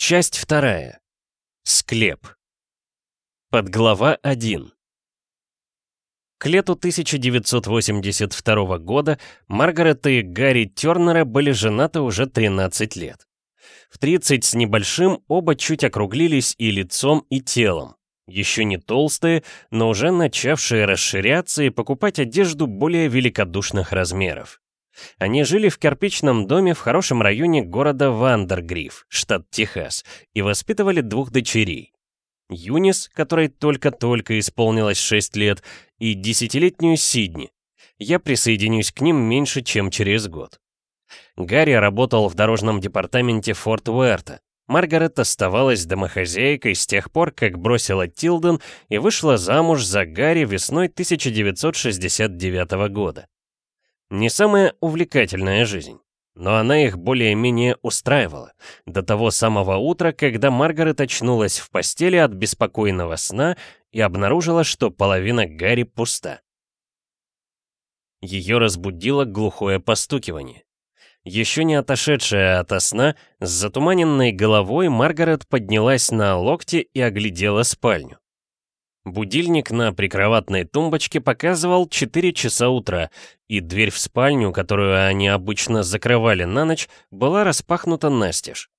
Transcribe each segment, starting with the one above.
Часть вторая. Склеп. Подглава 1. К лету 1982 года Маргарет и Гарри Тернера были женаты уже 13 лет. В 30 с небольшим оба чуть округлились и лицом, и телом. Еще не толстые, но уже начавшие расширяться и покупать одежду более великодушных размеров. Они жили в кирпичном доме в хорошем районе города Вандергриф, штат Техас, и воспитывали двух дочерей. Юнис, которой только-только исполнилось 6 лет, и десятилетнюю Сидни. Я присоединюсь к ним меньше, чем через год. Гарри работал в дорожном департаменте Форт Уэрта. Маргарет оставалась домохозяйкой с тех пор, как бросила Тилден и вышла замуж за Гарри весной 1969 года. Не самая увлекательная жизнь, но она их более-менее устраивала, до того самого утра, когда Маргарет очнулась в постели от беспокойного сна и обнаружила, что половина Гарри пуста. Ее разбудило глухое постукивание. Еще не отошедшая ото сна, с затуманенной головой Маргарет поднялась на локти и оглядела спальню. Будильник на прикроватной тумбочке показывал 4 часа утра, и дверь в спальню, которую они обычно закрывали на ночь, была распахнута настежь.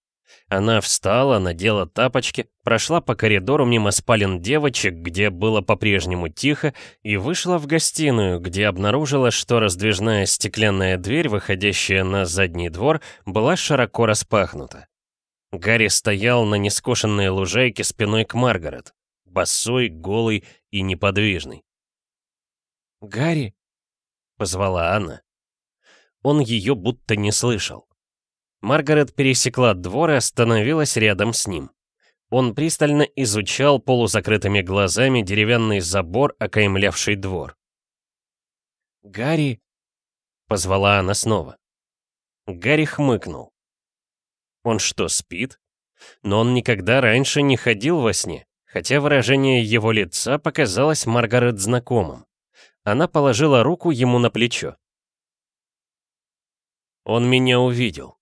Она встала, надела тапочки, прошла по коридору мимо спален девочек, где было по-прежнему тихо, и вышла в гостиную, где обнаружила, что раздвижная стеклянная дверь, выходящая на задний двор, была широко распахнута. Гарри стоял на нескошенной лужайке спиной к Маргарет, босой, голый и неподвижный. «Гарри!» — позвала она. Он ее будто не слышал. Маргарет пересекла двор и остановилась рядом с ним. Он пристально изучал полузакрытыми глазами деревянный забор, окаймлявший двор. «Гарри!» — позвала она снова. Гарри хмыкнул. Он что, спит? Но он никогда раньше не ходил во сне, хотя выражение его лица показалось Маргарет знакомым. Она положила руку ему на плечо. Он меня увидел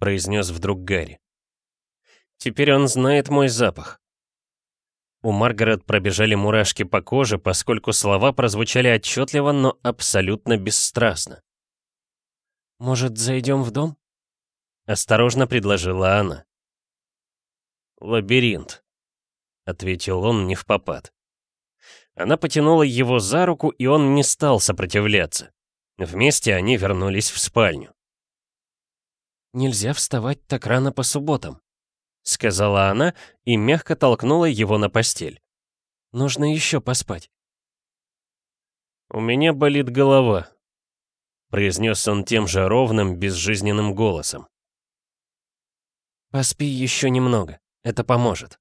произнес вдруг Гарри. Теперь он знает мой запах. У Маргарет пробежали мурашки по коже, поскольку слова прозвучали отчетливо, но абсолютно бесстрастно. «Может, зайдем в дом?» — осторожно предложила она. «Лабиринт», — ответил он не в попад. Она потянула его за руку, и он не стал сопротивляться. Вместе они вернулись в спальню. «Нельзя вставать так рано по субботам», — сказала она и мягко толкнула его на постель. «Нужно еще поспать». «У меня болит голова», — произнес он тем же ровным, безжизненным голосом. «Поспи еще немного, это поможет».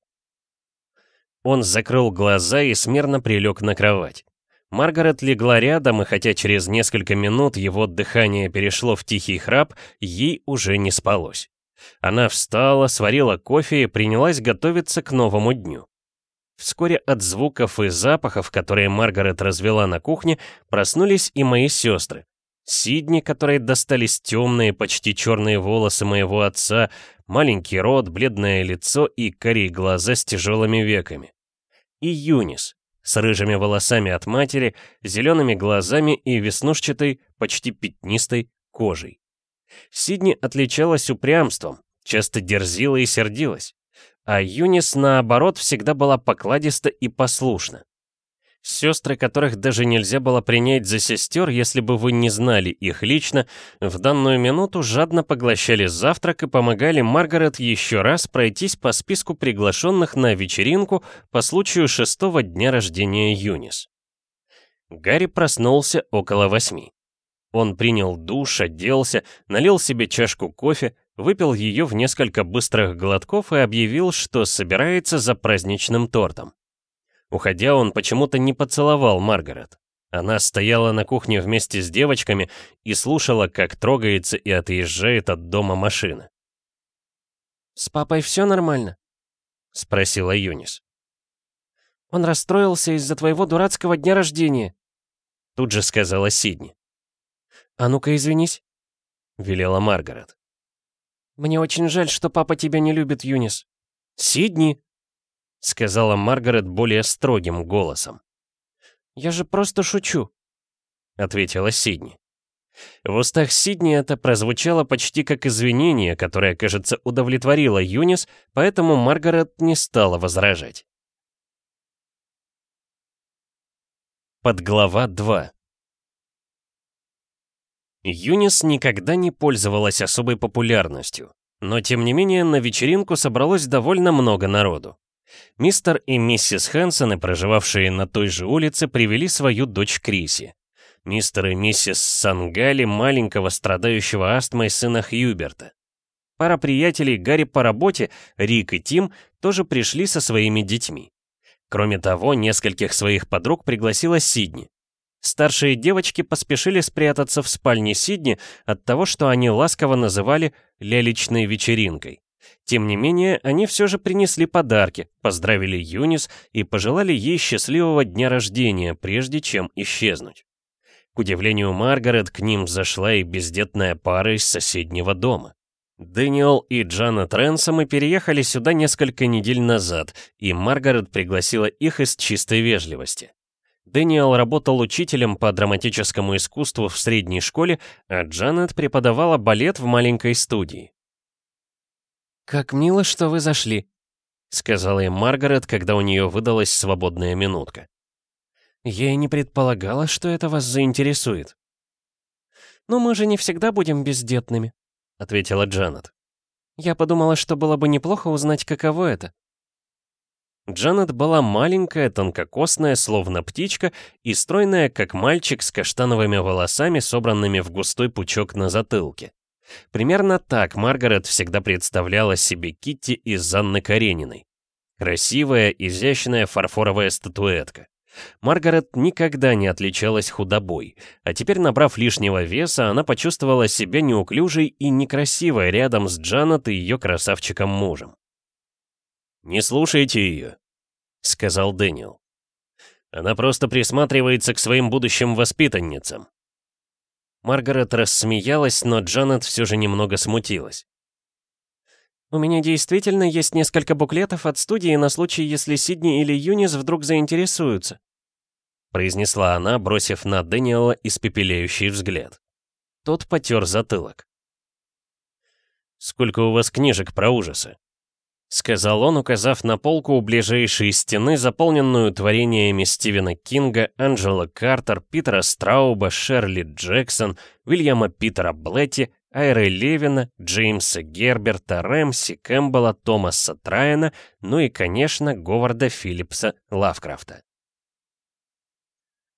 Он закрыл глаза и смирно прилег на кровать. Маргарет легла рядом, и хотя через несколько минут его дыхание перешло в тихий храп, ей уже не спалось. Она встала, сварила кофе и принялась готовиться к новому дню. Вскоре от звуков и запахов, которые Маргарет развела на кухне, проснулись и мои сестры. Сидни, которой достались темные, почти черные волосы моего отца, маленький рот, бледное лицо и корей глаза с тяжелыми веками. И Юнис, с рыжими волосами от матери, зелеными глазами и веснушчатой, почти пятнистой кожей. Сидни отличалась упрямством, часто дерзила и сердилась, а Юнис, наоборот, всегда была покладиста и послушна. Сестры, которых даже нельзя было принять за сестер, если бы вы не знали их лично, в данную минуту жадно поглощали завтрак и помогали Маргарет еще раз пройтись по списку приглашенных на вечеринку по случаю шестого дня рождения Юнис. Гарри проснулся около восьми. Он принял душ, оделся, налил себе чашку кофе, выпил ее в несколько быстрых глотков и объявил, что собирается за праздничным тортом. Уходя, он почему-то не поцеловал Маргарет. Она стояла на кухне вместе с девочками и слушала, как трогается и отъезжает от дома машина. «С папой все нормально?» — спросила Юнис. «Он расстроился из-за твоего дурацкого дня рождения», — тут же сказала Сидни. «А ну-ка извинись», — велела Маргарет. «Мне очень жаль, что папа тебя не любит, Юнис». «Сидни!» — сказала Маргарет более строгим голосом. «Я же просто шучу», — ответила Сидни. В устах Сидни это прозвучало почти как извинение, которое, кажется, удовлетворило Юнис, поэтому Маргарет не стала возражать. Подглава 2 Юнис никогда не пользовалась особой популярностью, но тем не менее на вечеринку собралось довольно много народу. Мистер и миссис Хэнсоны, проживавшие на той же улице, привели свою дочь Криси. Мистер и миссис Сангали, маленького страдающего астмой сына Хьюберта. Пара приятелей Гарри по работе, Рик и Тим, тоже пришли со своими детьми. Кроме того, нескольких своих подруг пригласила Сидни. Старшие девочки поспешили спрятаться в спальне Сидни от того, что они ласково называли «лялечной вечеринкой». Тем не менее, они все же принесли подарки, поздравили Юнис и пожелали ей счастливого дня рождения, прежде чем исчезнуть. К удивлению Маргарет, к ним зашла и бездетная пара из соседнего дома. Дэниел и Джанет Ренсомы переехали сюда несколько недель назад, и Маргарет пригласила их из чистой вежливости. Дэниел работал учителем по драматическому искусству в средней школе, а Джанет преподавала балет в маленькой студии. «Как мило, что вы зашли», — сказала им Маргарет, когда у нее выдалась свободная минутка. «Я и не предполагала, что это вас заинтересует». «Но мы же не всегда будем бездетными», — ответила Джанет. «Я подумала, что было бы неплохо узнать, каково это Джанет была маленькая, тонкокосная, словно птичка, и стройная, как мальчик, с каштановыми волосами, собранными в густой пучок на затылке. Примерно так Маргарет всегда представляла себе Китти из Анны Карениной. Красивая, изящная фарфоровая статуэтка. Маргарет никогда не отличалась худобой, а теперь, набрав лишнего веса, она почувствовала себя неуклюжей и некрасивой рядом с Джанет и ее красавчиком-мужем. «Не слушайте ее», — сказал Дэниел. «Она просто присматривается к своим будущим воспитанницам». Маргарет рассмеялась, но Джанет все же немного смутилась. «У меня действительно есть несколько буклетов от студии на случай, если Сидни или Юнис вдруг заинтересуются», произнесла она, бросив на Дэниела испепеляющий взгляд. Тот потер затылок. «Сколько у вас книжек про ужасы?» — сказал он, указав на полку у ближайшей стены, заполненную творениями Стивена Кинга, Анджела Картер, Питера Страуба, Шерли Джексон, Уильяма Питера Блетти, Айры Левина, Джеймса Герберта, Рэмси Кэмпбелла, Томаса Трайана, ну и, конечно, Говарда Филлипса Лавкрафта.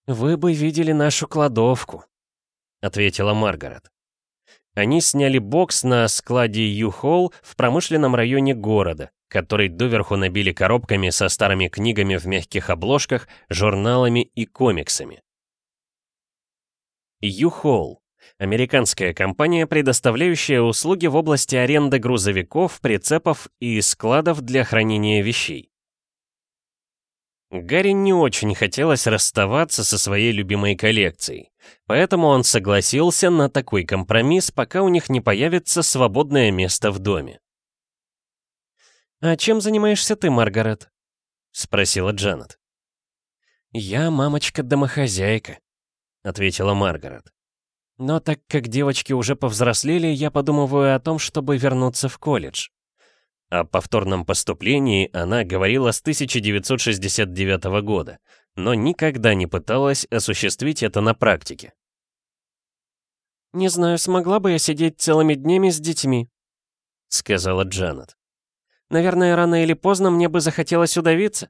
«Вы бы видели нашу кладовку», — ответила Маргарет. Они сняли бокс на складе Ю-Холл в промышленном районе города, который доверху набили коробками со старыми книгами в мягких обложках, журналами и комиксами. Ю-Холл — американская компания, предоставляющая услуги в области аренды грузовиков, прицепов и складов для хранения вещей. Гарри не очень хотелось расставаться со своей любимой коллекцией, поэтому он согласился на такой компромисс, пока у них не появится свободное место в доме. «А чем занимаешься ты, Маргарет?» — спросила Джанет. «Я мамочка-домохозяйка», — ответила Маргарет. «Но так как девочки уже повзрослели, я подумываю о том, чтобы вернуться в колледж». О повторном поступлении она говорила с 1969 года, но никогда не пыталась осуществить это на практике. «Не знаю, смогла бы я сидеть целыми днями с детьми», — сказала Джанет. «Наверное, рано или поздно мне бы захотелось удавиться».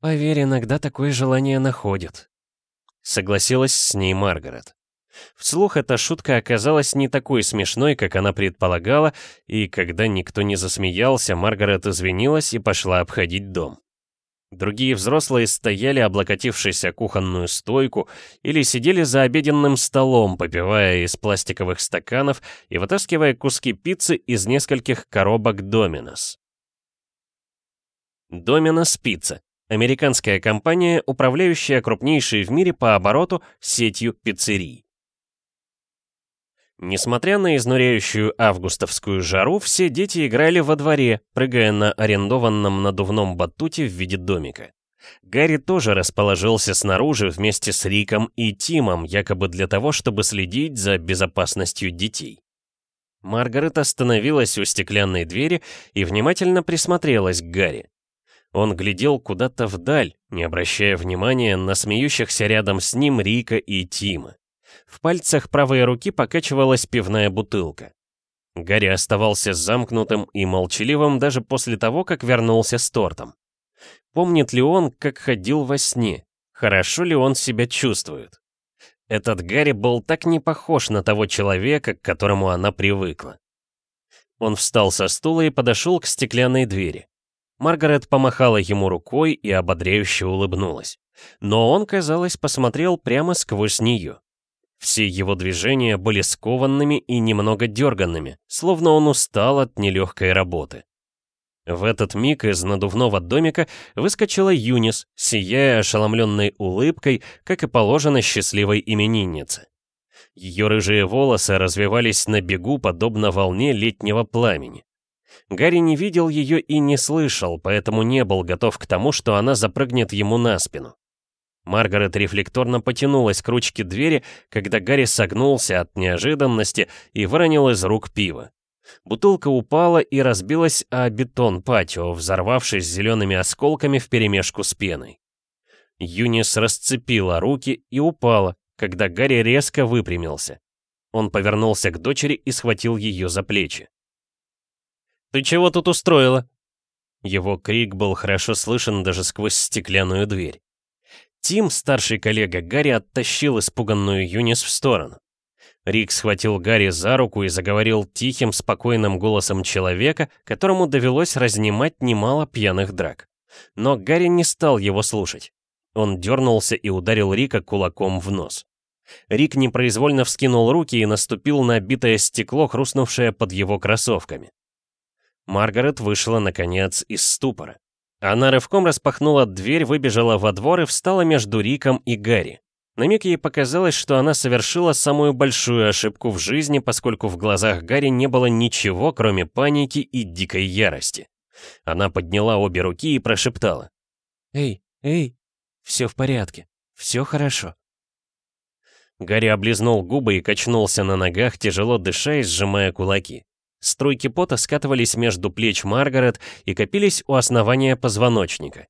«Поверь, иногда такое желание находит», — согласилась с ней Маргарет. Вслух эта шутка оказалась не такой смешной, как она предполагала, и когда никто не засмеялся, Маргарет извинилась и пошла обходить дом. Другие взрослые стояли, облокотившись о кухонную стойку, или сидели за обеденным столом, попивая из пластиковых стаканов и вытаскивая куски пиццы из нескольких коробок Доминос. Доминос Пицца — американская компания, управляющая крупнейшей в мире по обороту сетью пиццерий. Несмотря на изнуряющую августовскую жару, все дети играли во дворе, прыгая на арендованном надувном батуте в виде домика. Гарри тоже расположился снаружи вместе с Риком и Тимом, якобы для того, чтобы следить за безопасностью детей. Маргарет остановилась у стеклянной двери и внимательно присмотрелась к Гарри. Он глядел куда-то вдаль, не обращая внимания на смеющихся рядом с ним Рика и Тима. В пальцах правой руки покачивалась пивная бутылка. Гарри оставался замкнутым и молчаливым даже после того, как вернулся с тортом. Помнит ли он, как ходил во сне? Хорошо ли он себя чувствует? Этот Гарри был так не похож на того человека, к которому она привыкла. Он встал со стула и подошел к стеклянной двери. Маргарет помахала ему рукой и ободряюще улыбнулась. Но он, казалось, посмотрел прямо сквозь нее. Все его движения были скованными и немного дерганными, словно он устал от нелегкой работы. В этот миг из надувного домика выскочила Юнис, сияя ошеломленной улыбкой, как и положено счастливой имениннице. Ее рыжие волосы развивались на бегу, подобно волне летнего пламени. Гарри не видел ее и не слышал, поэтому не был готов к тому, что она запрыгнет ему на спину. Маргарет рефлекторно потянулась к ручке двери, когда Гарри согнулся от неожиданности и выронил из рук пиво. Бутылка упала и разбилась о бетон патио, взорвавшись зелеными осколками вперемешку с пеной. Юнис расцепила руки и упала, когда Гарри резко выпрямился. Он повернулся к дочери и схватил ее за плечи. «Ты чего тут устроила?» Его крик был хорошо слышен даже сквозь стеклянную дверь. Тим, старший коллега Гарри, оттащил испуганную Юнис в сторону. Рик схватил Гарри за руку и заговорил тихим, спокойным голосом человека, которому довелось разнимать немало пьяных драк. Но Гарри не стал его слушать. Он дернулся и ударил Рика кулаком в нос. Рик непроизвольно вскинул руки и наступил на битое стекло, хрустнувшее под его кроссовками. Маргарет вышла, наконец, из ступора. Она рывком распахнула дверь, выбежала во двор и встала между Риком и Гарри. На миг ей показалось, что она совершила самую большую ошибку в жизни, поскольку в глазах Гарри не было ничего, кроме паники и дикой ярости. Она подняла обе руки и прошептала. «Эй, эй, все в порядке, все хорошо». Гарри облизнул губы и качнулся на ногах, тяжело дыша и сжимая кулаки. Струйки пота скатывались между плеч Маргарет и копились у основания позвоночника.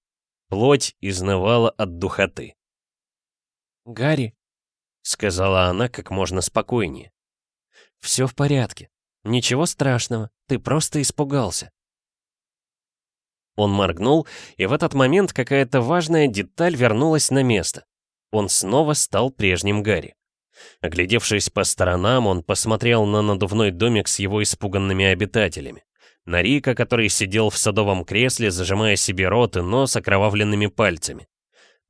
Плоть изнывала от духоты. «Гарри», — сказала она как можно спокойнее. «Все в порядке. Ничего страшного. Ты просто испугался». Он моргнул, и в этот момент какая-то важная деталь вернулась на место. Он снова стал прежним Гарри. Оглядевшись по сторонам, он посмотрел на надувной домик с его испуганными обитателями. На Рика, который сидел в садовом кресле, зажимая себе рот и нос окровавленными пальцами.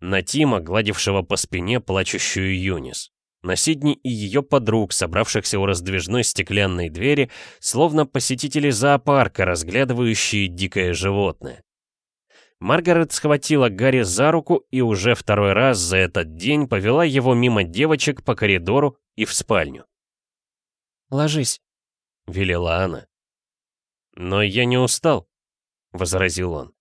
На Тима, гладившего по спине плачущую Юнис. На Сидни и ее подруг, собравшихся у раздвижной стеклянной двери, словно посетители зоопарка, разглядывающие дикое животное. Маргарет схватила Гарри за руку и уже второй раз за этот день повела его мимо девочек по коридору и в спальню. «Ложись», — велела она. «Но я не устал», — возразил он.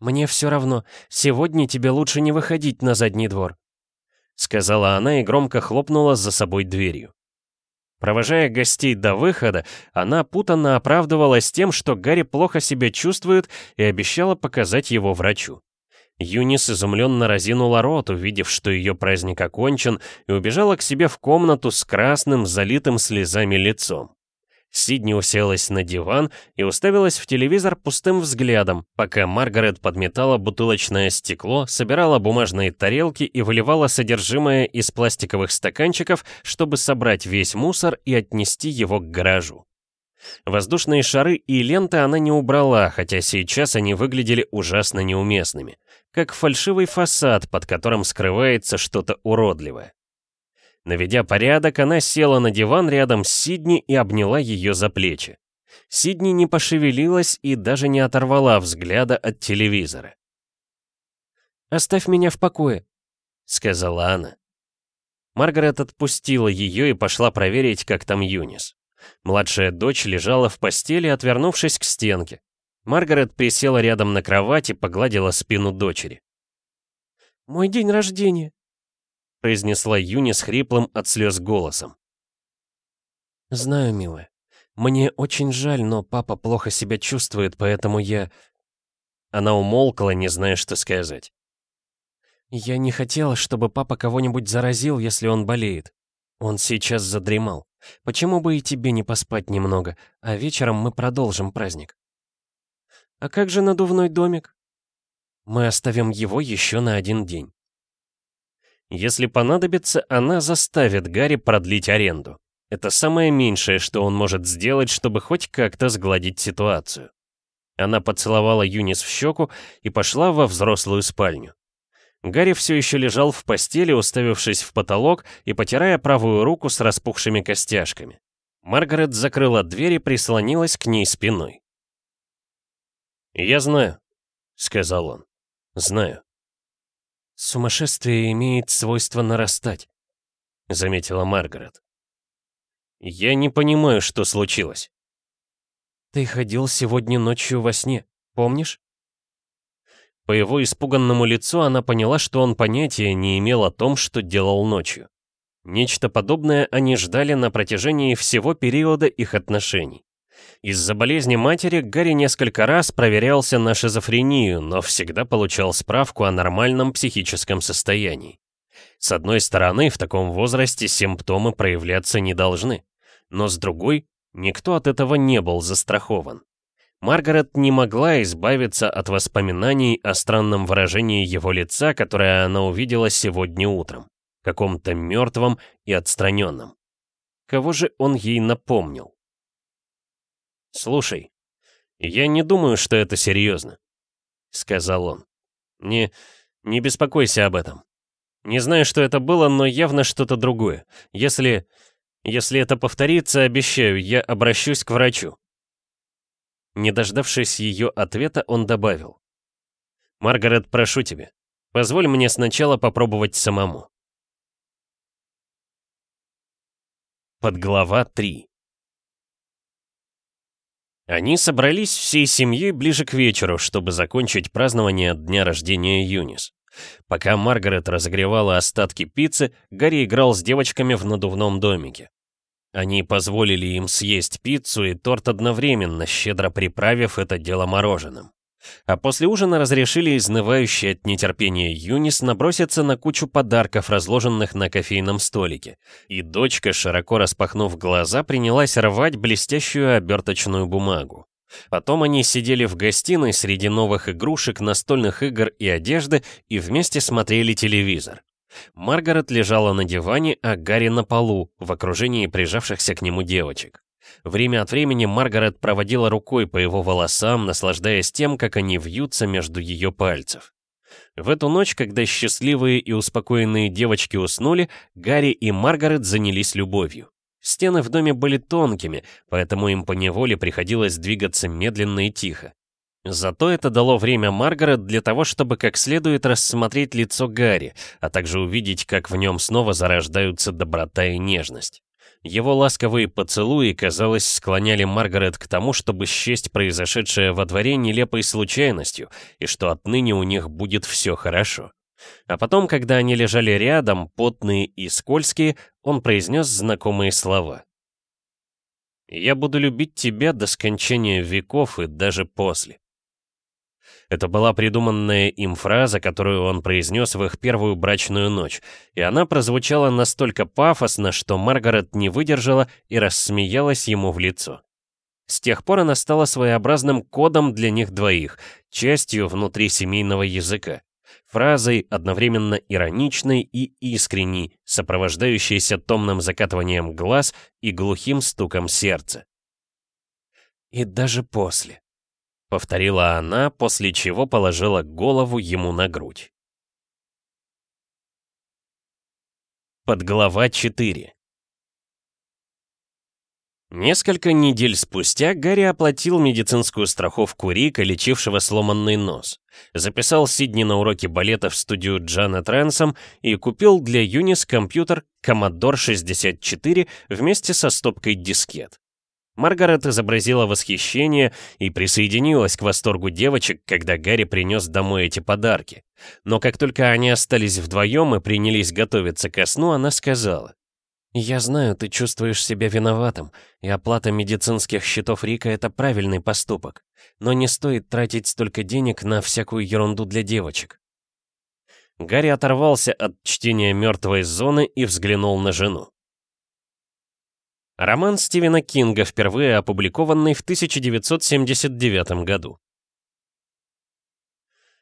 «Мне все равно. Сегодня тебе лучше не выходить на задний двор», — сказала она и громко хлопнула за собой дверью. Провожая гостей до выхода, она путанно оправдывалась тем, что Гарри плохо себя чувствует и обещала показать его врачу. Юнис изумленно разинула рот, увидев, что ее праздник окончен, и убежала к себе в комнату с красным, залитым слезами лицом. Сидни уселась на диван и уставилась в телевизор пустым взглядом, пока Маргарет подметала бутылочное стекло, собирала бумажные тарелки и выливала содержимое из пластиковых стаканчиков, чтобы собрать весь мусор и отнести его к гаражу. Воздушные шары и ленты она не убрала, хотя сейчас они выглядели ужасно неуместными, как фальшивый фасад, под которым скрывается что-то уродливое. Наведя порядок, она села на диван рядом с Сидни и обняла ее за плечи. Сидни не пошевелилась и даже не оторвала взгляда от телевизора. «Оставь меня в покое», — сказала она. Маргарет отпустила ее и пошла проверить, как там Юнис. Младшая дочь лежала в постели, отвернувшись к стенке. Маргарет присела рядом на кровать и погладила спину дочери. «Мой день рождения», — произнесла Юни с хриплым от слез голосом. «Знаю, милая. Мне очень жаль, но папа плохо себя чувствует, поэтому я...» Она умолкла, не зная, что сказать. «Я не хотела, чтобы папа кого-нибудь заразил, если он болеет. Он сейчас задремал. Почему бы и тебе не поспать немного, а вечером мы продолжим праздник?» «А как же надувной домик?» «Мы оставим его еще на один день». Если понадобится, она заставит Гарри продлить аренду. Это самое меньшее, что он может сделать, чтобы хоть как-то сгладить ситуацию. Она поцеловала Юнис в щеку и пошла во взрослую спальню. Гарри все еще лежал в постели, уставившись в потолок и потирая правую руку с распухшими костяшками. Маргарет закрыла дверь и прислонилась к ней спиной. «Я знаю», — сказал он. «Знаю». «Сумасшествие имеет свойство нарастать», — заметила Маргарет. «Я не понимаю, что случилось». «Ты ходил сегодня ночью во сне, помнишь?» По его испуганному лицу она поняла, что он понятия не имел о том, что делал ночью. Нечто подобное они ждали на протяжении всего периода их отношений. Из-за болезни матери Гарри несколько раз проверялся на шизофрению, но всегда получал справку о нормальном психическом состоянии. С одной стороны, в таком возрасте симптомы проявляться не должны но с другой, никто от этого не был застрахован. Маргарет не могла избавиться от воспоминаний о странном выражении его лица, которое она увидела сегодня утром, каком-то мертвом и отстраненном. Кого же он ей напомнил? «Слушай, я не думаю, что это серьезно», — сказал он. «Не, не беспокойся об этом. Не знаю, что это было, но явно что-то другое. Если... Если это повторится, обещаю, я обращусь к врачу». Не дождавшись ее ответа, он добавил. «Маргарет, прошу тебя, позволь мне сначала попробовать самому». Подглава 3 Они собрались всей семьей ближе к вечеру, чтобы закончить празднование дня рождения Юнис. Пока Маргарет разогревала остатки пиццы, Гарри играл с девочками в надувном домике. Они позволили им съесть пиццу и торт одновременно, щедро приправив это дело мороженым. А после ужина разрешили изнывающей от нетерпения Юнис наброситься на кучу подарков, разложенных на кофейном столике. И дочка, широко распахнув глаза, принялась рвать блестящую оберточную бумагу. Потом они сидели в гостиной среди новых игрушек, настольных игр и одежды и вместе смотрели телевизор. Маргарет лежала на диване, а Гарри на полу, в окружении прижавшихся к нему девочек. Время от времени Маргарет проводила рукой по его волосам, наслаждаясь тем, как они вьются между ее пальцев. В эту ночь, когда счастливые и успокоенные девочки уснули, Гарри и Маргарет занялись любовью. Стены в доме были тонкими, поэтому им поневоле приходилось двигаться медленно и тихо. Зато это дало время Маргарет для того, чтобы как следует рассмотреть лицо Гарри, а также увидеть, как в нем снова зарождаются доброта и нежность. Его ласковые поцелуи, казалось, склоняли Маргарет к тому, чтобы счесть произошедшее во дворе нелепой случайностью, и что отныне у них будет все хорошо. А потом, когда они лежали рядом, потные и скользкие, он произнес знакомые слова. «Я буду любить тебя до скончания веков и даже после». Это была придуманная им фраза, которую он произнес в их первую брачную ночь, и она прозвучала настолько пафосно, что Маргарет не выдержала и рассмеялась ему в лицо. С тех пор она стала своеобразным кодом для них двоих, частью внутри семейного языка фразой, одновременно ироничной и искренней, сопровождающейся томным закатыванием глаз и глухим стуком сердца. «И даже после», — повторила она, после чего положила голову ему на грудь. Подглава 4 Несколько недель спустя Гарри оплатил медицинскую страховку Рика, лечившего сломанный нос, записал Сидни на уроки балета в студию Джана Трэнсом и купил для Юнис компьютер Commodore 64 вместе со стопкой дискет. Маргарет изобразила восхищение и присоединилась к восторгу девочек, когда Гарри принес домой эти подарки. Но как только они остались вдвоем и принялись готовиться ко сну, она сказала, «Я знаю, ты чувствуешь себя виноватым, и оплата медицинских счетов Рика — это правильный поступок. Но не стоит тратить столько денег на всякую ерунду для девочек». Гарри оторвался от чтения «Мертвой зоны» и взглянул на жену. Роман Стивена Кинга, впервые опубликованный в 1979 году.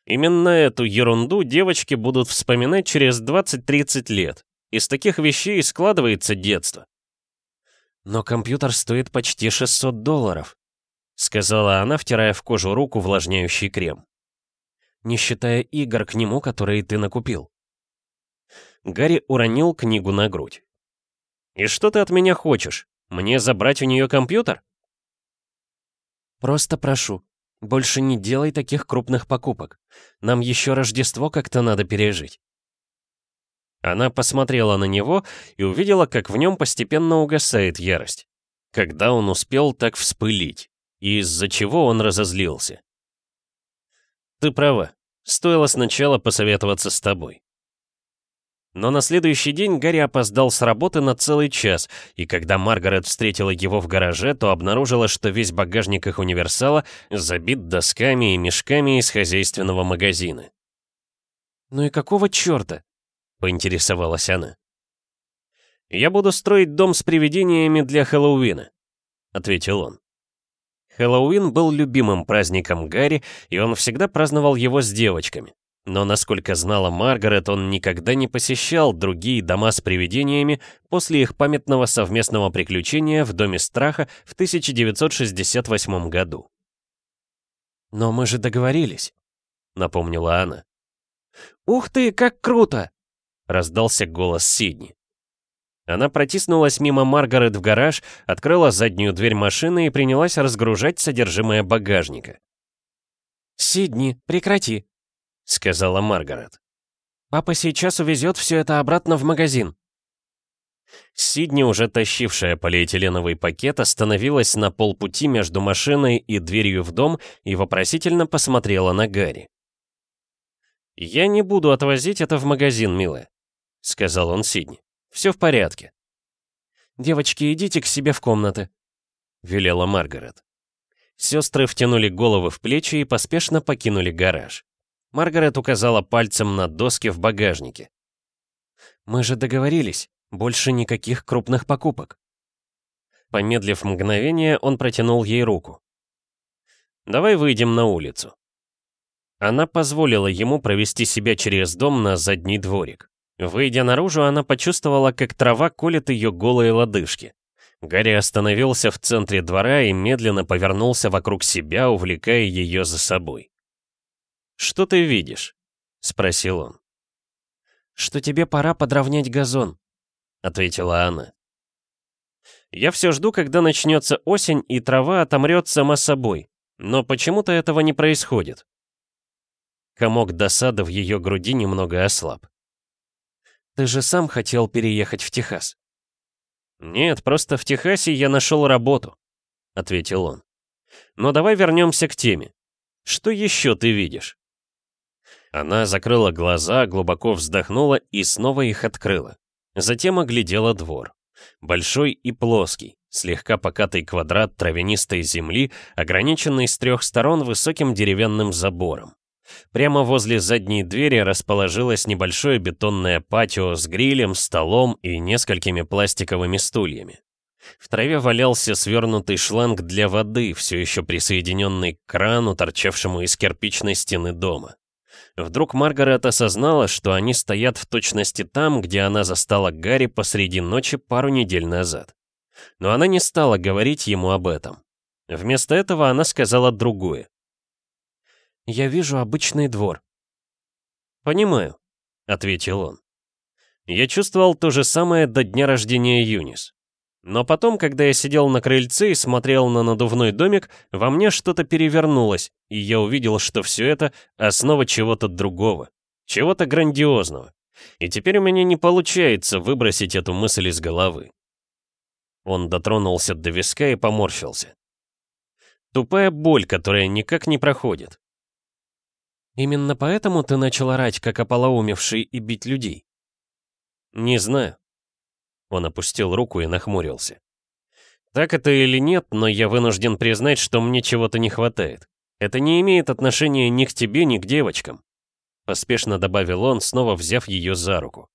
Именно эту ерунду девочки будут вспоминать через 20-30 лет, из таких вещей складывается детство. «Но компьютер стоит почти 600 долларов», — сказала она, втирая в кожу руку увлажняющий крем. «Не считая игр к нему, которые ты накупил». Гарри уронил книгу на грудь. «И что ты от меня хочешь? Мне забрать у нее компьютер?» «Просто прошу, больше не делай таких крупных покупок. Нам еще Рождество как-то надо пережить». Она посмотрела на него и увидела, как в нем постепенно угасает ярость. Когда он успел так вспылить? И из-за чего он разозлился? «Ты права. Стоило сначала посоветоваться с тобой». Но на следующий день Гарри опоздал с работы на целый час, и когда Маргарет встретила его в гараже, то обнаружила, что весь багажник их универсала забит досками и мешками из хозяйственного магазина. «Ну и какого черта?» — поинтересовалась она. «Я буду строить дом с привидениями для Хэллоуина», — ответил он. Хэллоуин был любимым праздником Гарри, и он всегда праздновал его с девочками. Но, насколько знала Маргарет, он никогда не посещал другие дома с привидениями после их памятного совместного приключения в Доме страха в 1968 году. «Но мы же договорились», — напомнила она. «Ух ты, как круто!» раздался голос Сидни. Она протиснулась мимо Маргарет в гараж, открыла заднюю дверь машины и принялась разгружать содержимое багажника. «Сидни, прекрати», — сказала Маргарет. «Папа сейчас увезет все это обратно в магазин». Сидни, уже тащившая полиэтиленовый пакет, остановилась на полпути между машиной и дверью в дом и вопросительно посмотрела на Гарри. «Я не буду отвозить это в магазин, милая. — сказал он Сидни. «Все в порядке». «Девочки, идите к себе в комнаты», — велела Маргарет. Сестры втянули головы в плечи и поспешно покинули гараж. Маргарет указала пальцем на доски в багажнике. «Мы же договорились, больше никаких крупных покупок». Помедлив мгновение, он протянул ей руку. «Давай выйдем на улицу». Она позволила ему провести себя через дом на задний дворик. Выйдя наружу, она почувствовала, как трава колет ее голые лодыжки. Гарри остановился в центре двора и медленно повернулся вокруг себя, увлекая ее за собой. «Что ты видишь?» — спросил он. «Что тебе пора подровнять газон», — ответила она. «Я все жду, когда начнется осень, и трава отомрет сама собой. Но почему-то этого не происходит». Комок досады в ее груди немного ослаб. Ты же сам хотел переехать в Техас. Нет, просто в Техасе я нашел работу, ответил он. Но давай вернемся к теме. Что еще ты видишь? Она закрыла глаза, глубоко вздохнула и снова их открыла. Затем оглядела двор. Большой и плоский, слегка покатый квадрат травянистой земли, ограниченный с трех сторон высоким деревянным забором. Прямо возле задней двери расположилось небольшое бетонное патио с грилем, столом и несколькими пластиковыми стульями. В траве валялся свернутый шланг для воды, все еще присоединенный к крану, торчавшему из кирпичной стены дома. Вдруг Маргарет осознала, что они стоят в точности там, где она застала Гарри посреди ночи пару недель назад. Но она не стала говорить ему об этом. Вместо этого она сказала другое. Я вижу обычный двор». «Понимаю», — ответил он. «Я чувствовал то же самое до дня рождения Юнис. Но потом, когда я сидел на крыльце и смотрел на надувной домик, во мне что-то перевернулось, и я увидел, что все это — основа чего-то другого, чего-то грандиозного. И теперь у меня не получается выбросить эту мысль из головы. Он дотронулся до виска и поморщился. Тупая боль, которая никак не проходит. «Именно поэтому ты начал орать, как ополоумевший, и бить людей?» «Не знаю». Он опустил руку и нахмурился. «Так это или нет, но я вынужден признать, что мне чего-то не хватает. Это не имеет отношения ни к тебе, ни к девочкам», поспешно добавил он, снова взяв ее за руку.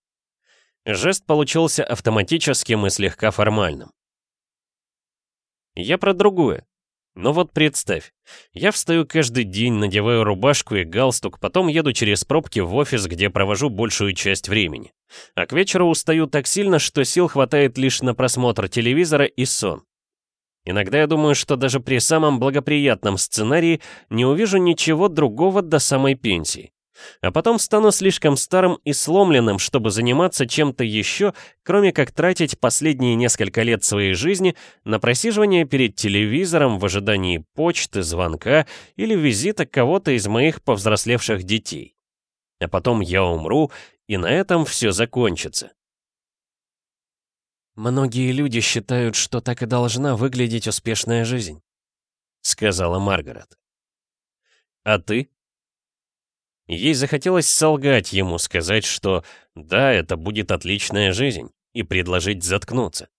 Жест получился автоматическим и слегка формальным. «Я про другое. Но вот представь, я встаю каждый день, надеваю рубашку и галстук, потом еду через пробки в офис, где провожу большую часть времени. А к вечеру устаю так сильно, что сил хватает лишь на просмотр телевизора и сон. Иногда я думаю, что даже при самом благоприятном сценарии не увижу ничего другого до самой пенсии. А потом стану слишком старым и сломленным, чтобы заниматься чем-то еще, кроме как тратить последние несколько лет своей жизни на просиживание перед телевизором в ожидании почты, звонка или визита кого-то из моих повзрослевших детей. А потом я умру, и на этом все закончится. «Многие люди считают, что так и должна выглядеть успешная жизнь», — сказала Маргарет. «А ты?» Ей захотелось солгать ему, сказать, что да, это будет отличная жизнь, и предложить заткнуться.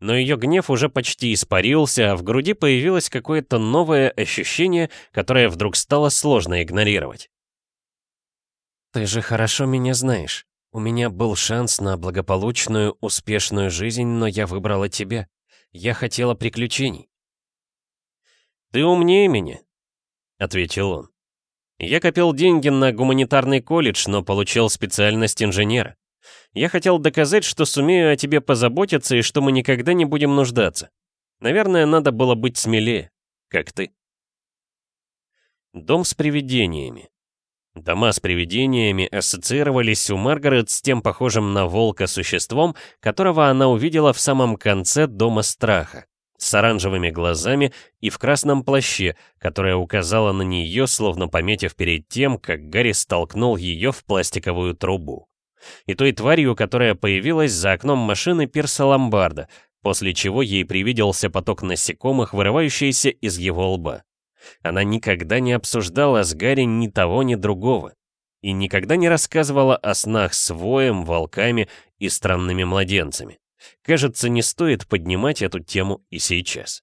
Но ее гнев уже почти испарился, а в груди появилось какое-то новое ощущение, которое вдруг стало сложно игнорировать. «Ты же хорошо меня знаешь. У меня был шанс на благополучную, успешную жизнь, но я выбрала тебя. Я хотела приключений». «Ты умнее меня», — ответил он. Я копил деньги на гуманитарный колледж, но получил специальность инженера. Я хотел доказать, что сумею о тебе позаботиться и что мы никогда не будем нуждаться. Наверное, надо было быть смелее, как ты. Дом с привидениями. Дома с привидениями ассоциировались у Маргарет с тем похожим на волка существом, которого она увидела в самом конце Дома страха с оранжевыми глазами и в красном плаще, которая указала на нее, словно пометив перед тем, как Гарри столкнул ее в пластиковую трубу. И той тварью, которая появилась за окном машины Пирса Ломбарда, после чего ей привиделся поток насекомых, вырывающийся из его лба. Она никогда не обсуждала с Гарри ни того, ни другого. И никогда не рассказывала о снах с воем, волками и странными младенцами. Кажется, не стоит поднимать эту тему и сейчас.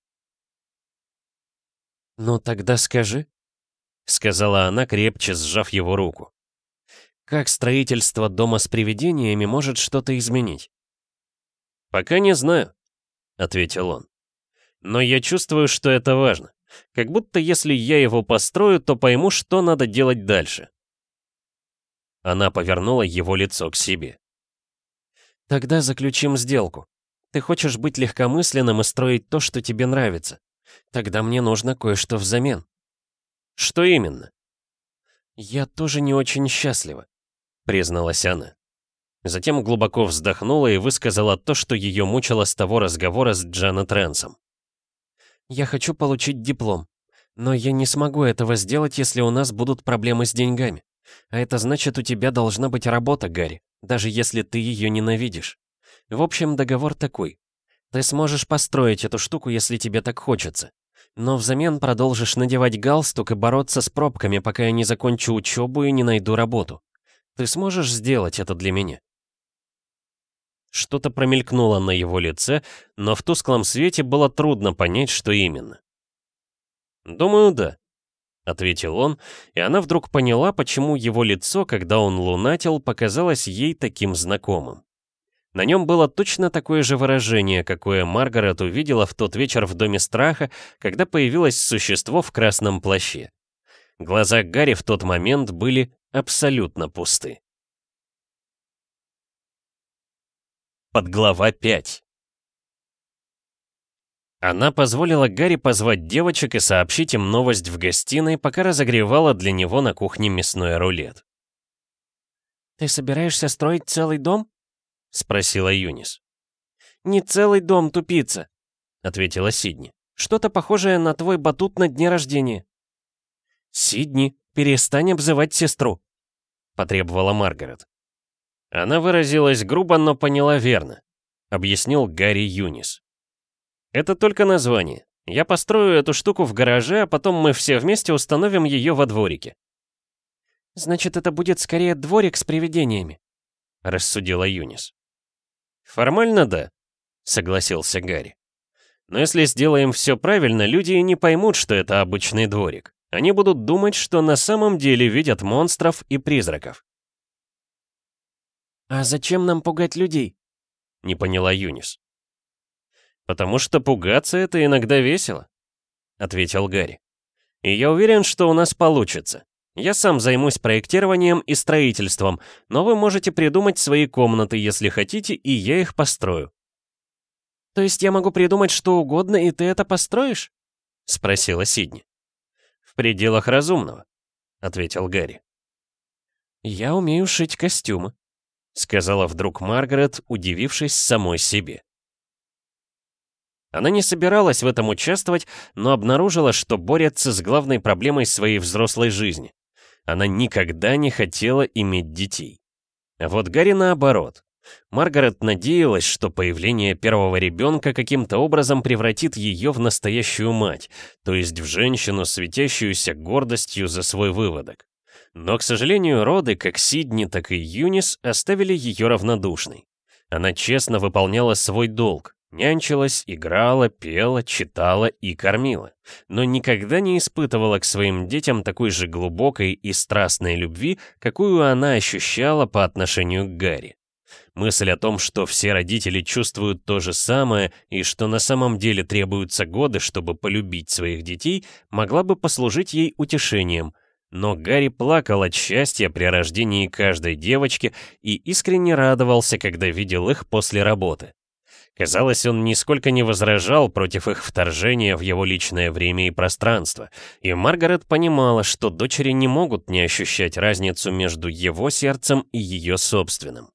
«Ну тогда скажи», — сказала она, крепче сжав его руку. «Как строительство дома с привидениями может что-то изменить?» «Пока не знаю», — ответил он. «Но я чувствую, что это важно. Как будто если я его построю, то пойму, что надо делать дальше». Она повернула его лицо к себе. Тогда заключим сделку. Ты хочешь быть легкомысленным и строить то, что тебе нравится. Тогда мне нужно кое-что взамен. Что именно? Я тоже не очень счастлива, призналась она. Затем глубоко вздохнула и высказала то, что ее мучило с того разговора с Джана Трэнсом. «Я хочу получить диплом, но я не смогу этого сделать, если у нас будут проблемы с деньгами. А это значит, у тебя должна быть работа, Гарри даже если ты ее ненавидишь. В общем, договор такой. Ты сможешь построить эту штуку, если тебе так хочется. Но взамен продолжишь надевать галстук и бороться с пробками, пока я не закончу учебу и не найду работу. Ты сможешь сделать это для меня?» Что-то промелькнуло на его лице, но в тусклом свете было трудно понять, что именно. «Думаю, да», — ответил он, и она вдруг поняла, почему его лицо, когда он лунатил, показалось ей таким знакомым. На нем было точно такое же выражение, какое Маргарет увидела в тот вечер в Доме Страха, когда появилось существо в красном плаще. Глаза Гарри в тот момент были абсолютно пусты. Подглава 5 она позволила Гарри позвать девочек и сообщить им новость в гостиной, пока разогревала для него на кухне мясной рулет. «Ты собираешься строить целый дом?» — спросила Юнис. «Не целый дом, тупица», — ответила Сидни. «Что-то похожее на твой батут на дне рождения». «Сидни, перестань обзывать сестру», — потребовала Маргарет. Она выразилась грубо, но поняла верно, объяснил Гарри Юнис. Это только название. Я построю эту штуку в гараже, а потом мы все вместе установим ее во дворике. «Значит, это будет скорее дворик с привидениями», — рассудила Юнис. «Формально да», — согласился Гарри. «Но если сделаем все правильно, люди и не поймут, что это обычный дворик. Они будут думать, что на самом деле видят монстров и призраков». «А зачем нам пугать людей?» — не поняла Юнис. «Потому что пугаться — это иногда весело», — ответил Гарри. «И я уверен, что у нас получится. Я сам займусь проектированием и строительством, но вы можете придумать свои комнаты, если хотите, и я их построю». «То есть я могу придумать что угодно, и ты это построишь?» — спросила Сидни. «В пределах разумного», — ответил Гарри. «Я умею шить костюмы», — сказала вдруг Маргарет, удивившись самой себе. Она не собиралась в этом участвовать, но обнаружила, что борется с главной проблемой своей взрослой жизни. Она никогда не хотела иметь детей. А вот Гарри наоборот. Маргарет надеялась, что появление первого ребенка каким-то образом превратит ее в настоящую мать, то есть в женщину, светящуюся гордостью за свой выводок. Но, к сожалению, роды, как Сидни, так и Юнис, оставили ее равнодушной. Она честно выполняла свой долг, Нянчилась, играла, пела, читала и кормила, но никогда не испытывала к своим детям такой же глубокой и страстной любви, какую она ощущала по отношению к Гарри. Мысль о том, что все родители чувствуют то же самое и что на самом деле требуются годы, чтобы полюбить своих детей, могла бы послужить ей утешением. Но Гарри плакал от счастья при рождении каждой девочки и искренне радовался, когда видел их после работы. Казалось, он нисколько не возражал против их вторжения в его личное время и пространство, и Маргарет понимала, что дочери не могут не ощущать разницу между его сердцем и ее собственным.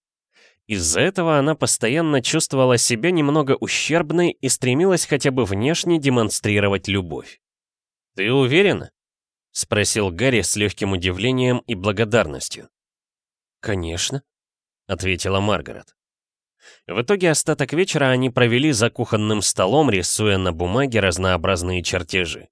Из-за этого она постоянно чувствовала себя немного ущербной и стремилась хотя бы внешне демонстрировать любовь. «Ты уверена?» — спросил Гарри с легким удивлением и благодарностью. «Конечно», — ответила Маргарет. В итоге остаток вечера они провели за кухонным столом, рисуя на бумаге разнообразные чертежи.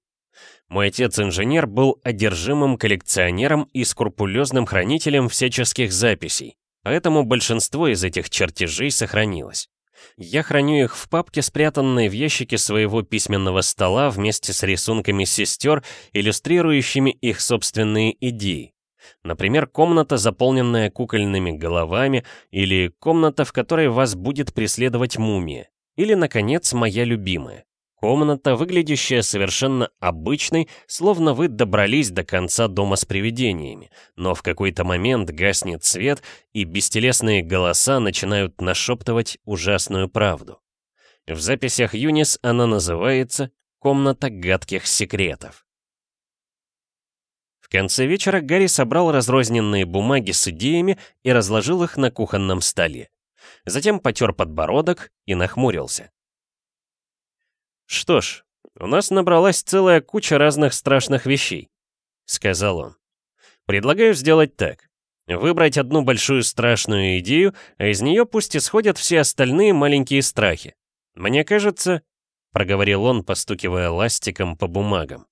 Мой отец-инженер был одержимым коллекционером и скрупулезным хранителем всяческих записей, поэтому большинство из этих чертежей сохранилось. Я храню их в папке, спрятанной в ящике своего письменного стола вместе с рисунками сестер, иллюстрирующими их собственные идеи. Например, комната, заполненная кукольными головами, или комната, в которой вас будет преследовать мумия. Или, наконец, моя любимая. Комната, выглядящая совершенно обычной, словно вы добрались до конца дома с привидениями, но в какой-то момент гаснет свет, и бестелесные голоса начинают нашептывать ужасную правду. В записях Юнис она называется «Комната гадких секретов». В конце вечера Гарри собрал разрозненные бумаги с идеями и разложил их на кухонном столе. Затем потер подбородок и нахмурился. «Что ж, у нас набралась целая куча разных страшных вещей», — сказал он. «Предлагаю сделать так. Выбрать одну большую страшную идею, а из нее пусть исходят все остальные маленькие страхи. Мне кажется...» — проговорил он, постукивая ластиком по бумагам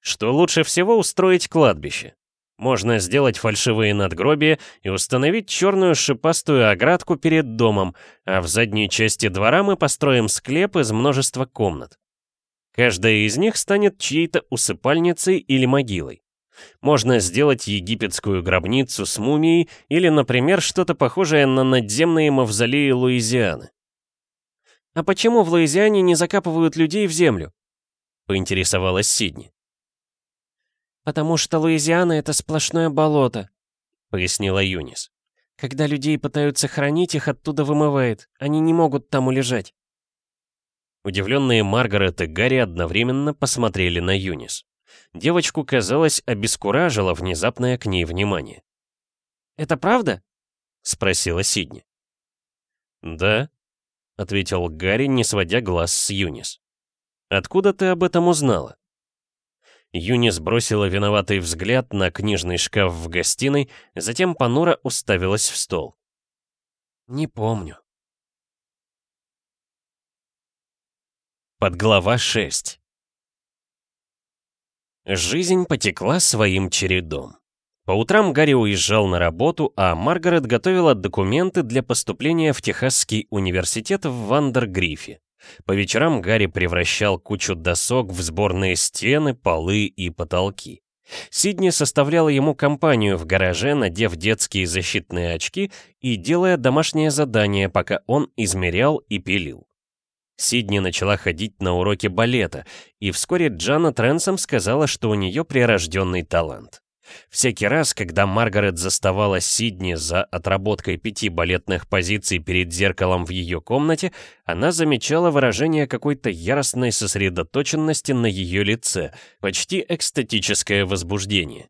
что лучше всего устроить кладбище. Можно сделать фальшивые надгробия и установить черную шипастую оградку перед домом, а в задней части двора мы построим склеп из множества комнат. Каждая из них станет чьей-то усыпальницей или могилой. Можно сделать египетскую гробницу с мумией или, например, что-то похожее на надземные мавзолеи Луизианы. «А почему в Луизиане не закапывают людей в землю?» — поинтересовалась Сидни. «Потому что Луизиана — это сплошное болото», — пояснила Юнис. «Когда людей пытаются хранить, их оттуда вымывает. Они не могут там улежать». Удивленные Маргарет и Гарри одновременно посмотрели на Юнис. Девочку, казалось, обескуражило внезапное к ней внимание. «Это правда?» — спросила Сидни. «Да», — ответил Гарри, не сводя глаз с Юнис. «Откуда ты об этом узнала?» Юнис бросила виноватый взгляд на книжный шкаф в гостиной, затем понуро уставилась в стол. «Не помню». Подглава 6 Жизнь потекла своим чередом. По утрам Гарри уезжал на работу, а Маргарет готовила документы для поступления в Техасский университет в Вандергрифе. По вечерам Гарри превращал кучу досок в сборные стены, полы и потолки. Сидни составляла ему компанию в гараже, надев детские защитные очки и делая домашнее задание, пока он измерял и пилил. Сидни начала ходить на уроки балета, и вскоре Джана Тренсом сказала, что у нее прирожденный талант. Всякий раз, когда Маргарет заставала Сидни за отработкой пяти балетных позиций перед зеркалом в ее комнате, она замечала выражение какой-то яростной сосредоточенности на ее лице, почти экстатическое возбуждение.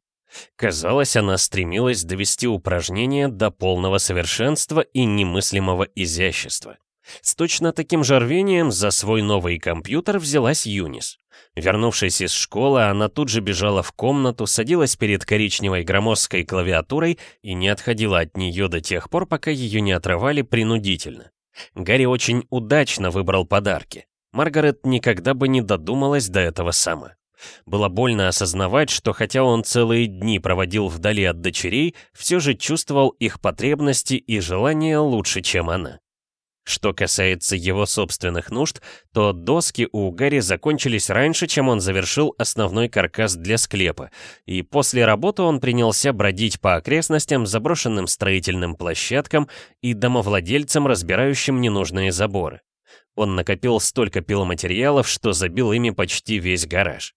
Казалось, она стремилась довести упражнение до полного совершенства и немыслимого изящества. С точно таким же рвением за свой новый компьютер взялась Юнис. Вернувшись из школы, она тут же бежала в комнату, садилась перед коричневой громоздкой клавиатурой и не отходила от нее до тех пор, пока ее не отрывали принудительно. Гарри очень удачно выбрал подарки. Маргарет никогда бы не додумалась до этого сама. Было больно осознавать, что хотя он целые дни проводил вдали от дочерей, все же чувствовал их потребности и желания лучше, чем она. Что касается его собственных нужд, то доски у Гарри закончились раньше, чем он завершил основной каркас для склепа, и после работы он принялся бродить по окрестностям, заброшенным строительным площадкам и домовладельцам, разбирающим ненужные заборы. Он накопил столько пиломатериалов, что забил ими почти весь гараж.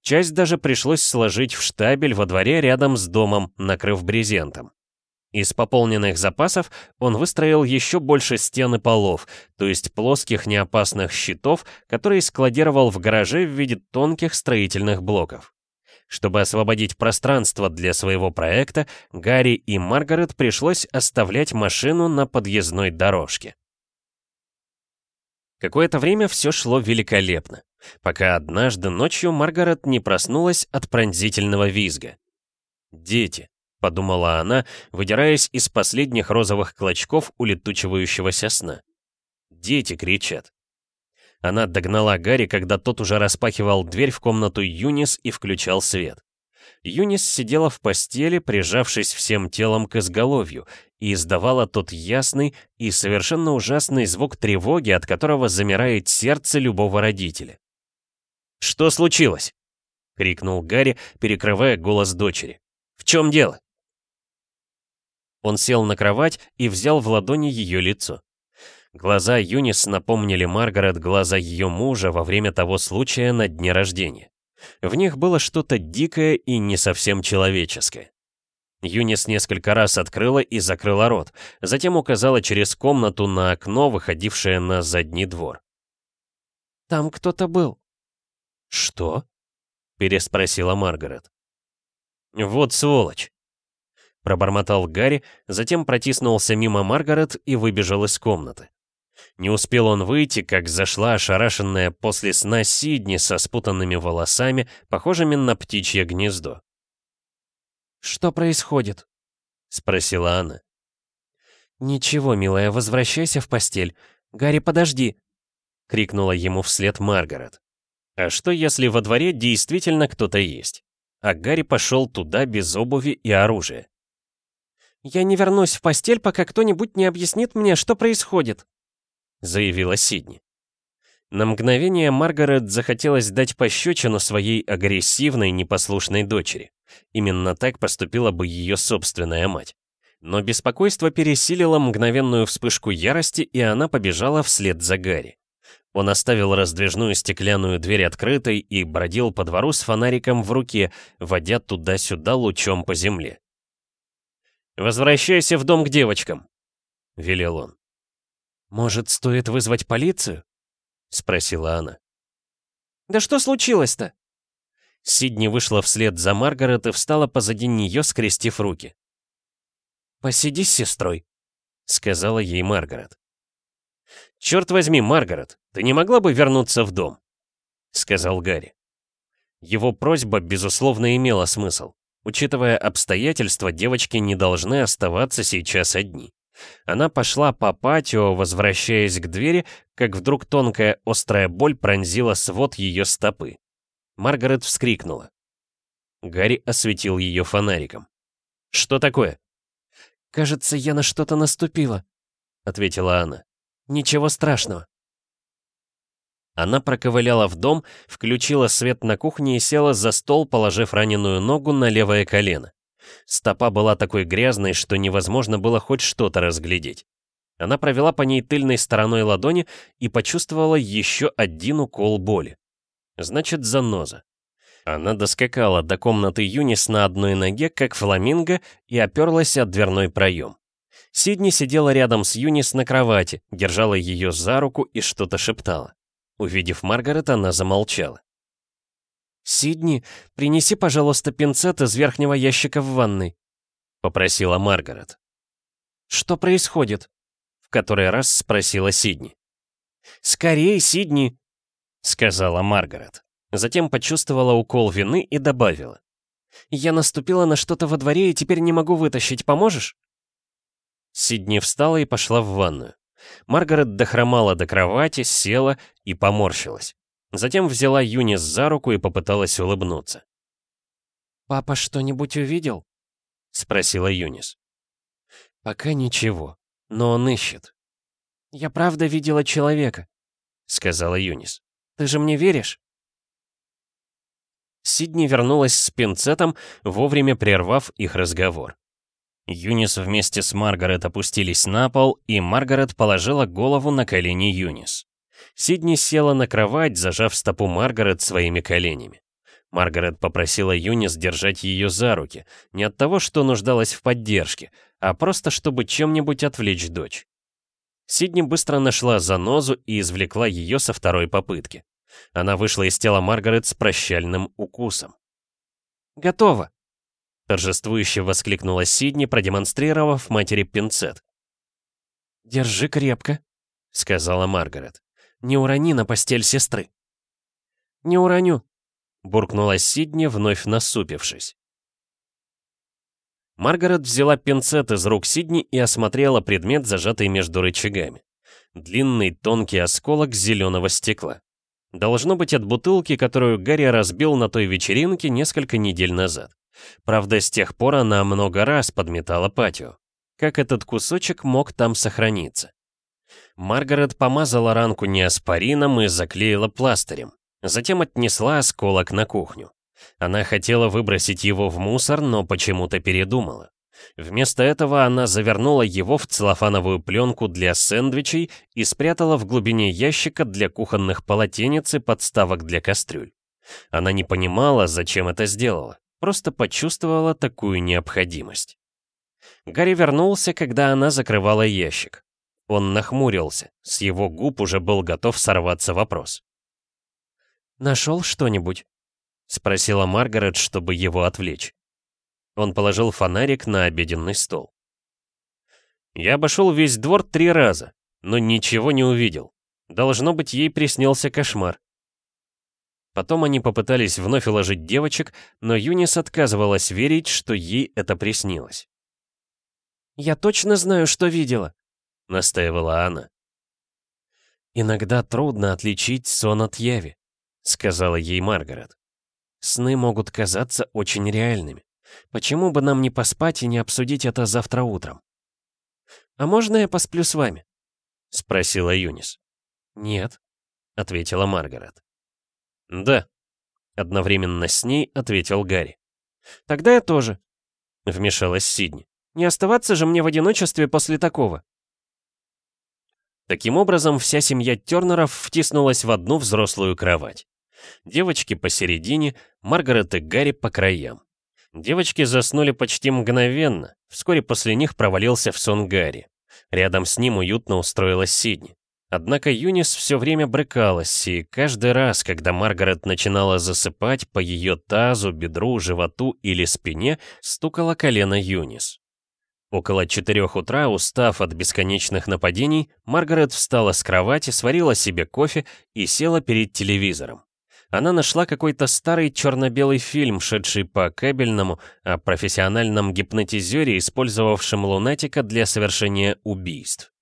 Часть даже пришлось сложить в штабель во дворе рядом с домом, накрыв брезентом. Из пополненных запасов он выстроил еще больше стен и полов, то есть плоских неопасных щитов, которые складировал в гараже в виде тонких строительных блоков. Чтобы освободить пространство для своего проекта, Гарри и Маргарет пришлось оставлять машину на подъездной дорожке. Какое-то время все шло великолепно, пока однажды ночью Маргарет не проснулась от пронзительного визга. Дети, — подумала она, выдираясь из последних розовых клочков улетучивающегося сна. «Дети кричат». Она догнала Гарри, когда тот уже распахивал дверь в комнату Юнис и включал свет. Юнис сидела в постели, прижавшись всем телом к изголовью, и издавала тот ясный и совершенно ужасный звук тревоги, от которого замирает сердце любого родителя. «Что случилось?» — крикнул Гарри, перекрывая голос дочери. «В чем дело?» Он сел на кровать и взял в ладони ее лицо. Глаза Юнис напомнили Маргарет глаза ее мужа во время того случая на дне рождения. В них было что-то дикое и не совсем человеческое. Юнис несколько раз открыла и закрыла рот, затем указала через комнату на окно, выходившее на задний двор. «Там кто-то был». «Что?» — переспросила Маргарет. «Вот сволочь!» Пробормотал Гарри, затем протиснулся мимо Маргарет и выбежал из комнаты. Не успел он выйти, как зашла ошарашенная после сна Сидни со спутанными волосами, похожими на птичье гнездо. «Что происходит?» — спросила она. «Ничего, милая, возвращайся в постель. Гарри, подожди!» — крикнула ему вслед Маргарет. А что, если во дворе действительно кто-то есть? А Гарри пошел туда без обуви и оружия. «Я не вернусь в постель, пока кто-нибудь не объяснит мне, что происходит», — заявила Сидни. На мгновение Маргарет захотелось дать пощечину своей агрессивной, непослушной дочери. Именно так поступила бы ее собственная мать. Но беспокойство пересилило мгновенную вспышку ярости, и она побежала вслед за Гарри. Он оставил раздвижную стеклянную дверь открытой и бродил по двору с фонариком в руке, водя туда-сюда лучом по земле. «Возвращайся в дом к девочкам», — велел он. «Может, стоит вызвать полицию?» — спросила она. «Да что случилось-то?» Сидни вышла вслед за Маргарет и встала позади нее, скрестив руки. «Посиди с сестрой», — сказала ей Маргарет. «Черт возьми, Маргарет, ты не могла бы вернуться в дом?» — сказал Гарри. Его просьба, безусловно, имела смысл. Учитывая обстоятельства, девочки не должны оставаться сейчас одни. Она пошла по патио, возвращаясь к двери, как вдруг тонкая острая боль пронзила свод ее стопы. Маргарет вскрикнула. Гарри осветил ее фонариком. «Что такое?» «Кажется, я на что-то наступила», — ответила она. «Ничего страшного». Она проковыляла в дом, включила свет на кухне и села за стол, положив раненую ногу на левое колено. Стопа была такой грязной, что невозможно было хоть что-то разглядеть. Она провела по ней тыльной стороной ладони и почувствовала еще один укол боли. Значит, заноза. Она доскакала до комнаты Юнис на одной ноге, как фламинго, и оперлась от дверной проем. Сидни сидела рядом с Юнис на кровати, держала ее за руку и что-то шептала. Увидев Маргарет, она замолчала. «Сидни, принеси, пожалуйста, пинцет из верхнего ящика в ванной», — попросила Маргарет. «Что происходит?» — в который раз спросила Сидни. «Скорей, Сидни!» — сказала Маргарет. Затем почувствовала укол вины и добавила. «Я наступила на что-то во дворе и теперь не могу вытащить. Поможешь?» Сидни встала и пошла в ванную. Маргарет дохромала до кровати, села и поморщилась. Затем взяла Юнис за руку и попыталась улыбнуться. «Папа что-нибудь увидел?» — спросила Юнис. «Пока ничего, но он ищет». «Я правда видела человека», — сказала Юнис. «Ты же мне веришь?» Сидни вернулась с пинцетом, вовремя прервав их разговор. Юнис вместе с Маргарет опустились на пол, и Маргарет положила голову на колени Юнис. Сидни села на кровать, зажав стопу Маргарет своими коленями. Маргарет попросила Юнис держать ее за руки, не от того, что нуждалась в поддержке, а просто чтобы чем-нибудь отвлечь дочь. Сидни быстро нашла занозу и извлекла ее со второй попытки. Она вышла из тела Маргарет с прощальным укусом. «Готово!» — торжествующе воскликнула Сидни, продемонстрировав матери пинцет. «Держи крепко», — сказала Маргарет. Не урони на постель сестры». «Не уроню», — буркнула Сидни, вновь насупившись. Маргарет взяла пинцет из рук Сидни и осмотрела предмет, зажатый между рычагами. Длинный тонкий осколок зеленого стекла. Должно быть от бутылки, которую Гарри разбил на той вечеринке несколько недель назад. Правда, с тех пор она много раз подметала патио. Как этот кусочек мог там сохраниться? Маргарет помазала ранку неоспорином и заклеила пластырем. Затем отнесла осколок на кухню. Она хотела выбросить его в мусор, но почему-то передумала. Вместо этого она завернула его в целлофановую пленку для сэндвичей и спрятала в глубине ящика для кухонных полотенец и подставок для кастрюль. Она не понимала, зачем это сделала, просто почувствовала такую необходимость. Гарри вернулся, когда она закрывала ящик. Он нахмурился, с его губ уже был готов сорваться вопрос. «Нашел что-нибудь?» — спросила Маргарет, чтобы его отвлечь. Он положил фонарик на обеденный стол. Я обошел весь двор три раза, но ничего не увидел. Должно быть, ей приснился кошмар. Потом они попытались вновь уложить девочек, но Юнис отказывалась верить, что ей это приснилось. «Я точно знаю, что видела», — настаивала она. «Иногда трудно отличить сон от яви», — сказала ей Маргарет. «Сны могут казаться очень реальными. Почему бы нам не поспать и не обсудить это завтра утром?» «А можно я посплю с вами?» — спросила Юнис. «Нет», — ответила Маргарет. «Да», — одновременно с ней ответил Гарри. «Тогда я тоже», — вмешалась Сидни. «Не оставаться же мне в одиночестве после такого». Таким образом, вся семья Тернеров втиснулась в одну взрослую кровать. Девочки посередине, Маргарет и Гарри по краям. Девочки заснули почти мгновенно, вскоре после них провалился в сон Гарри. Рядом с ним уютно устроилась Сидни. Однако Юнис все время брыкалась, и каждый раз, когда Маргарет начинала засыпать, по ее тазу, бедру, животу или спине стукало колено Юнис. Около четырех утра, устав от бесконечных нападений, Маргарет встала с кровати, сварила себе кофе и села перед телевизором. Она нашла какой-то старый черно-белый фильм, шедший по кабельному, о профессиональном гипнотизере, использовавшем лунатика для совершения убийств.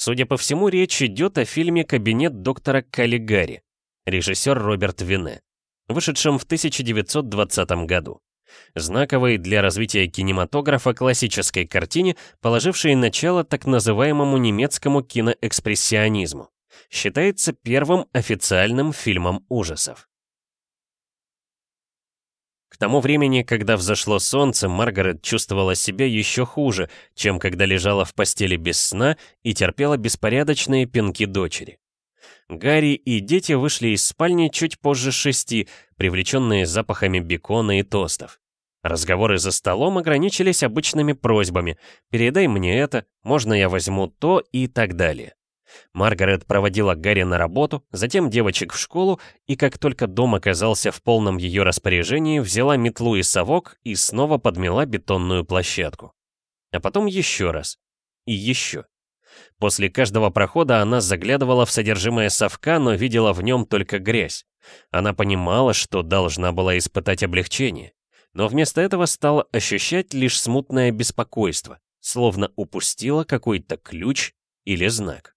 Судя по всему, речь идет о фильме «Кабинет доктора Каллигари», режиссер Роберт Вине, вышедшем в 1920 году знаковой для развития кинематографа классической картине, положившей начало так называемому немецкому киноэкспрессионизму. Считается первым официальным фильмом ужасов. К тому времени, когда взошло солнце, Маргарет чувствовала себя еще хуже, чем когда лежала в постели без сна и терпела беспорядочные пинки дочери. Гарри и дети вышли из спальни чуть позже шести, привлеченные запахами бекона и тостов. Разговоры за столом ограничились обычными просьбами «передай мне это», «можно я возьму то» и так далее. Маргарет проводила Гарри на работу, затем девочек в школу, и как только дом оказался в полном ее распоряжении, взяла метлу и совок и снова подмела бетонную площадку. А потом еще раз. И еще. После каждого прохода она заглядывала в содержимое совка, но видела в нем только грязь. Она понимала, что должна была испытать облегчение но вместо этого стала ощущать лишь смутное беспокойство, словно упустила какой-то ключ или знак.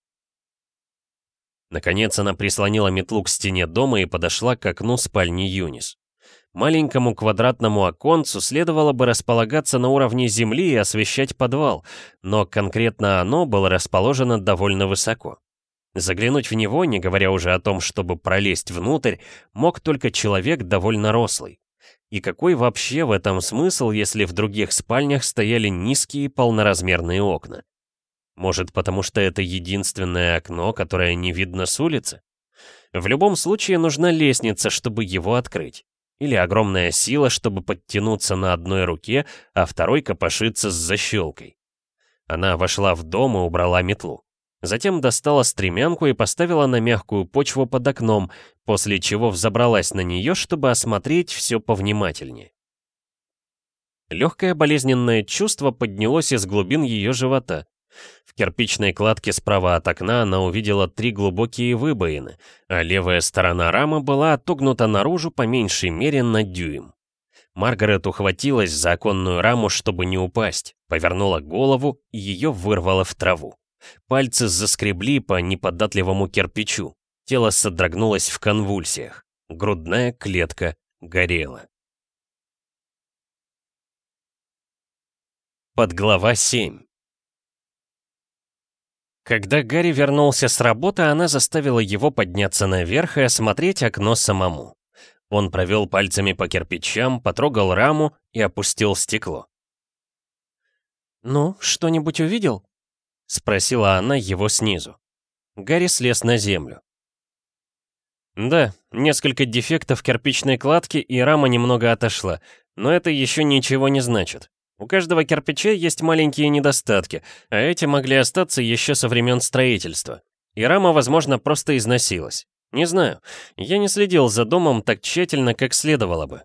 Наконец она прислонила метлу к стене дома и подошла к окну спальни Юнис. Маленькому квадратному оконцу следовало бы располагаться на уровне земли и освещать подвал, но конкретно оно было расположено довольно высоко. Заглянуть в него, не говоря уже о том, чтобы пролезть внутрь, мог только человек довольно рослый. И какой вообще в этом смысл, если в других спальнях стояли низкие полноразмерные окна? Может, потому что это единственное окно, которое не видно с улицы? В любом случае нужна лестница, чтобы его открыть. Или огромная сила, чтобы подтянуться на одной руке, а второй копошиться с защелкой. Она вошла в дом и убрала метлу. Затем достала стремянку и поставила на мягкую почву под окном, после чего взобралась на нее, чтобы осмотреть все повнимательнее. Легкое болезненное чувство поднялось из глубин ее живота. В кирпичной кладке справа от окна она увидела три глубокие выбоины, а левая сторона рамы была отогнута наружу по меньшей мере на дюйм. Маргарет ухватилась за оконную раму, чтобы не упасть, повернула голову и ее вырвало в траву. Пальцы заскребли по неподатливому кирпичу. Тело содрогнулось в конвульсиях. Грудная клетка горела. Подглава 7 Когда Гарри вернулся с работы, она заставила его подняться наверх и осмотреть окно самому. Он провел пальцами по кирпичам, потрогал раму и опустил стекло. «Ну, что-нибудь увидел?» — спросила она его снизу. Гарри слез на землю. «Да, несколько дефектов кирпичной кладки и рама немного отошла, но это еще ничего не значит. У каждого кирпича есть маленькие недостатки, а эти могли остаться еще со времен строительства. И рама, возможно, просто износилась. Не знаю, я не следил за домом так тщательно, как следовало бы».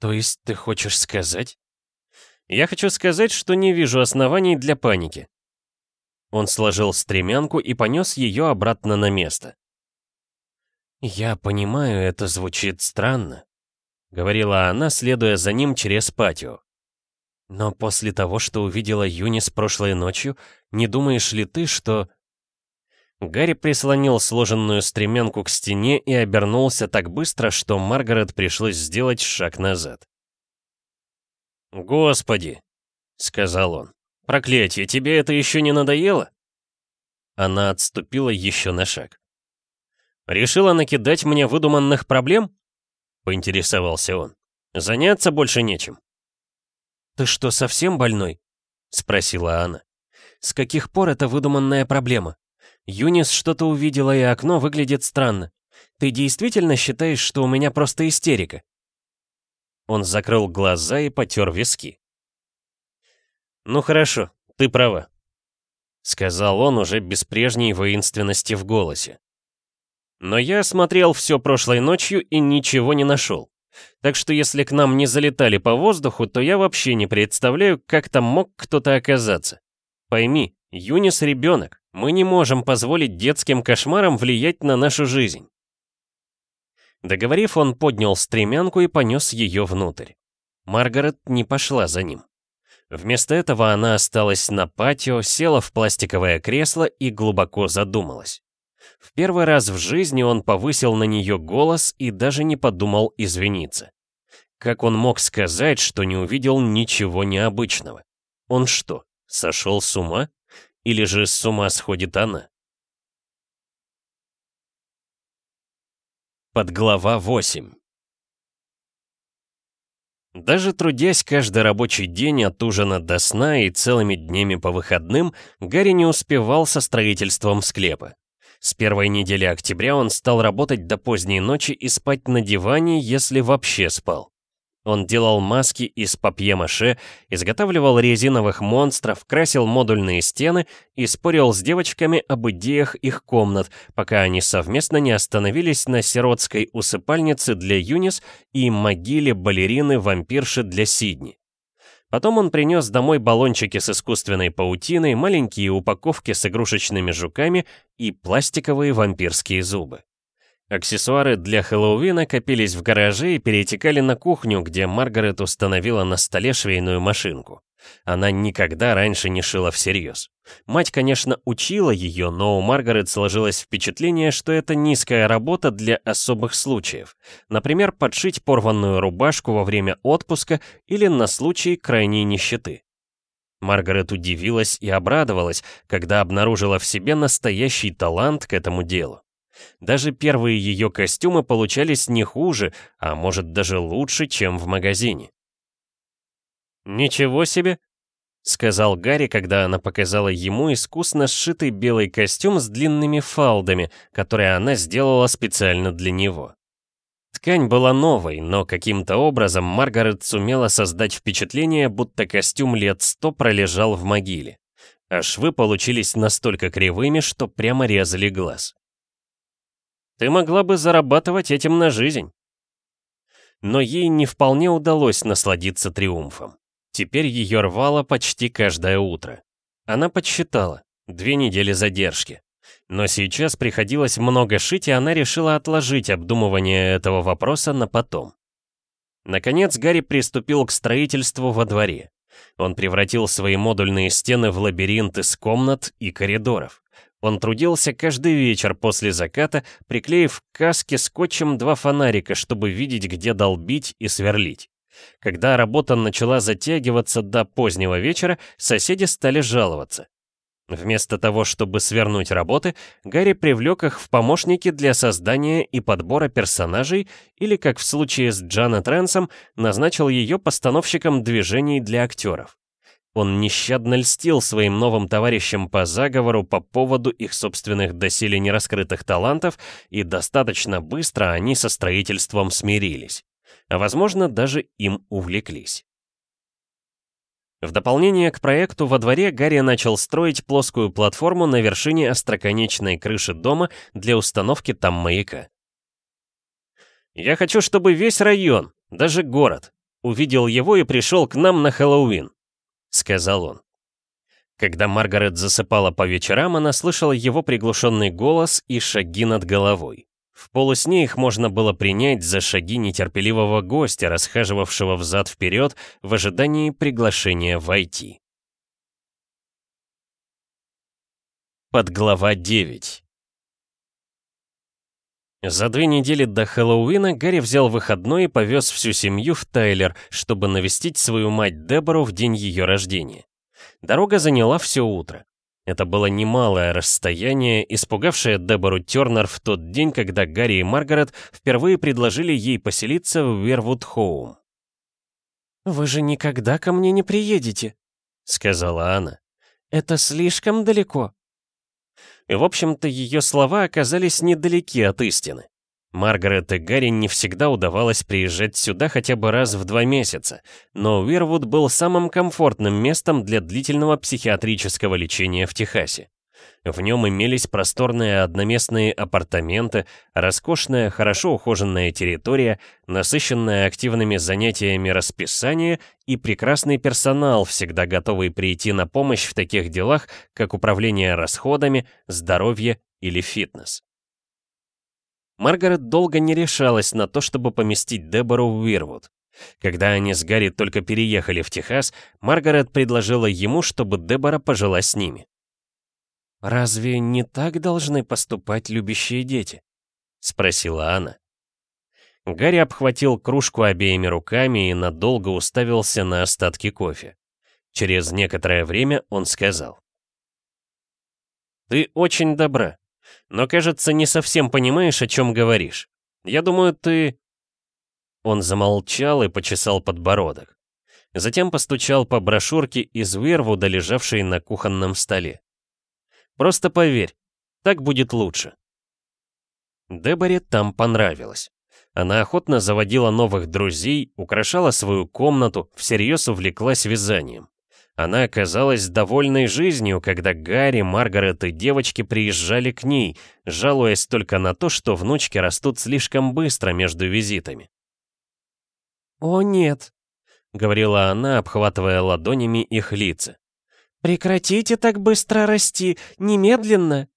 «То есть ты хочешь сказать?» «Я хочу сказать, что не вижу оснований для паники. Он сложил стремянку и понес ее обратно на место. «Я понимаю, это звучит странно», — говорила она, следуя за ним через патио. «Но после того, что увидела Юнис прошлой ночью, не думаешь ли ты, что...» Гарри прислонил сложенную стремянку к стене и обернулся так быстро, что Маргарет пришлось сделать шаг назад. «Господи!» — сказал он. «Проклятие, тебе это еще не надоело?» Она отступила еще на шаг. «Решила накидать мне выдуманных проблем?» — поинтересовался он. «Заняться больше нечем». «Ты что, совсем больной?» — спросила она. «С каких пор это выдуманная проблема? Юнис что-то увидела, и окно выглядит странно. Ты действительно считаешь, что у меня просто истерика?» Он закрыл глаза и потер виски. «Ну хорошо, ты права», — сказал он уже без прежней воинственности в голосе. «Но я смотрел все прошлой ночью и ничего не нашел. Так что если к нам не залетали по воздуху, то я вообще не представляю, как там мог кто-то оказаться. Пойми, Юнис ребенок, мы не можем позволить детским кошмарам влиять на нашу жизнь. Договорив, он поднял стремянку и понес ее внутрь. Маргарет не пошла за ним. Вместо этого она осталась на патио, села в пластиковое кресло и глубоко задумалась. В первый раз в жизни он повысил на нее голос и даже не подумал извиниться. Как он мог сказать, что не увидел ничего необычного? Он что, сошел с ума? Или же с ума сходит она? Подглава 8 Даже трудясь каждый рабочий день от ужина до сна и целыми днями по выходным, Гарри не успевал со строительством склепа. С первой недели октября он стал работать до поздней ночи и спать на диване, если вообще спал. Он делал маски из папье-маше, изготавливал резиновых монстров, красил модульные стены и спорил с девочками об идеях их комнат, пока они совместно не остановились на сиротской усыпальнице для Юнис и могиле балерины-вампирши для Сидни. Потом он принес домой баллончики с искусственной паутиной, маленькие упаковки с игрушечными жуками и пластиковые вампирские зубы. Аксессуары для Хэллоуина копились в гараже и перетекали на кухню, где Маргарет установила на столе швейную машинку. Она никогда раньше не шила всерьез. Мать, конечно, учила ее, но у Маргарет сложилось впечатление, что это низкая работа для особых случаев. Например, подшить порванную рубашку во время отпуска или на случай крайней нищеты. Маргарет удивилась и обрадовалась, когда обнаружила в себе настоящий талант к этому делу. Даже первые ее костюмы получались не хуже, а может даже лучше, чем в магазине. «Ничего себе!» — сказал Гарри, когда она показала ему искусно сшитый белый костюм с длинными фалдами, который она сделала специально для него. Ткань была новой, но каким-то образом Маргарет сумела создать впечатление, будто костюм лет сто пролежал в могиле. А швы получились настолько кривыми, что прямо резали глаз. «Ты могла бы зарабатывать этим на жизнь». Но ей не вполне удалось насладиться триумфом. Теперь ее рвало почти каждое утро. Она подсчитала. Две недели задержки. Но сейчас приходилось много шить, и она решила отложить обдумывание этого вопроса на потом. Наконец Гарри приступил к строительству во дворе. Он превратил свои модульные стены в лабиринт из комнат и коридоров. Он трудился каждый вечер после заката, приклеив к каске скотчем два фонарика, чтобы видеть, где долбить и сверлить. Когда работа начала затягиваться до позднего вечера, соседи стали жаловаться. Вместо того, чтобы свернуть работы, Гарри привлек их в помощники для создания и подбора персонажей или, как в случае с Джанет Рэнсом, назначил ее постановщиком движений для актеров. Он нещадно льстил своим новым товарищам по заговору по поводу их собственных доселе нераскрытых талантов, и достаточно быстро они со строительством смирились а возможно даже им увлеклись. В дополнение к проекту во дворе Гарри начал строить плоскую платформу на вершине остроконечной крыши дома для установки там маяка. «Я хочу, чтобы весь район, даже город, увидел его и пришел к нам на Хэллоуин», — сказал он. Когда Маргарет засыпала по вечерам, она слышала его приглушенный голос и шаги над головой. В полусне их можно было принять за шаги нетерпеливого гостя, расхаживавшего взад-вперед в ожидании приглашения войти. Подглава 9 За две недели до Хэллоуина Гарри взял выходной и повез всю семью в Тайлер, чтобы навестить свою мать Дебору в день ее рождения. Дорога заняла все утро. Это было немалое расстояние, испугавшее Дебору Тернер в тот день, когда Гарри и Маргарет впервые предложили ей поселиться в Вервуд-Хоум. «Вы же никогда ко мне не приедете», — сказала она. «Это слишком далеко». И, в общем-то, ее слова оказались недалеки от истины. Маргарет и Гарри не всегда удавалось приезжать сюда хотя бы раз в два месяца, но Уирвуд был самым комфортным местом для длительного психиатрического лечения в Техасе. В нем имелись просторные одноместные апартаменты, роскошная, хорошо ухоженная территория, насыщенная активными занятиями расписание и прекрасный персонал, всегда готовый прийти на помощь в таких делах, как управление расходами, здоровье или фитнес. Маргарет долго не решалась на то, чтобы поместить Дебору в Вирвуд. Когда они с Гарри только переехали в Техас, Маргарет предложила ему, чтобы Дебора пожила с ними. «Разве не так должны поступать любящие дети?» — спросила она. Гарри обхватил кружку обеими руками и надолго уставился на остатки кофе. Через некоторое время он сказал. «Ты очень добра, но, кажется, не совсем понимаешь, о чем говоришь. Я думаю, ты...» Он замолчал и почесал подбородок. Затем постучал по брошюрке из Вервуда, лежавшей на кухонном столе. «Просто поверь, так будет лучше». Деборе там понравилось. Она охотно заводила новых друзей, украшала свою комнату, всерьез увлеклась вязанием. Она оказалась довольной жизнью, когда Гарри, Маргарет и девочки приезжали к ней, жалуясь только на то, что внучки растут слишком быстро между визитами. «О, нет», — говорила она, обхватывая ладонями их лица. «Прекратите так быстро расти, немедленно!»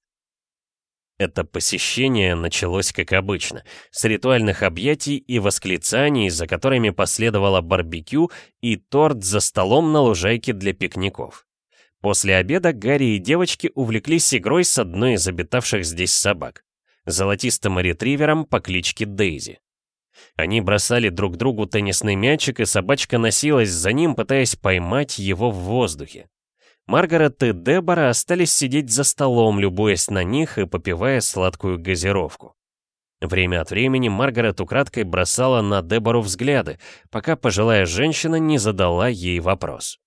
Это посещение началось как обычно, с ритуальных объятий и восклицаний, за которыми последовало барбекю и торт за столом на лужайке для пикников. После обеда Гарри и девочки увлеклись игрой с одной из обитавших здесь собак, золотистым ретривером по кличке Дейзи. Они бросали друг другу теннисный мячик, и собачка носилась за ним, пытаясь поймать его в воздухе. Маргарет и Дебора остались сидеть за столом, любуясь на них и попивая сладкую газировку. Время от времени Маргарет украдкой бросала на Дебору взгляды, пока пожилая женщина не задала ей вопрос.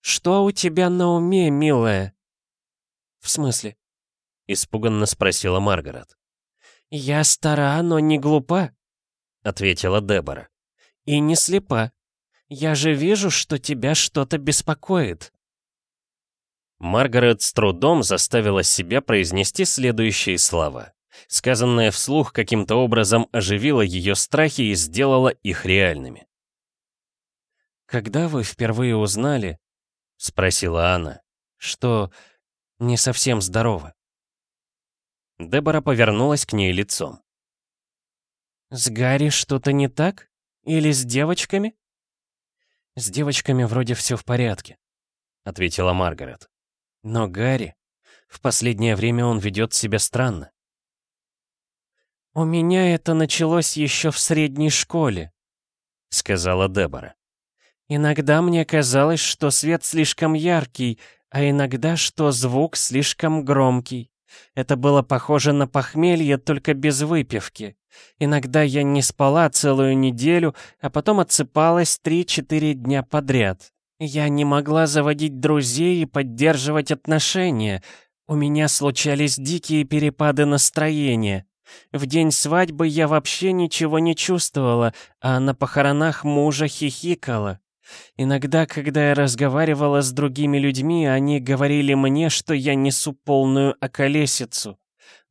«Что у тебя на уме, милая?» «В смысле?» — испуганно спросила Маргарет. «Я стара, но не глупа», — ответила Дебора. «И не слепа. Я же вижу, что тебя что-то беспокоит». Маргарет с трудом заставила себя произнести следующие слова. Сказанное вслух каким-то образом оживило ее страхи и сделало их реальными. «Когда вы впервые узнали, — спросила она, — что не совсем здорово?» Дебора повернулась к ней лицом. «С Гарри что-то не так? Или с девочками?» «С девочками вроде все в порядке», — ответила Маргарет. «Но Гарри, в последнее время он ведет себя странно». «У меня это началось еще в средней школе», — сказала Дебора. «Иногда мне казалось, что свет слишком яркий, а иногда, что звук слишком громкий. Это было похоже на похмелье, только без выпивки. Иногда я не спала целую неделю, а потом отсыпалась 3-4 дня подряд. Я не могла заводить друзей и поддерживать отношения. У меня случались дикие перепады настроения. В день свадьбы я вообще ничего не чувствовала, а на похоронах мужа хихикала. Иногда, когда я разговаривала с другими людьми, они говорили мне, что я несу полную околесицу.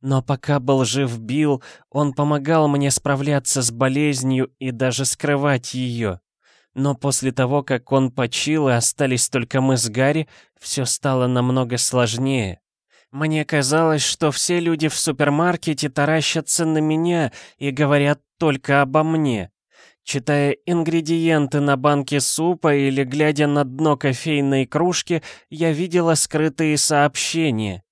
Но пока был жив Билл, он помогал мне справляться с болезнью и даже скрывать ее. Но после того, как он почил и остались только мы с Гарри, все стало намного сложнее. Мне казалось, что все люди в супермаркете таращатся на меня и говорят только обо мне. Читая ингредиенты на банке супа или глядя на дно кофейной кружки, я видела скрытые сообщения.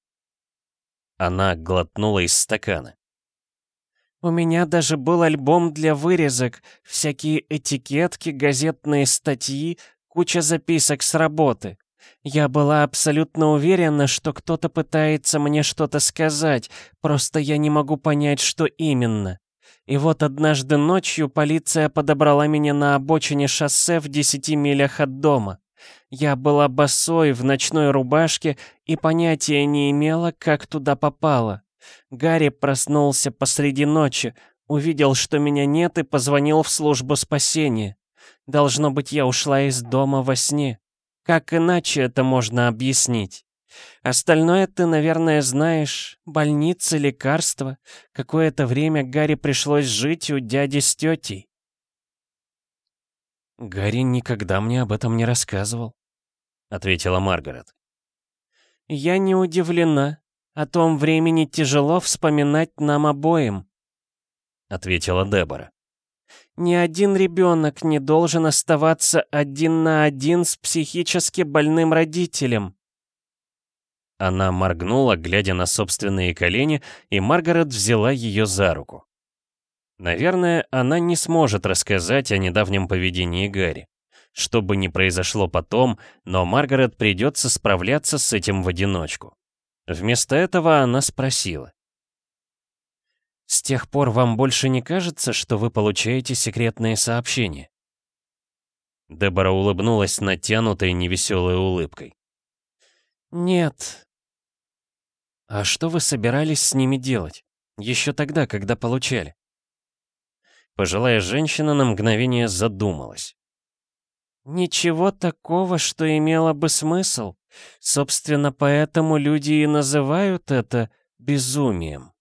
Она глотнула из стакана. У меня даже был альбом для вырезок, всякие этикетки, газетные статьи, куча записок с работы. Я была абсолютно уверена, что кто-то пытается мне что-то сказать, просто я не могу понять, что именно. И вот однажды ночью полиция подобрала меня на обочине шоссе в десяти милях от дома. Я была босой, в ночной рубашке и понятия не имела, как туда попала. Гарри проснулся посреди ночи, увидел, что меня нет и позвонил в службу спасения. Должно быть, я ушла из дома во сне. Как иначе это можно объяснить? Остальное ты, наверное, знаешь. Больницы, лекарства. Какое-то время Гарри пришлось жить у дяди с тетей. «Гарри никогда мне об этом не рассказывал», — ответила Маргарет. «Я не удивлена. О том времени тяжело вспоминать нам обоим», — ответила Дебора. «Ни один ребенок не должен оставаться один на один с психически больным родителем». Она моргнула, глядя на собственные колени, и Маргарет взяла ее за руку. Наверное, она не сможет рассказать о недавнем поведении Гарри. Что бы ни произошло потом, но Маргарет придется справляться с этим в одиночку. Вместо этого она спросила. «С тех пор вам больше не кажется, что вы получаете секретные сообщения?» Дебора улыбнулась натянутой невеселой улыбкой. «Нет». «А что вы собирались с ними делать? Еще тогда, когда получали?» Пожилая женщина на мгновение задумалась. «Ничего такого, что имело бы смысл. Собственно, поэтому люди и называют это безумием».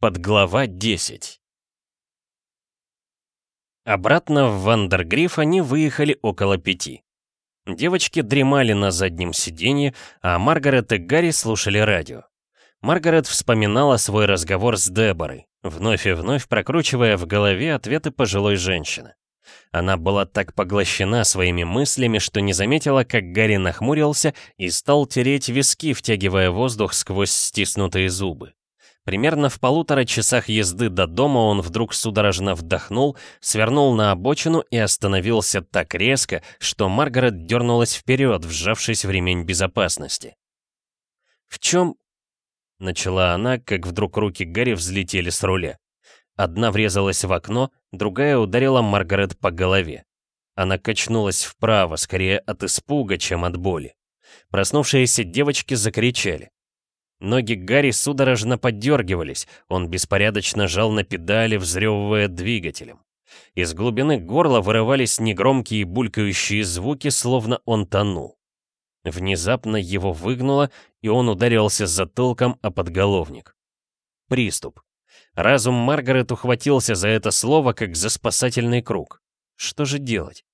Подглава 10 Обратно в Вандергриф они выехали около пяти. Девочки дремали на заднем сиденье, а Маргарет и Гарри слушали радио. Маргарет вспоминала свой разговор с Деборой, вновь и вновь прокручивая в голове ответы пожилой женщины. Она была так поглощена своими мыслями, что не заметила, как Гарри нахмурился и стал тереть виски, втягивая воздух сквозь стиснутые зубы. Примерно в полутора часах езды до дома он вдруг судорожно вдохнул, свернул на обочину и остановился так резко, что Маргарет дернулась вперед, вжавшись в ремень безопасности. «В чем Начала она, как вдруг руки Гарри взлетели с руля. Одна врезалась в окно, другая ударила Маргарет по голове. Она качнулась вправо, скорее от испуга, чем от боли. Проснувшиеся девочки закричали. Ноги Гарри судорожно поддергивались, он беспорядочно жал на педали, взрёвывая двигателем. Из глубины горла вырывались негромкие булькающие звуки, словно он тонул. Внезапно его выгнуло, и он ударился затылком о подголовник. Приступ. Разум Маргарет ухватился за это слово, как за спасательный круг. Что же делать?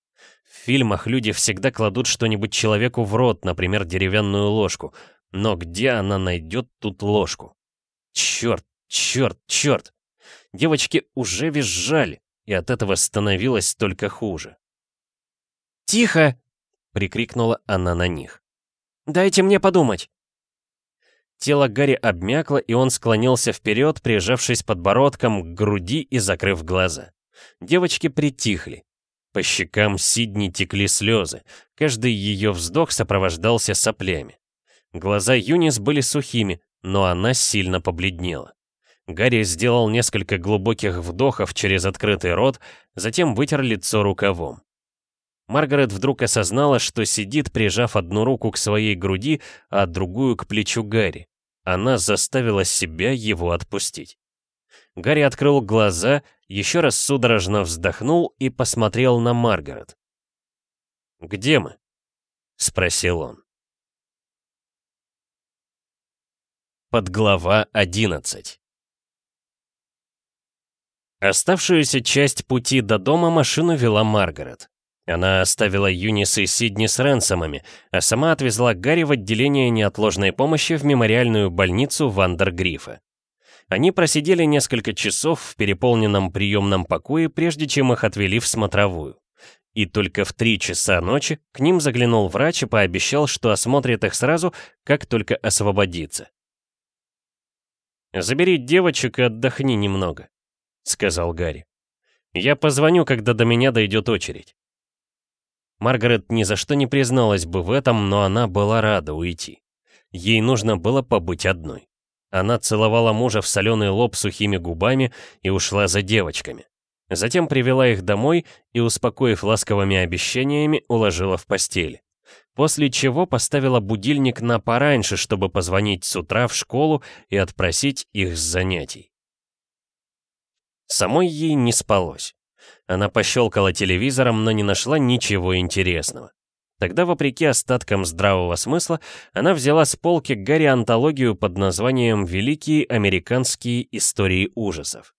В фильмах люди всегда кладут что-нибудь человеку в рот, например, деревянную ложку. Но где она найдет тут ложку? Черт, черт, черт! Девочки уже визжали, и от этого становилось только хуже. «Тихо!» Прикрикнула она на них. «Дайте мне подумать!» Тело Гарри обмякло, и он склонился вперед, прижавшись подбородком к груди и закрыв глаза. Девочки притихли. По щекам Сидни текли слезы. Каждый ее вздох сопровождался соплями. Глаза Юнис были сухими, но она сильно побледнела. Гарри сделал несколько глубоких вдохов через открытый рот, затем вытер лицо рукавом. Маргарет вдруг осознала, что сидит, прижав одну руку к своей груди, а другую к плечу Гарри. Она заставила себя его отпустить. Гарри открыл глаза, еще раз судорожно вздохнул и посмотрел на Маргарет. «Где мы?» — спросил он. Подглава 11 Оставшуюся часть пути до дома машину вела Маргарет. Она оставила Юнис и Сидни с Ренсомами, а сама отвезла Гарри в отделение неотложной помощи в мемориальную больницу Вандергрифа. Они просидели несколько часов в переполненном приемном покое, прежде чем их отвели в смотровую. И только в три часа ночи к ним заглянул врач и пообещал, что осмотрит их сразу, как только освободится. «Забери девочек и отдохни немного», — сказал Гарри. «Я позвоню, когда до меня дойдет очередь». Маргарет ни за что не призналась бы в этом, но она была рада уйти. Ей нужно было побыть одной. Она целовала мужа в соленый лоб сухими губами и ушла за девочками. Затем привела их домой и, успокоив ласковыми обещаниями, уложила в постель. После чего поставила будильник на пораньше, чтобы позвонить с утра в школу и отпросить их с занятий. Самой ей не спалось. Она пощелкала телевизором, но не нашла ничего интересного. Тогда, вопреки остаткам здравого смысла, она взяла с полки Гарри антологию под названием «Великие американские истории ужасов».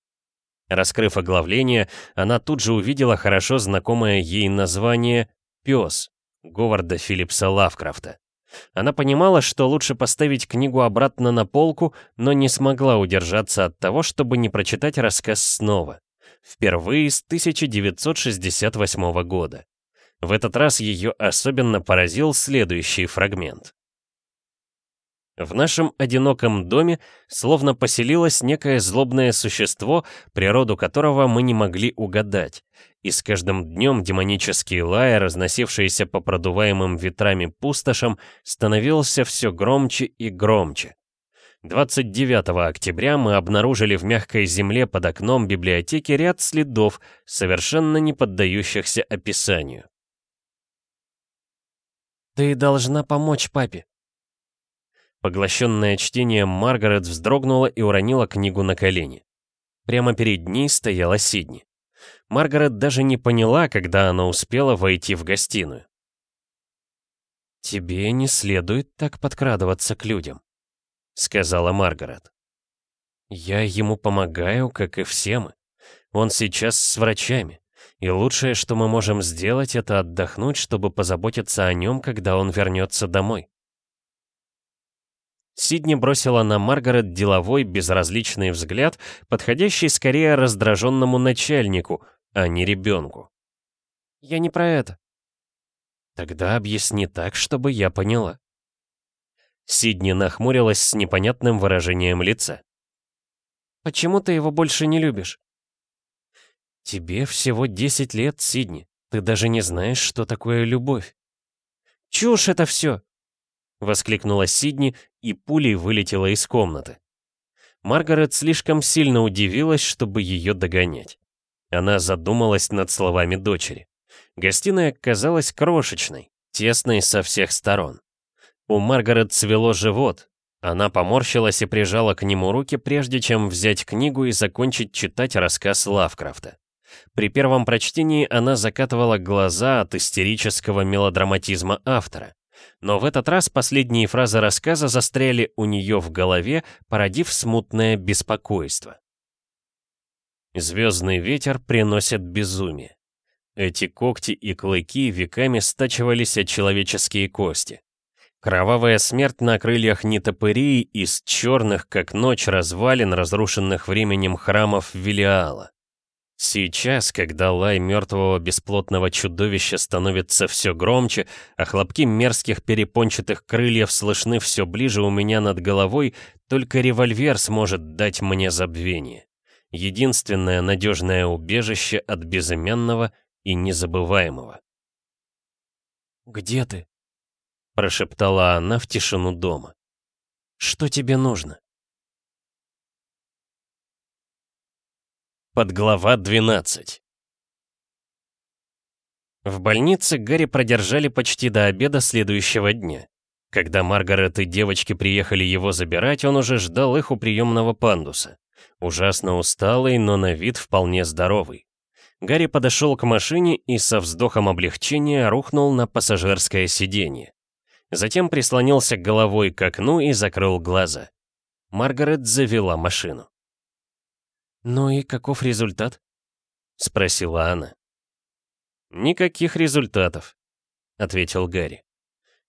Раскрыв оглавление, она тут же увидела хорошо знакомое ей название «Пес» Говарда Филлипса Лавкрафта. Она понимала, что лучше поставить книгу обратно на полку, но не смогла удержаться от того, чтобы не прочитать рассказ снова. Впервые с 1968 года. В этот раз ее особенно поразил следующий фрагмент. В нашем одиноком доме словно поселилось некое злобное существо, природу которого мы не могли угадать, и с каждым днем демонический лай, разносившийся по продуваемым ветрами пустошам, становился все громче и громче. 29 октября мы обнаружили в мягкой земле под окном библиотеки ряд следов, совершенно не поддающихся описанию. «Ты должна помочь папе», Поглощенная чтением, Маргарет вздрогнула и уронила книгу на колени. Прямо перед ней стояла Сидни. Маргарет даже не поняла, когда она успела войти в гостиную. «Тебе не следует так подкрадываться к людям», — сказала Маргарет. «Я ему помогаю, как и все мы. Он сейчас с врачами, и лучшее, что мы можем сделать, это отдохнуть, чтобы позаботиться о нем, когда он вернется домой». Сидни бросила на Маргарет деловой, безразличный взгляд, подходящий скорее раздраженному начальнику, а не ребенку. «Я не про это». «Тогда объясни так, чтобы я поняла». Сидни нахмурилась с непонятным выражением лица. «Почему ты его больше не любишь?» «Тебе всего 10 лет, Сидни. Ты даже не знаешь, что такое любовь». «Чушь это все!» — воскликнула Сидни и пулей вылетела из комнаты. Маргарет слишком сильно удивилась, чтобы ее догонять. Она задумалась над словами дочери. Гостиная казалась крошечной, тесной со всех сторон. У Маргарет свело живот. Она поморщилась и прижала к нему руки, прежде чем взять книгу и закончить читать рассказ Лавкрафта. При первом прочтении она закатывала глаза от истерического мелодраматизма автора. Но в этот раз последние фразы рассказа застряли у нее в голове, породив смутное беспокойство. Звездный ветер приносит безумие. Эти когти и клыки веками стачивались от человеческие кости. Кровавая смерть на крыльях нетопырей из черных, как ночь, развалин, разрушенных временем храмов Велиала. Сейчас, когда лай мертвого бесплотного чудовища становится все громче, а хлопки мерзких перепончатых крыльев слышны все ближе у меня над головой, только револьвер сможет дать мне забвение. Единственное надежное убежище от безымянного и незабываемого. «Где ты?» — прошептала она в тишину дома. «Что тебе нужно?» Подглава 12 В больнице Гарри продержали почти до обеда следующего дня. Когда Маргарет и девочки приехали его забирать, он уже ждал их у приемного пандуса. Ужасно усталый, но на вид вполне здоровый. Гарри подошел к машине и со вздохом облегчения рухнул на пассажирское сиденье. Затем прислонился головой к окну и закрыл глаза. Маргарет завела машину. «Ну и каков результат?» — спросила она. «Никаких результатов», — ответил Гарри.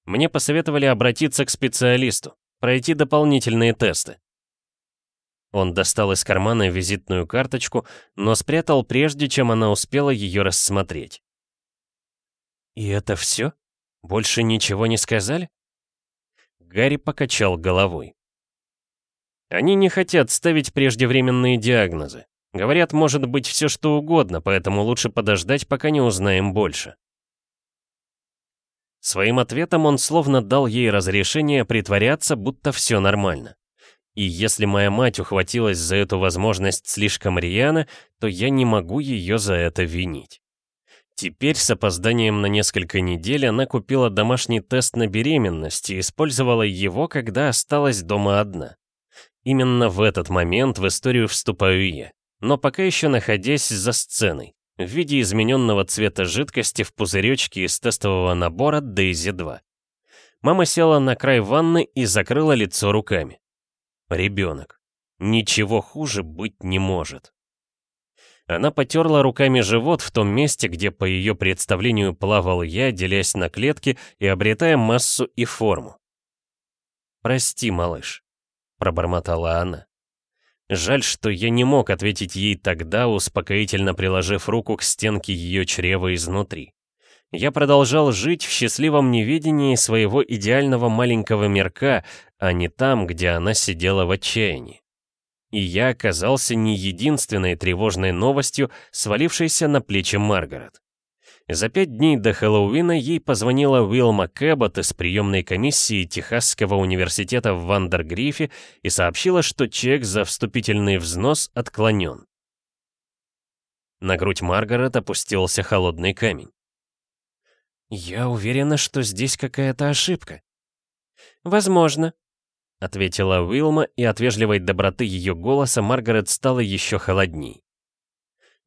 «Мне посоветовали обратиться к специалисту, пройти дополнительные тесты». Он достал из кармана визитную карточку, но спрятал прежде, чем она успела ее рассмотреть. «И это все? Больше ничего не сказали?» Гарри покачал головой. Они не хотят ставить преждевременные диагнозы. Говорят, может быть все что угодно, поэтому лучше подождать, пока не узнаем больше. Своим ответом он словно дал ей разрешение притворяться, будто все нормально. И если моя мать ухватилась за эту возможность слишком рьяно, то я не могу ее за это винить. Теперь с опозданием на несколько недель она купила домашний тест на беременность и использовала его, когда осталась дома одна. Именно в этот момент в историю вступаю я, но пока еще находясь за сценой, в виде измененного цвета жидкости в пузыречке из тестового набора Дейзи 2. Мама села на край ванны и закрыла лицо руками. Ребенок. Ничего хуже быть не может. Она потерла руками живот в том месте, где по ее представлению плавал я, делясь на клетки и обретая массу и форму. «Прости, малыш», — пробормотала она. Жаль, что я не мог ответить ей тогда, успокоительно приложив руку к стенке ее чрева изнутри. Я продолжал жить в счастливом неведении своего идеального маленького мирка, а не там, где она сидела в отчаянии. И я оказался не единственной тревожной новостью, свалившейся на плечи Маргарет. За пять дней до Хэллоуина ей позвонила Уилма Кэббот из приемной комиссии Техасского университета в Вандергрифе и сообщила, что чек за вступительный взнос отклонен. На грудь Маргарет опустился холодный камень. «Я уверена, что здесь какая-то ошибка». «Возможно», — ответила Уилма, и от вежливой доброты ее голоса Маргарет стала еще холодней.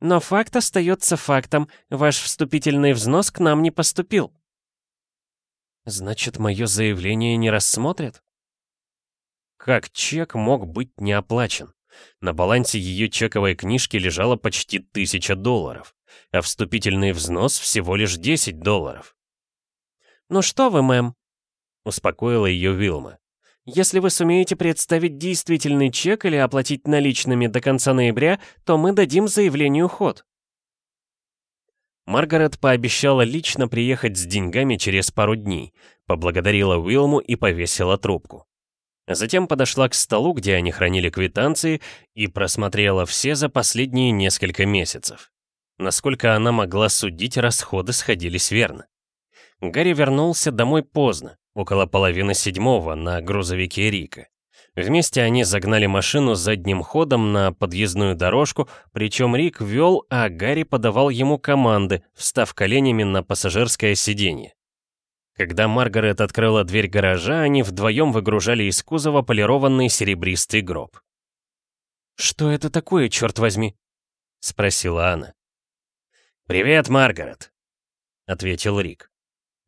Но факт остается фактом. Ваш вступительный взнос к нам не поступил. Значит, мое заявление не рассмотрят? Как чек мог быть не оплачен? На балансе ее чековой книжки лежало почти тысяча долларов, а вступительный взнос всего лишь 10 долларов. «Ну что вы, мэм?» — успокоила ее Вилма. Если вы сумеете представить действительный чек или оплатить наличными до конца ноября, то мы дадим заявлению ход. Маргарет пообещала лично приехать с деньгами через пару дней, поблагодарила Уилму и повесила трубку. Затем подошла к столу, где они хранили квитанции, и просмотрела все за последние несколько месяцев. Насколько она могла судить, расходы сходились верно. Гарри вернулся домой поздно, около половины седьмого, на грузовике Рика. Вместе они загнали машину задним ходом на подъездную дорожку, причем Рик вел, а Гарри подавал ему команды, встав коленями на пассажирское сиденье. Когда Маргарет открыла дверь гаража, они вдвоем выгружали из кузова полированный серебристый гроб. «Что это такое, черт возьми?» — спросила она. «Привет, Маргарет», — ответил Рик.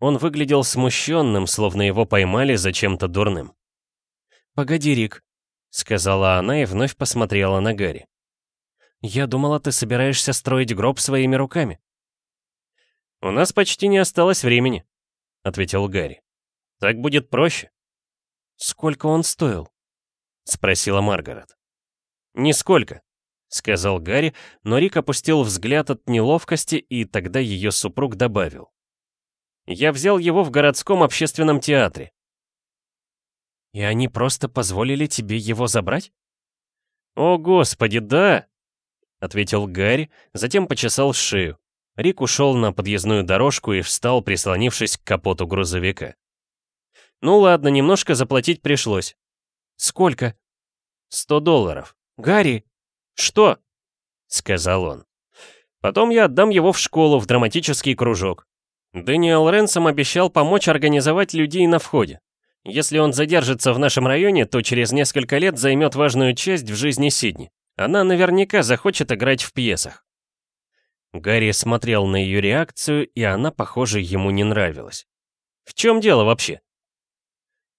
Он выглядел смущенным, словно его поймали за чем-то дурным. «Погоди, Рик», — сказала она и вновь посмотрела на Гарри. «Я думала, ты собираешься строить гроб своими руками». «У нас почти не осталось времени», — ответил Гарри. «Так будет проще». «Сколько он стоил?» — спросила Маргарет. «Нисколько», — сказал Гарри, но Рик опустил взгляд от неловкости, и тогда ее супруг добавил. Я взял его в городском общественном театре. И они просто позволили тебе его забрать? О, господи, да! Ответил Гарри, затем почесал шею. Рик ушел на подъездную дорожку и встал, прислонившись к капоту грузовика. Ну ладно, немножко заплатить пришлось. Сколько? Сто долларов. Гарри! Что? Сказал он. Потом я отдам его в школу, в драматический кружок. Дэниел Ренсом обещал помочь организовать людей на входе. Если он задержится в нашем районе, то через несколько лет займет важную часть в жизни Сидни. Она наверняка захочет играть в пьесах. Гарри смотрел на ее реакцию, и она, похоже, ему не нравилась. В чем дело вообще?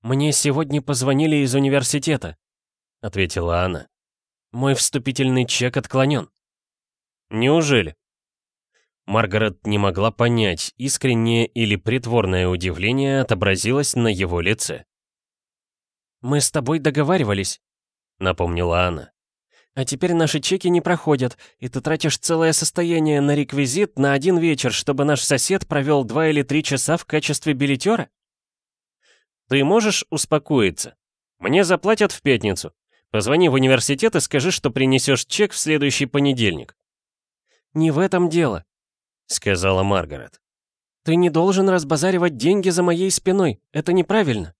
«Мне сегодня позвонили из университета», — ответила она. «Мой вступительный чек отклонен». «Неужели?» Маргарет не могла понять, искреннее или притворное удивление отобразилось на его лице. «Мы с тобой договаривались», — напомнила она. «А теперь наши чеки не проходят, и ты тратишь целое состояние на реквизит на один вечер, чтобы наш сосед провел два или три часа в качестве билетера?» «Ты можешь успокоиться? Мне заплатят в пятницу. Позвони в университет и скажи, что принесешь чек в следующий понедельник». «Не в этом дело», — сказала Маргарет. «Ты не должен разбазаривать деньги за моей спиной. Это неправильно».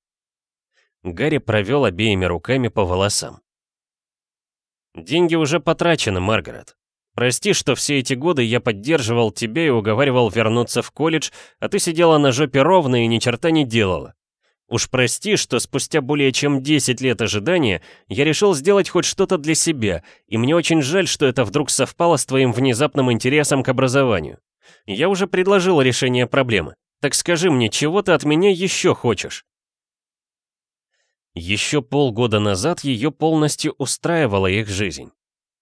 Гарри провел обеими руками по волосам. «Деньги уже потрачены, Маргарет. Прости, что все эти годы я поддерживал тебя и уговаривал вернуться в колледж, а ты сидела на жопе ровно и ни черта не делала. Уж прости, что спустя более чем 10 лет ожидания я решил сделать хоть что-то для себя, и мне очень жаль, что это вдруг совпало с твоим внезапным интересом к образованию. Я уже предложил решение проблемы. Так скажи мне, чего ты от меня еще хочешь?» Еще полгода назад ее полностью устраивала их жизнь.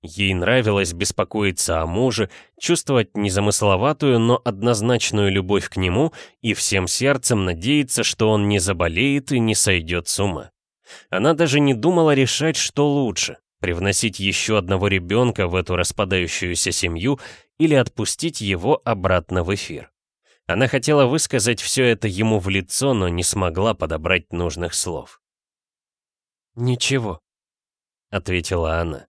Ей нравилось беспокоиться о муже, чувствовать незамысловатую, но однозначную любовь к нему и всем сердцем надеяться, что он не заболеет и не сойдет с ума. Она даже не думала решать, что лучше — привносить еще одного ребенка в эту распадающуюся семью или отпустить его обратно в эфир. Она хотела высказать все это ему в лицо, но не смогла подобрать нужных слов. «Ничего», — ответила она.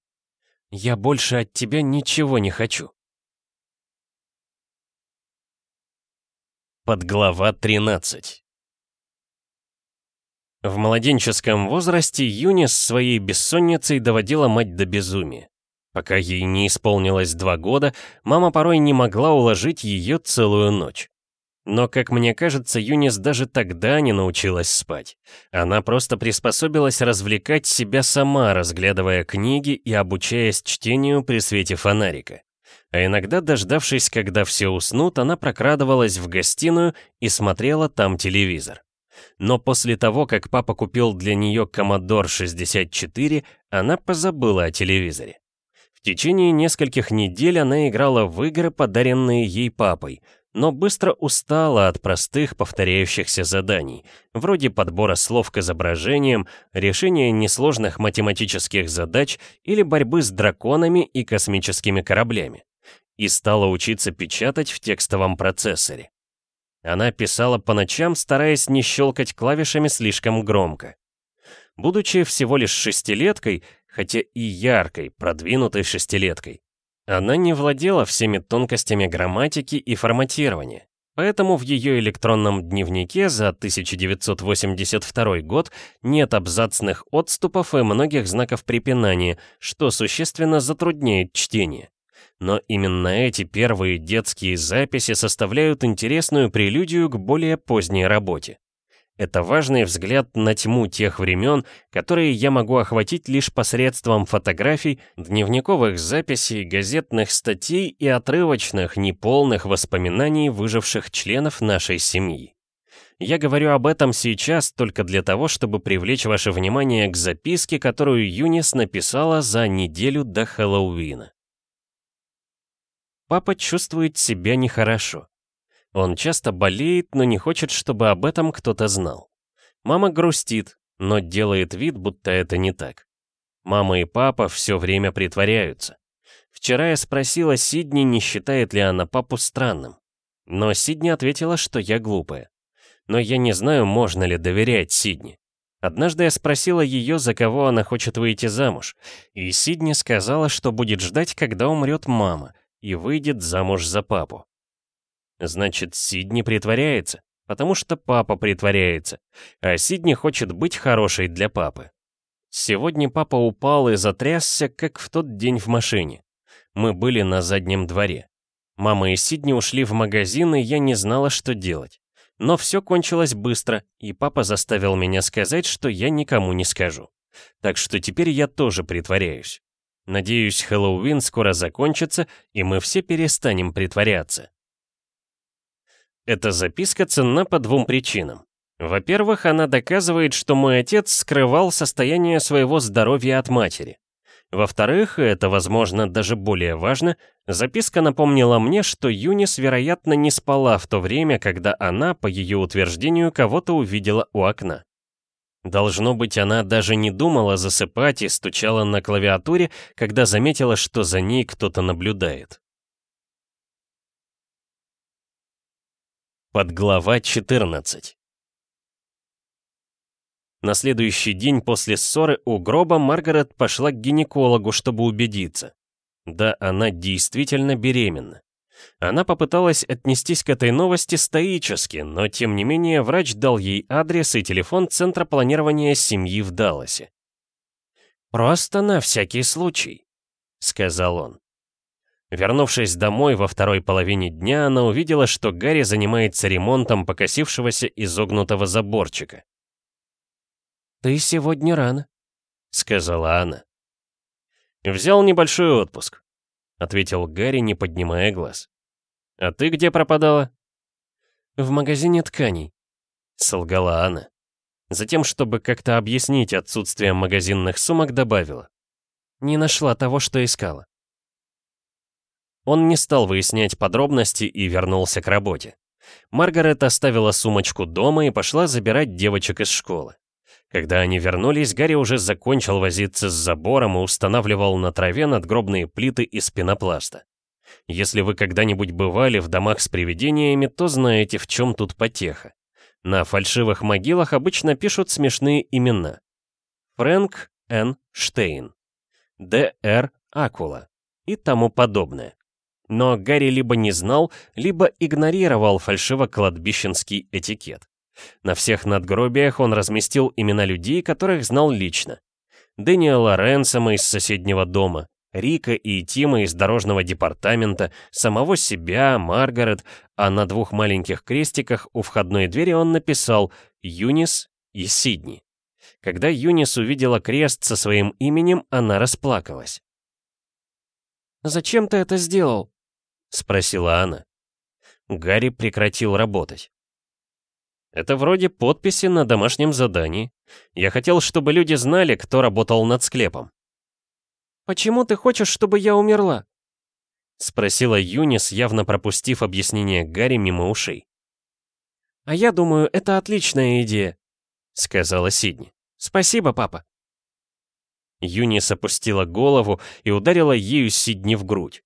Я больше от тебя ничего не хочу. Подглава 13 В младенческом возрасте Юнис своей бессонницей доводила мать до безумия. Пока ей не исполнилось два года, мама порой не могла уложить ее целую ночь. Но, как мне кажется, Юнис даже тогда не научилась спать. Она просто приспособилась развлекать себя сама, разглядывая книги и обучаясь чтению при свете фонарика. А иногда, дождавшись, когда все уснут, она прокрадывалась в гостиную и смотрела там телевизор. Но после того, как папа купил для нее Commodore 64, она позабыла о телевизоре. В течение нескольких недель она играла в игры, подаренные ей папой — но быстро устала от простых повторяющихся заданий, вроде подбора слов к изображениям, решения несложных математических задач или борьбы с драконами и космическими кораблями, и стала учиться печатать в текстовом процессоре. Она писала по ночам, стараясь не щелкать клавишами слишком громко. Будучи всего лишь шестилеткой, хотя и яркой, продвинутой шестилеткой, она не владела всеми тонкостями грамматики и форматирования, поэтому в ее электронном дневнике за 1982 год нет абзацных отступов и многих знаков препинания, что существенно затрудняет чтение. Но именно эти первые детские записи составляют интересную прелюдию к более поздней работе. Это важный взгляд на тьму тех времен, которые я могу охватить лишь посредством фотографий, дневниковых записей, газетных статей и отрывочных, неполных воспоминаний выживших членов нашей семьи. Я говорю об этом сейчас только для того, чтобы привлечь ваше внимание к записке, которую Юнис написала за неделю до Хэллоуина. Папа чувствует себя нехорошо. Он часто болеет, но не хочет, чтобы об этом кто-то знал. Мама грустит, но делает вид, будто это не так. Мама и папа все время притворяются. Вчера я спросила Сидни, не считает ли она папу странным. Но Сидни ответила, что я глупая. Но я не знаю, можно ли доверять Сидни. Однажды я спросила ее, за кого она хочет выйти замуж, и Сидни сказала, что будет ждать, когда умрет мама, и выйдет замуж за папу. Значит, Сидни притворяется, потому что папа притворяется, а Сидни хочет быть хорошей для папы. Сегодня папа упал и затрясся, как в тот день в машине. Мы были на заднем дворе. Мама и Сидни ушли в магазин, и я не знала, что делать. Но все кончилось быстро, и папа заставил меня сказать, что я никому не скажу. Так что теперь я тоже притворяюсь. Надеюсь, Хэллоуин скоро закончится, и мы все перестанем притворяться. Эта записка ценна по двум причинам. Во-первых, она доказывает, что мой отец скрывал состояние своего здоровья от матери. Во-вторых, это, возможно, даже более важно, записка напомнила мне, что Юнис, вероятно, не спала в то время, когда она, по ее утверждению, кого-то увидела у окна. Должно быть, она даже не думала засыпать и стучала на клавиатуре, когда заметила, что за ней кто-то наблюдает. Подглава 14 На следующий день после ссоры у гроба Маргарет пошла к гинекологу, чтобы убедиться. Да, она действительно беременна. Она попыталась отнестись к этой новости стоически, но тем не менее врач дал ей адрес и телефон Центра планирования семьи в Далласе. «Просто на всякий случай», — сказал он. Вернувшись домой во второй половине дня, она увидела, что Гарри занимается ремонтом покосившегося изогнутого заборчика. «Ты сегодня рано», — сказала она. «Взял небольшой отпуск», — ответил Гарри, не поднимая глаз. «А ты где пропадала?» «В магазине тканей», — солгала она. Затем, чтобы как-то объяснить отсутствие магазинных сумок, добавила. «Не нашла того, что искала». Он не стал выяснять подробности и вернулся к работе. Маргарет оставила сумочку дома и пошла забирать девочек из школы. Когда они вернулись, Гарри уже закончил возиться с забором и устанавливал на траве надгробные плиты из пенопласта. Если вы когда-нибудь бывали в домах с привидениями, то знаете, в чем тут потеха. На фальшивых могилах обычно пишут смешные имена. Фрэнк Н. Штейн, Д. Р. Акула и тому подобное. Но Гарри либо не знал, либо игнорировал фальшиво-кладбищенский этикет. На всех надгробиях он разместил имена людей, которых знал лично. Дэниела Ренсома из соседнего дома, Рика и Тима из дорожного департамента, самого себя, Маргарет, а на двух маленьких крестиках у входной двери он написал «Юнис» и «Сидни». Когда Юнис увидела крест со своим именем, она расплакалась. «Зачем ты это сделал?» — спросила она. Гарри прекратил работать. Это вроде подписи на домашнем задании. Я хотел, чтобы люди знали, кто работал над склепом. «Почему ты хочешь, чтобы я умерла?» — спросила Юнис, явно пропустив объяснение Гарри мимо ушей. «А я думаю, это отличная идея», — сказала Сидни. «Спасибо, папа». Юнис опустила голову и ударила ею Сидни в грудь.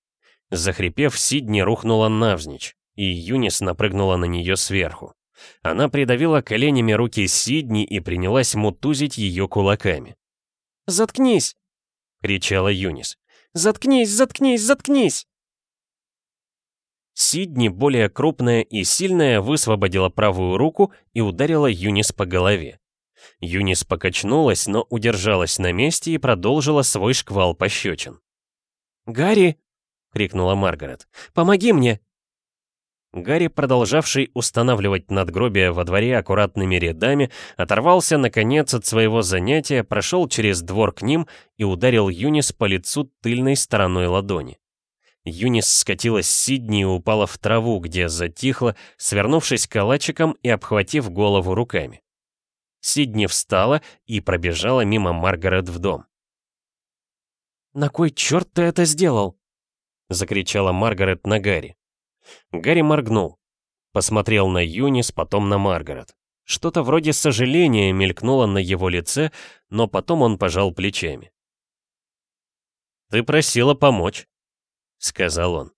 Захрипев, Сидни рухнула навзничь, и Юнис напрыгнула на нее сверху. Она придавила коленями руки Сидни и принялась мутузить ее кулаками. «Заткнись!» — кричала Юнис. «Заткнись, заткнись, заткнись!» Сидни, более крупная и сильная, высвободила правую руку и ударила Юнис по голове. Юнис покачнулась, но удержалась на месте и продолжила свой шквал пощечин. «Гарри!» — крикнула Маргарет. «Помоги мне!» Гарри, продолжавший устанавливать надгробия во дворе аккуратными рядами, оторвался, наконец, от своего занятия, прошел через двор к ним и ударил Юнис по лицу тыльной стороной ладони. Юнис скатилась с Сидни и упала в траву, где затихла, свернувшись калачиком и обхватив голову руками. Сидни встала и пробежала мимо Маргарет в дом. «На кой черт ты это сделал?» — закричала Маргарет на Гарри. Гарри моргнул. Посмотрел на Юнис, потом на Маргарет. Что-то вроде сожаления мелькнуло на его лице, но потом он пожал плечами. «Ты просила помочь», — сказал он.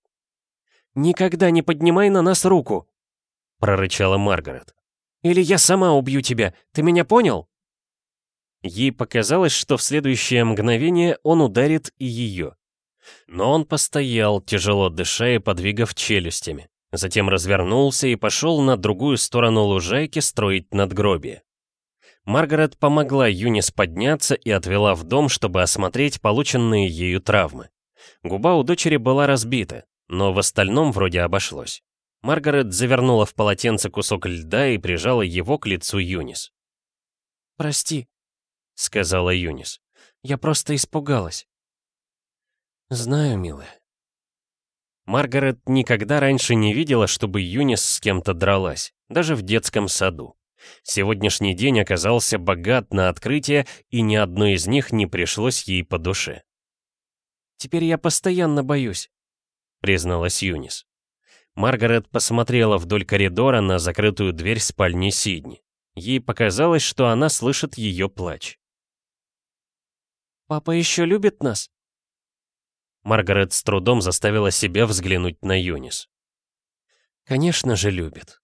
«Никогда не поднимай на нас руку», — прорычала Маргарет. «Или я сама убью тебя, ты меня понял?» Ей показалось, что в следующее мгновение он ударит и ее. Но он постоял, тяжело дыша и подвигав челюстями. Затем развернулся и пошел на другую сторону лужайки строить надгробие. Маргарет помогла Юнис подняться и отвела в дом, чтобы осмотреть полученные ею травмы. Губа у дочери была разбита, но в остальном вроде обошлось. Маргарет завернула в полотенце кусок льда и прижала его к лицу Юнис. «Прости», — сказала Юнис. «Я просто испугалась». «Знаю, милая». Маргарет никогда раньше не видела, чтобы Юнис с кем-то дралась, даже в детском саду. Сегодняшний день оказался богат на открытия, и ни одно из них не пришлось ей по душе. «Теперь я постоянно боюсь», — призналась Юнис. Маргарет посмотрела вдоль коридора на закрытую дверь спальни Сидни. Ей показалось, что она слышит ее плач. «Папа еще любит нас?» Маргарет с трудом заставила себя взглянуть на Юнис. «Конечно же любит».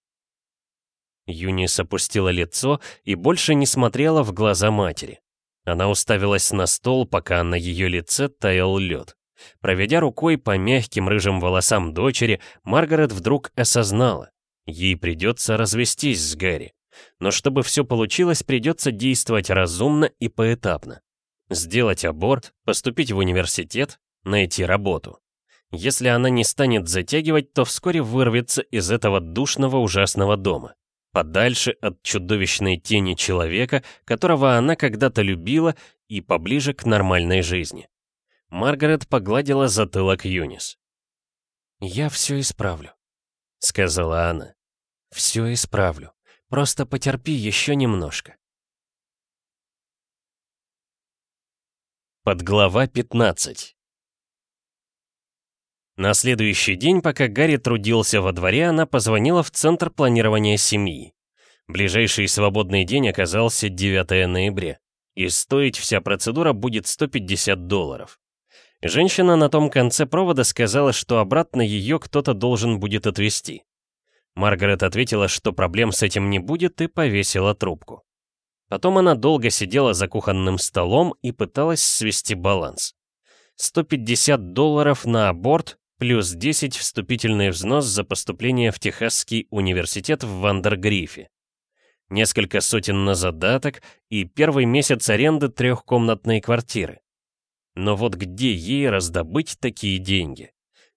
Юнис опустила лицо и больше не смотрела в глаза матери. Она уставилась на стол, пока на ее лице таял лед. Проведя рукой по мягким рыжим волосам дочери, Маргарет вдруг осознала. Ей придется развестись с Гэри. Но чтобы все получилось, придется действовать разумно и поэтапно. Сделать аборт, поступить в университет, найти работу. Если она не станет затягивать, то вскоре вырвется из этого душного ужасного дома. подальше от чудовищной тени человека, которого она когда-то любила, и поближе к нормальной жизни. Маргарет погладила затылок Юнис. «Я все исправлю», — сказала она. «Все исправлю. Просто потерпи еще немножко». Подглава 15 На следующий день, пока Гарри трудился во дворе, она позвонила в Центр планирования семьи. Ближайший свободный день оказался 9 ноября, и стоить вся процедура будет 150 долларов. Женщина на том конце провода сказала, что обратно ее кто-то должен будет отвезти. Маргарет ответила, что проблем с этим не будет, и повесила трубку. Потом она долго сидела за кухонным столом и пыталась свести баланс. 150 долларов на аборт плюс 10 вступительный взнос за поступление в Техасский университет в Вандергрифе. Несколько сотен на задаток и первый месяц аренды трехкомнатной квартиры. Но вот где ей раздобыть такие деньги?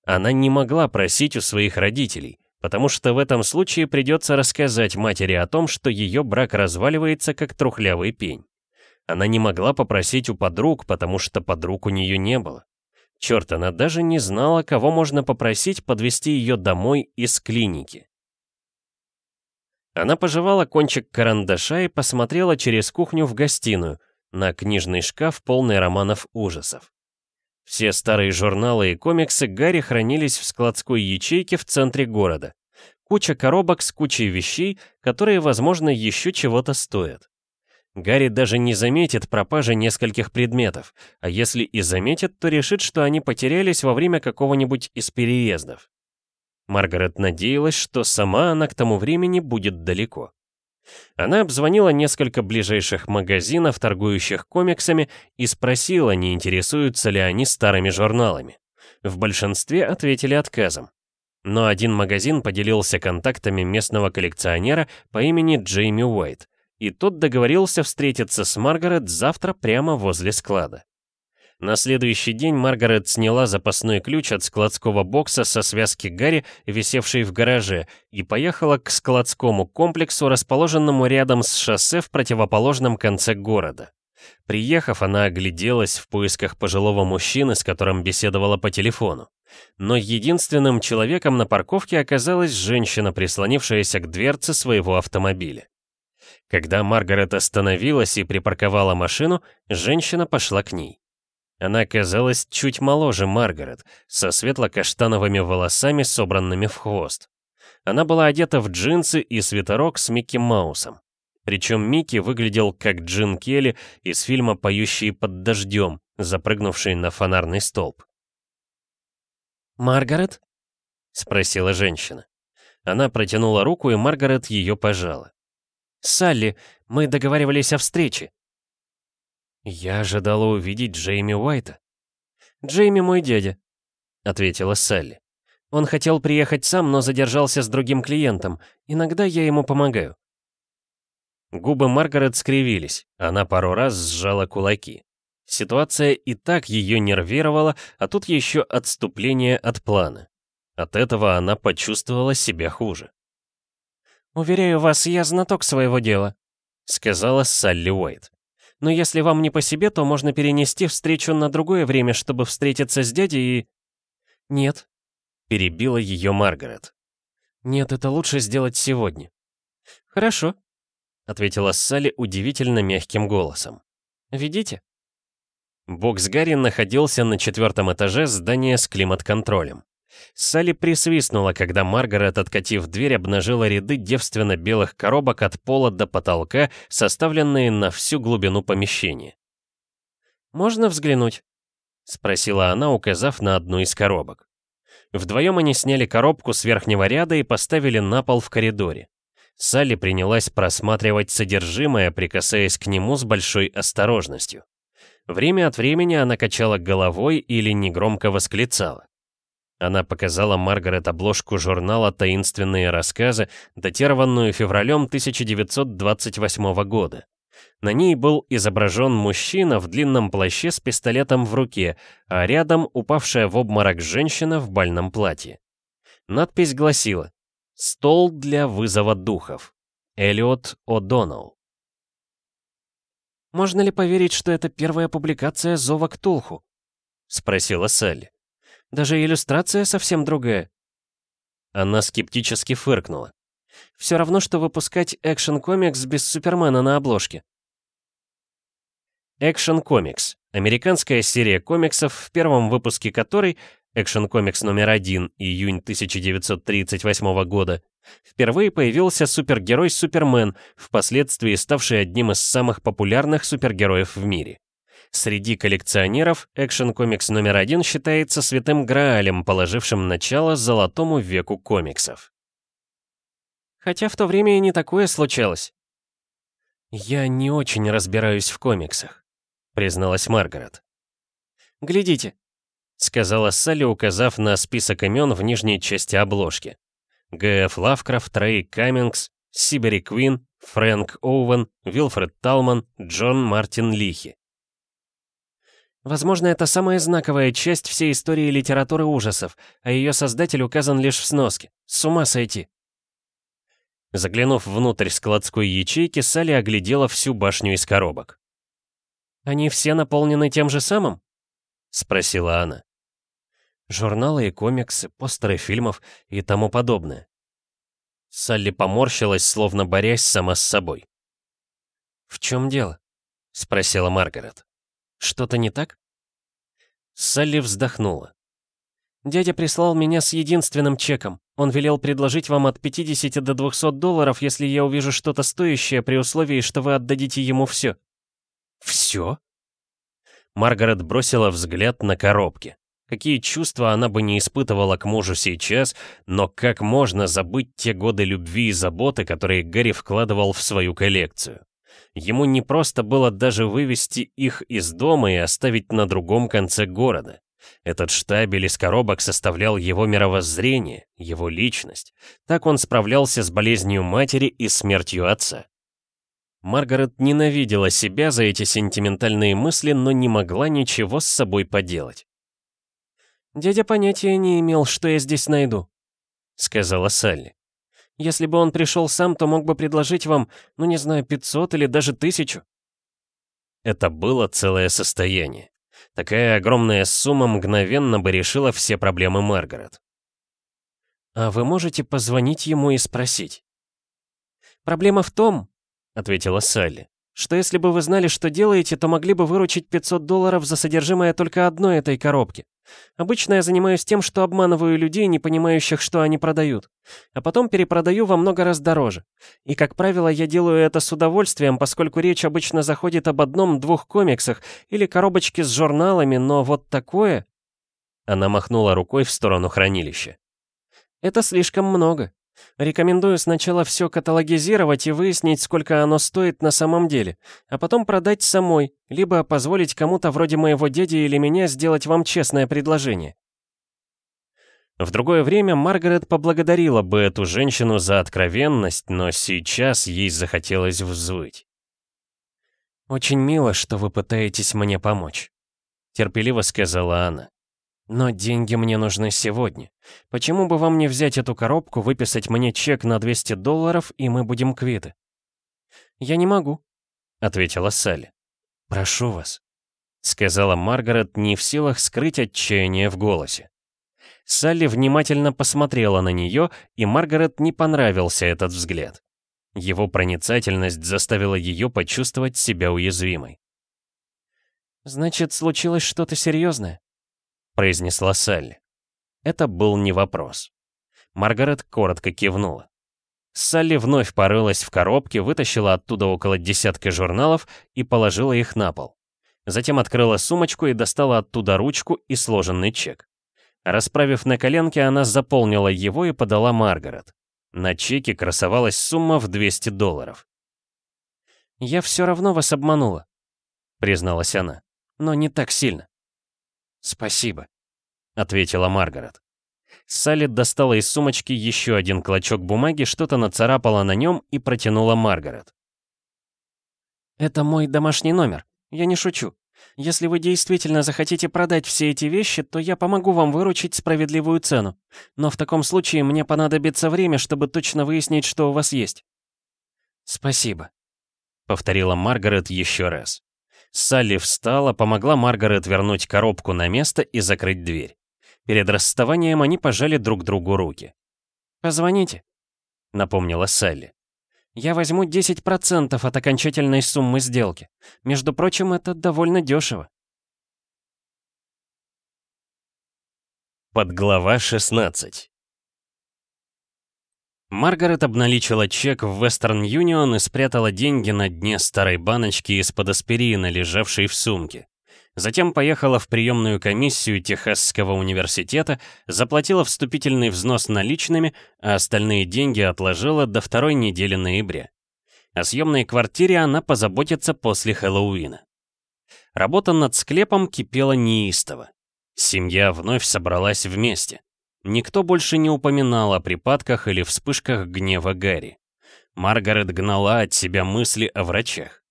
Она не могла просить у своих родителей, потому что в этом случае придется рассказать матери о том, что ее брак разваливается как трухлявый пень. Она не могла попросить у подруг, потому что подруг у нее не было. Черт, она даже не знала, кого можно попросить подвести ее домой из клиники. Она пожевала кончик карандаша и посмотрела через кухню в гостиную, на книжный шкаф, полный романов ужасов. Все старые журналы и комиксы Гарри хранились в складской ячейке в центре города. Куча коробок с кучей вещей, которые, возможно, еще чего-то стоят. Гарри даже не заметит пропажи нескольких предметов, а если и заметит, то решит, что они потерялись во время какого-нибудь из переездов. Маргарет надеялась, что сама она к тому времени будет далеко. Она обзвонила несколько ближайших магазинов, торгующих комиксами, и спросила, не интересуются ли они старыми журналами. В большинстве ответили отказом. Но один магазин поделился контактами местного коллекционера по имени Джейми Уайт, и тот договорился встретиться с Маргарет завтра прямо возле склада. На следующий день Маргарет сняла запасной ключ от складского бокса со связки Гарри, висевшей в гараже, и поехала к складскому комплексу, расположенному рядом с шоссе в противоположном конце города. Приехав, она огляделась в поисках пожилого мужчины, с которым беседовала по телефону. Но единственным человеком на парковке оказалась женщина, прислонившаяся к дверце своего автомобиля. Когда Маргарет остановилась и припарковала машину, женщина пошла к ней. Она казалась чуть моложе Маргарет, со светло-каштановыми волосами, собранными в хвост. Она была одета в джинсы и свитерок с Микки Маусом. Причем Микки выглядел как Джин Келли из фильма «Поющие под дождем», запрыгнувший на фонарный столб. «Маргарет?» — спросила женщина. Она протянула руку, и Маргарет ее пожала. «Салли, мы договаривались о встрече», «Я ожидала увидеть Джейми Уайта». «Джейми мой дядя», — ответила Салли. «Он хотел приехать сам, но задержался с другим клиентом. Иногда я ему помогаю». Губы Маргарет скривились, она пару раз сжала кулаки. Ситуация и так ее нервировала, а тут еще отступление от плана. От этого она почувствовала себя хуже. «Уверяю вас, я знаток своего дела», — сказала Салли Уайт. Но если вам не по себе, то можно перенести встречу на другое время, чтобы встретиться с дядей и...» «Нет», — перебила ее Маргарет. «Нет, это лучше сделать сегодня». «Хорошо», — ответила Салли удивительно мягким голосом. «Ведите». Бокс Гарри находился на четвертом этаже здания с климат-контролем. Салли присвистнула, когда Маргарет, откатив дверь, обнажила ряды девственно-белых коробок от пола до потолка, составленные на всю глубину помещения. «Можно взглянуть?» — спросила она, указав на одну из коробок. Вдвоем они сняли коробку с верхнего ряда и поставили на пол в коридоре. Салли принялась просматривать содержимое, прикасаясь к нему с большой осторожностью. Время от времени она качала головой или негромко восклицала. Она показала Маргарет обложку журнала «Таинственные рассказы», датированную февралем 1928 года. На ней был изображен мужчина в длинном плаще с пистолетом в руке, а рядом упавшая в обморок женщина в бальном платье. Надпись гласила «Стол для вызова духов». Элиот О'Доннелл. «Можно ли поверить, что это первая публикация Зова Ктулху?» — спросила Салли. «Даже иллюстрация совсем другая». Она скептически фыркнула. «Все равно, что выпускать экшен-комикс без Супермена на обложке». Экшен Комикс — американская серия комиксов, в первом выпуске которой Экшен Комикс номер один, июнь 1938 года, впервые появился супергерой Супермен, впоследствии ставший одним из самых популярных супергероев в мире. Среди коллекционеров Экшен Комикс номер один считается святым граалем, положившим начало золотому веку комиксов. Хотя в то время и не такое случалось. «Я не очень разбираюсь в комиксах», — призналась Маргарет. «Глядите», — сказала Салли, указав на список имен в нижней части обложки. Г.Ф. Лавкрафт, Рэй Каммингс, Сибери Квин, Фрэнк Оуэн, Вилфред Талман, Джон Мартин Лихи. Возможно, это самая знаковая часть всей истории литературы ужасов, а ее создатель указан лишь в сноске. С ума сойти. Заглянув внутрь складской ячейки, Салли оглядела всю башню из коробок. «Они все наполнены тем же самым?» — спросила она. «Журналы и комиксы, постеры фильмов и тому подобное». Салли поморщилась, словно борясь сама с собой. «В чем дело?» — спросила Маргарет. «Что-то не так?» Салли вздохнула. «Дядя прислал меня с единственным чеком. Он велел предложить вам от 50 до 200 долларов, если я увижу что-то стоящее, при условии, что вы отдадите ему все. «Все?» Маргарет бросила взгляд на коробки. Какие чувства она бы не испытывала к мужу сейчас, но как можно забыть те годы любви и заботы, которые Гарри вкладывал в свою коллекцию? Ему не просто было даже вывести их из дома и оставить на другом конце города. Этот штабель из коробок составлял его мировоззрение, его личность. Так он справлялся с болезнью матери и смертью отца. Маргарет ненавидела себя за эти сентиментальные мысли, но не могла ничего с собой поделать. «Дядя понятия не имел, что я здесь найду», — сказала Салли. «Если бы он пришел сам, то мог бы предложить вам, ну не знаю, 500 или даже тысячу». Это было целое состояние. Такая огромная сумма мгновенно бы решила все проблемы Маргарет. «А вы можете позвонить ему и спросить?» «Проблема в том, — ответила Салли. «Что если бы вы знали, что делаете, то могли бы выручить 500 долларов за содержимое только одной этой коробки. Обычно я занимаюсь тем, что обманываю людей, не понимающих, что они продают. А потом перепродаю во много раз дороже. И, как правило, я делаю это с удовольствием, поскольку речь обычно заходит об одном-двух комиксах или коробочке с журналами, но вот такое...» Она махнула рукой в сторону хранилища. «Это слишком много. Рекомендую сначала все каталогизировать и выяснить, сколько оно стоит на самом деле, а потом продать самой, либо позволить кому-то вроде моего дяди или меня сделать вам честное предложение. В другое время Маргарет поблагодарила бы эту женщину за откровенность, но сейчас ей захотелось взвыть. «Очень мило, что вы пытаетесь мне помочь», — терпеливо сказала она. Но деньги мне нужны сегодня. Почему бы вам не взять эту коробку, выписать мне чек на 200 долларов, и мы будем квиты?» «Я не могу», — ответила Салли. «Прошу вас», — сказала Маргарет, не в силах скрыть отчаяние в голосе. Салли внимательно посмотрела на нее, и Маргарет не понравился этот взгляд. Его проницательность заставила ее почувствовать себя уязвимой. «Значит, случилось что-то серьезное?» Произнесла Салли. Это был не вопрос. Маргарет коротко кивнула. Салли вновь порылась в коробке, вытащила оттуда около десятка журналов и положила их на пол. Затем открыла сумочку и достала оттуда ручку и сложенный чек. Расправив на коленке, она заполнила его и подала Маргарет. На чеке красовалась сумма в 200 долларов. «Я все равно вас обманула», — призналась она. «Но не так сильно». «Спасибо», — ответила Маргарет. Салли достала из сумочки еще один клочок бумаги, что-то нацарапала на нем и протянула Маргарет. «Это мой домашний номер. Я не шучу. Если вы действительно захотите продать все эти вещи, то я помогу вам выручить справедливую цену. Но в таком случае мне понадобится время, чтобы точно выяснить, что у вас есть». «Спасибо», — повторила Маргарет еще раз. Салли встала, помогла Маргарет вернуть коробку на место и закрыть дверь. Перед расставанием они пожали друг другу руки. «Позвоните», — напомнила Салли. «Я возьму 10% от окончательной суммы сделки. Между прочим, это довольно дешево». Подглава 16 Маргарет обналичила чек в Western Union и спрятала деньги на дне старой баночки из-под аспирина, лежавшей в сумке. Затем поехала в приемную комиссию Техасского университета, заплатила вступительный взнос наличными, а остальные деньги отложила до второй недели ноября. О съемной квартире она позаботится после Хэллоуина. Работа над склепом кипела неистово. Семья вновь собралась вместе. Никто больше не упоминал о припадках или вспышках гнева Гарри. Маргарет гнала от себя мысли о врачах.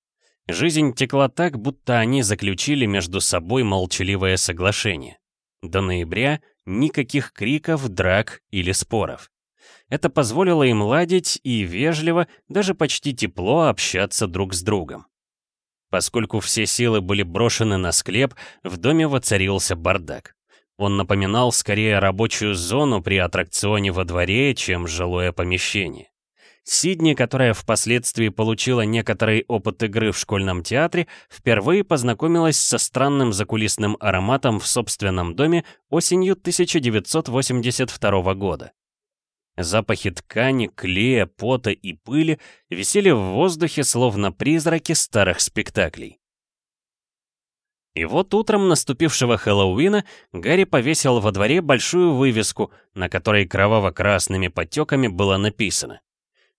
Жизнь текла так, будто они заключили между собой молчаливое соглашение. До ноября никаких криков, драк или споров. Это позволило им ладить и вежливо, даже почти тепло общаться друг с другом. Поскольку все силы были брошены на склеп, в доме воцарился бардак. Он напоминал скорее рабочую зону при аттракционе во дворе, чем жилое помещение. Сидни, которая впоследствии получила некоторый опыт игры в школьном театре, впервые познакомилась со странным закулисным ароматом в собственном доме осенью 1982 года. Запахи ткани, клея, пота и пыли висели в воздухе, словно призраки старых спектаклей. И вот утром наступившего Хэллоуина Гарри повесил во дворе большую вывеску, на которой кроваво-красными подтеками было написано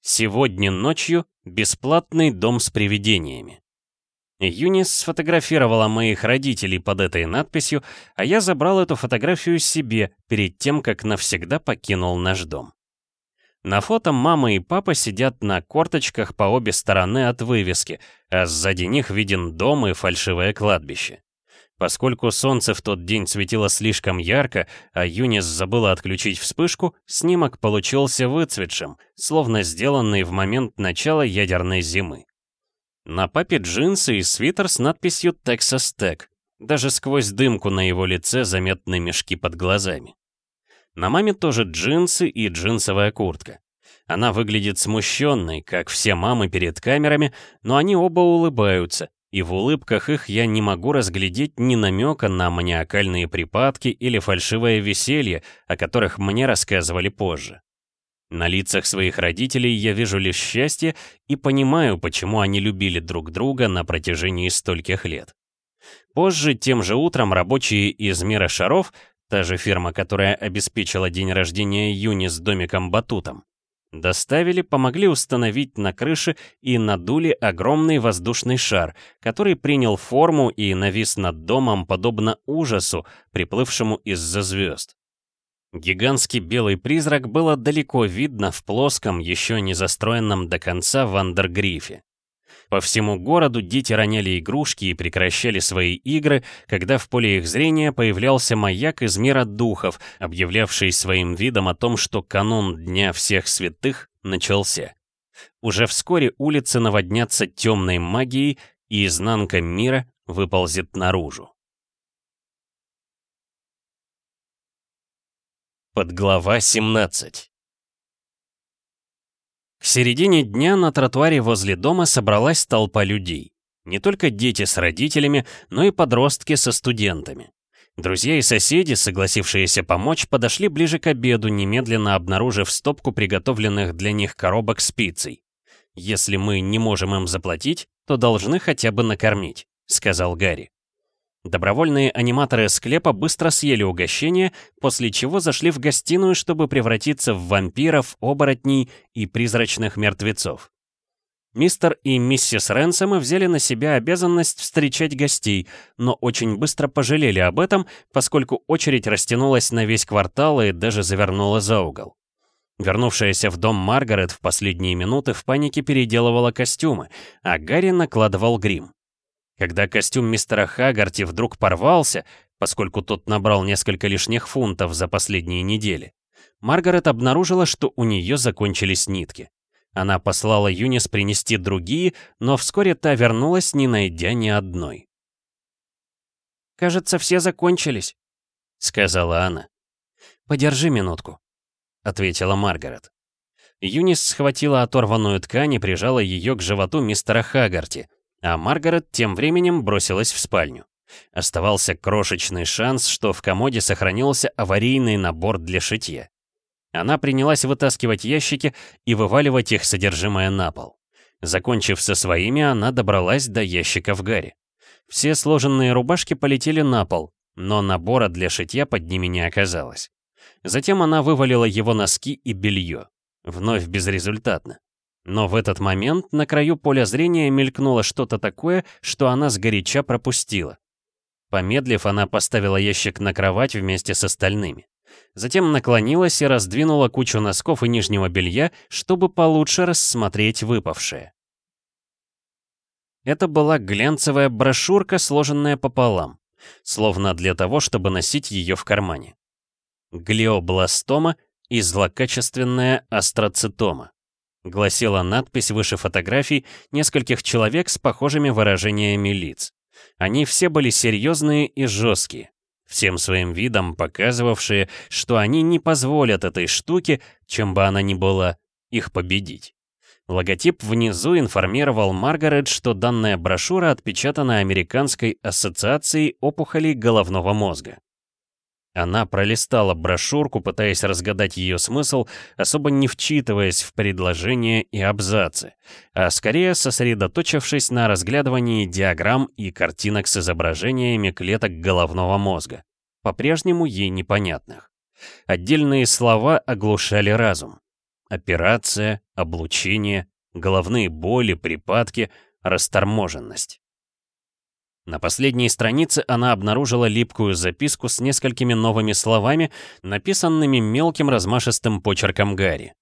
«Сегодня ночью бесплатный дом с привидениями». Юнис сфотографировала моих родителей под этой надписью, а я забрал эту фотографию себе перед тем, как навсегда покинул наш дом. На фото мама и папа сидят на корточках по обе стороны от вывески, а сзади них виден дом и фальшивое кладбище. Поскольку солнце в тот день светило слишком ярко, а Юнис забыла отключить вспышку, снимок получился выцветшим, словно сделанный в момент начала ядерной зимы. На папе джинсы и свитер с надписью «Texas Tech». Даже сквозь дымку на его лице заметны мешки под глазами. На маме тоже джинсы и джинсовая куртка. Она выглядит смущенной, как все мамы перед камерами, но они оба улыбаются, и в улыбках их я не могу разглядеть ни намека на маниакальные припадки или фальшивое веселье, о которых мне рассказывали позже. На лицах своих родителей я вижу лишь счастье и понимаю, почему они любили друг друга на протяжении стольких лет. Позже, тем же утром, рабочие из мира шаров Та же фирма, которая обеспечила день рождения Юни с домиком-батутом. Доставили, помогли установить на крыше и надули огромный воздушный шар, который принял форму и навис над домом подобно ужасу, приплывшему из-за звезд. Гигантский белый призрак было далеко видно в плоском, еще не застроенном до конца Вандергрифе. По всему городу дети роняли игрушки и прекращали свои игры, когда в поле их зрения появлялся маяк из мира духов, объявлявший своим видом о том, что канун Дня Всех Святых начался. Уже вскоре улицы наводнятся темной магией, и изнанка мира выползет наружу. Подглава 17 к середине дня на тротуаре возле дома собралась толпа людей. Не только дети с родителями, но и подростки со студентами. Друзья и соседи, согласившиеся помочь, подошли ближе к обеду, немедленно обнаружив стопку приготовленных для них коробок с пиццей. «Если мы не можем им заплатить, то должны хотя бы накормить», — сказал Гарри. Добровольные аниматоры склепа быстро съели угощение, после чего зашли в гостиную, чтобы превратиться в вампиров, оборотней и призрачных мертвецов. Мистер и миссис Ренсомы взяли на себя обязанность встречать гостей, но очень быстро пожалели об этом, поскольку очередь растянулась на весь квартал и даже завернула за угол. Вернувшаяся в дом Маргарет в последние минуты в панике переделывала костюмы, а Гарри накладывал грим. Когда костюм мистера Хагарти вдруг порвался, поскольку тот набрал несколько лишних фунтов за последние недели, Маргарет обнаружила, что у нее закончились нитки. Она послала Юнис принести другие, но вскоре та вернулась, не найдя ни одной. «Кажется, все закончились», — сказала она. «Подержи минутку», — ответила Маргарет. Юнис схватила оторванную ткань и прижала ее к животу мистера Хагарти, а Маргарет тем временем бросилась в спальню. Оставался крошечный шанс, что в комоде сохранился аварийный набор для шитья. Она принялась вытаскивать ящики и вываливать их содержимое на пол. Закончив со своими, она добралась до ящиков Гарри. Все сложенные рубашки полетели на пол, но набора для шитья под ними не оказалось. Затем она вывалила его носки и белье. Вновь безрезультатно. Но в этот момент на краю поля зрения мелькнуло что-то такое, что она сгоряча пропустила. Помедлив, она поставила ящик на кровать вместе с остальными. Затем наклонилась и раздвинула кучу носков и нижнего белья, чтобы получше рассмотреть выпавшее. Это была глянцевая брошюрка, сложенная пополам, словно для того, чтобы носить ее в кармане. Глиобластома и злокачественная астроцитома. Гласила надпись выше фотографий нескольких человек с похожими выражениями лиц. Они все были серьезные и жесткие, всем своим видом показывавшие, что они не позволят этой штуке, чем бы она ни была, их победить. Логотип внизу информировал Маргарет, что данная брошюра отпечатана Американской ассоциацией опухолей головного мозга. Она пролистала брошюрку, пытаясь разгадать ее смысл, особо не вчитываясь в предложения и абзацы, а скорее сосредоточившись на разглядывании диаграмм и картинок с изображениями клеток головного мозга, по-прежнему ей непонятных. Отдельные слова оглушали разум. Операция, облучение, головные боли, припадки, расторможенность. На последней странице она обнаружила липкую записку с несколькими новыми словами, написанными мелким размашистым почерком Гарри.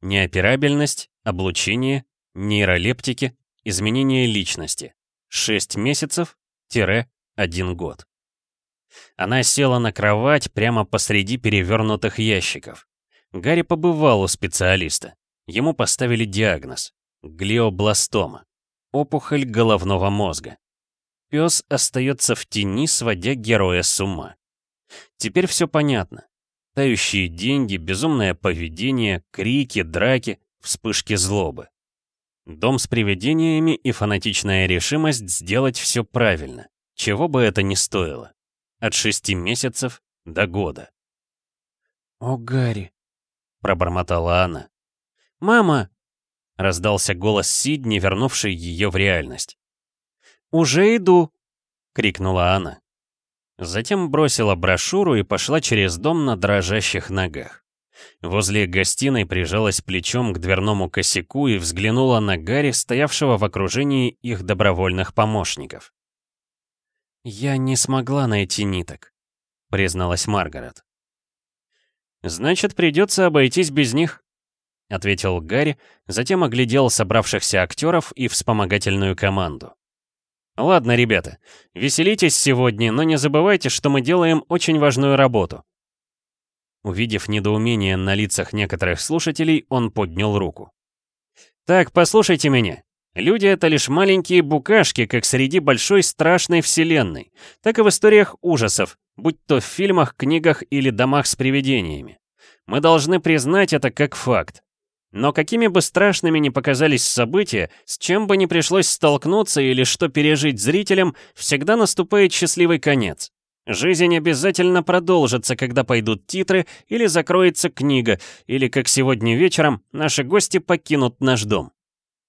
Неоперабельность, облучение, нейролептики, изменение личности. 6 месяцев-1 год. Она села на кровать прямо посреди перевернутых ящиков. Гарри побывал у специалиста. Ему поставили диагноз – глиобластома, опухоль головного мозга. Пес остается в тени, сводя героя с ума. Теперь все понятно. Тающие деньги, безумное поведение, крики, драки, вспышки злобы. Дом с привидениями и фанатичная решимость сделать все правильно, чего бы это ни стоило. От шести месяцев до года. «О, Гарри!» — пробормотала она. «Мама!» — раздался голос Сидни, вернувший ее в реальность. «Уже иду!» — крикнула она. Затем бросила брошюру и пошла через дом на дрожащих ногах. Возле гостиной прижалась плечом к дверному косяку и взглянула на Гарри, стоявшего в окружении их добровольных помощников. «Я не смогла найти ниток», — призналась Маргарет. «Значит, придется обойтись без них», — ответил Гарри, затем оглядел собравшихся актеров и вспомогательную команду. Ладно, ребята, веселитесь сегодня, но не забывайте, что мы делаем очень важную работу. Увидев недоумение на лицах некоторых слушателей, он поднял руку. Так, послушайте меня. Люди — это лишь маленькие букашки, как среди большой страшной вселенной, так и в историях ужасов, будь то в фильмах, книгах или домах с привидениями. Мы должны признать это как факт. Но какими бы страшными ни показались события, с чем бы ни пришлось столкнуться или что пережить зрителям, всегда наступает счастливый конец. Жизнь обязательно продолжится, когда пойдут титры, или закроется книга, или, как сегодня вечером, наши гости покинут наш дом.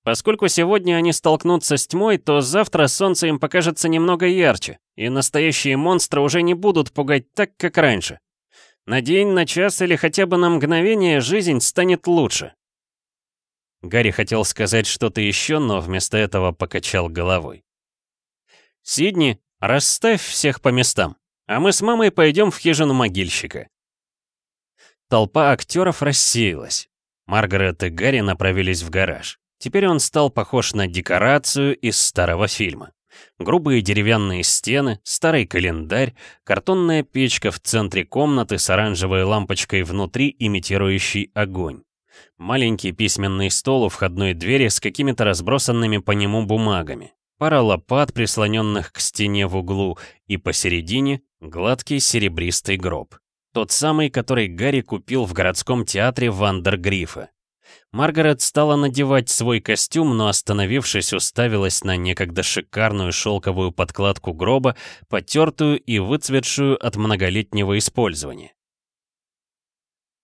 Поскольку сегодня они столкнутся с тьмой, то завтра солнце им покажется немного ярче, и настоящие монстры уже не будут пугать так, как раньше. На день, на час или хотя бы на мгновение жизнь станет лучше. Гарри хотел сказать что-то еще, но вместо этого покачал головой. «Сидни, расставь всех по местам, а мы с мамой пойдем в хижину могильщика». Толпа актеров рассеялась. Маргарет и Гарри направились в гараж. Теперь он стал похож на декорацию из старого фильма. Грубые деревянные стены, старый календарь, картонная печка в центре комнаты с оранжевой лампочкой внутри, имитирующей огонь. Маленький письменный стол у входной двери с какими-то разбросанными по нему бумагами, пара лопат, прислоненных к стене в углу, и посередине гладкий серебристый гроб. Тот самый, который Гарри купил в городском театре Вандергрифа. Маргарет стала надевать свой костюм, но остановившись, уставилась на некогда шикарную шелковую подкладку гроба, потертую и выцветшую от многолетнего использования.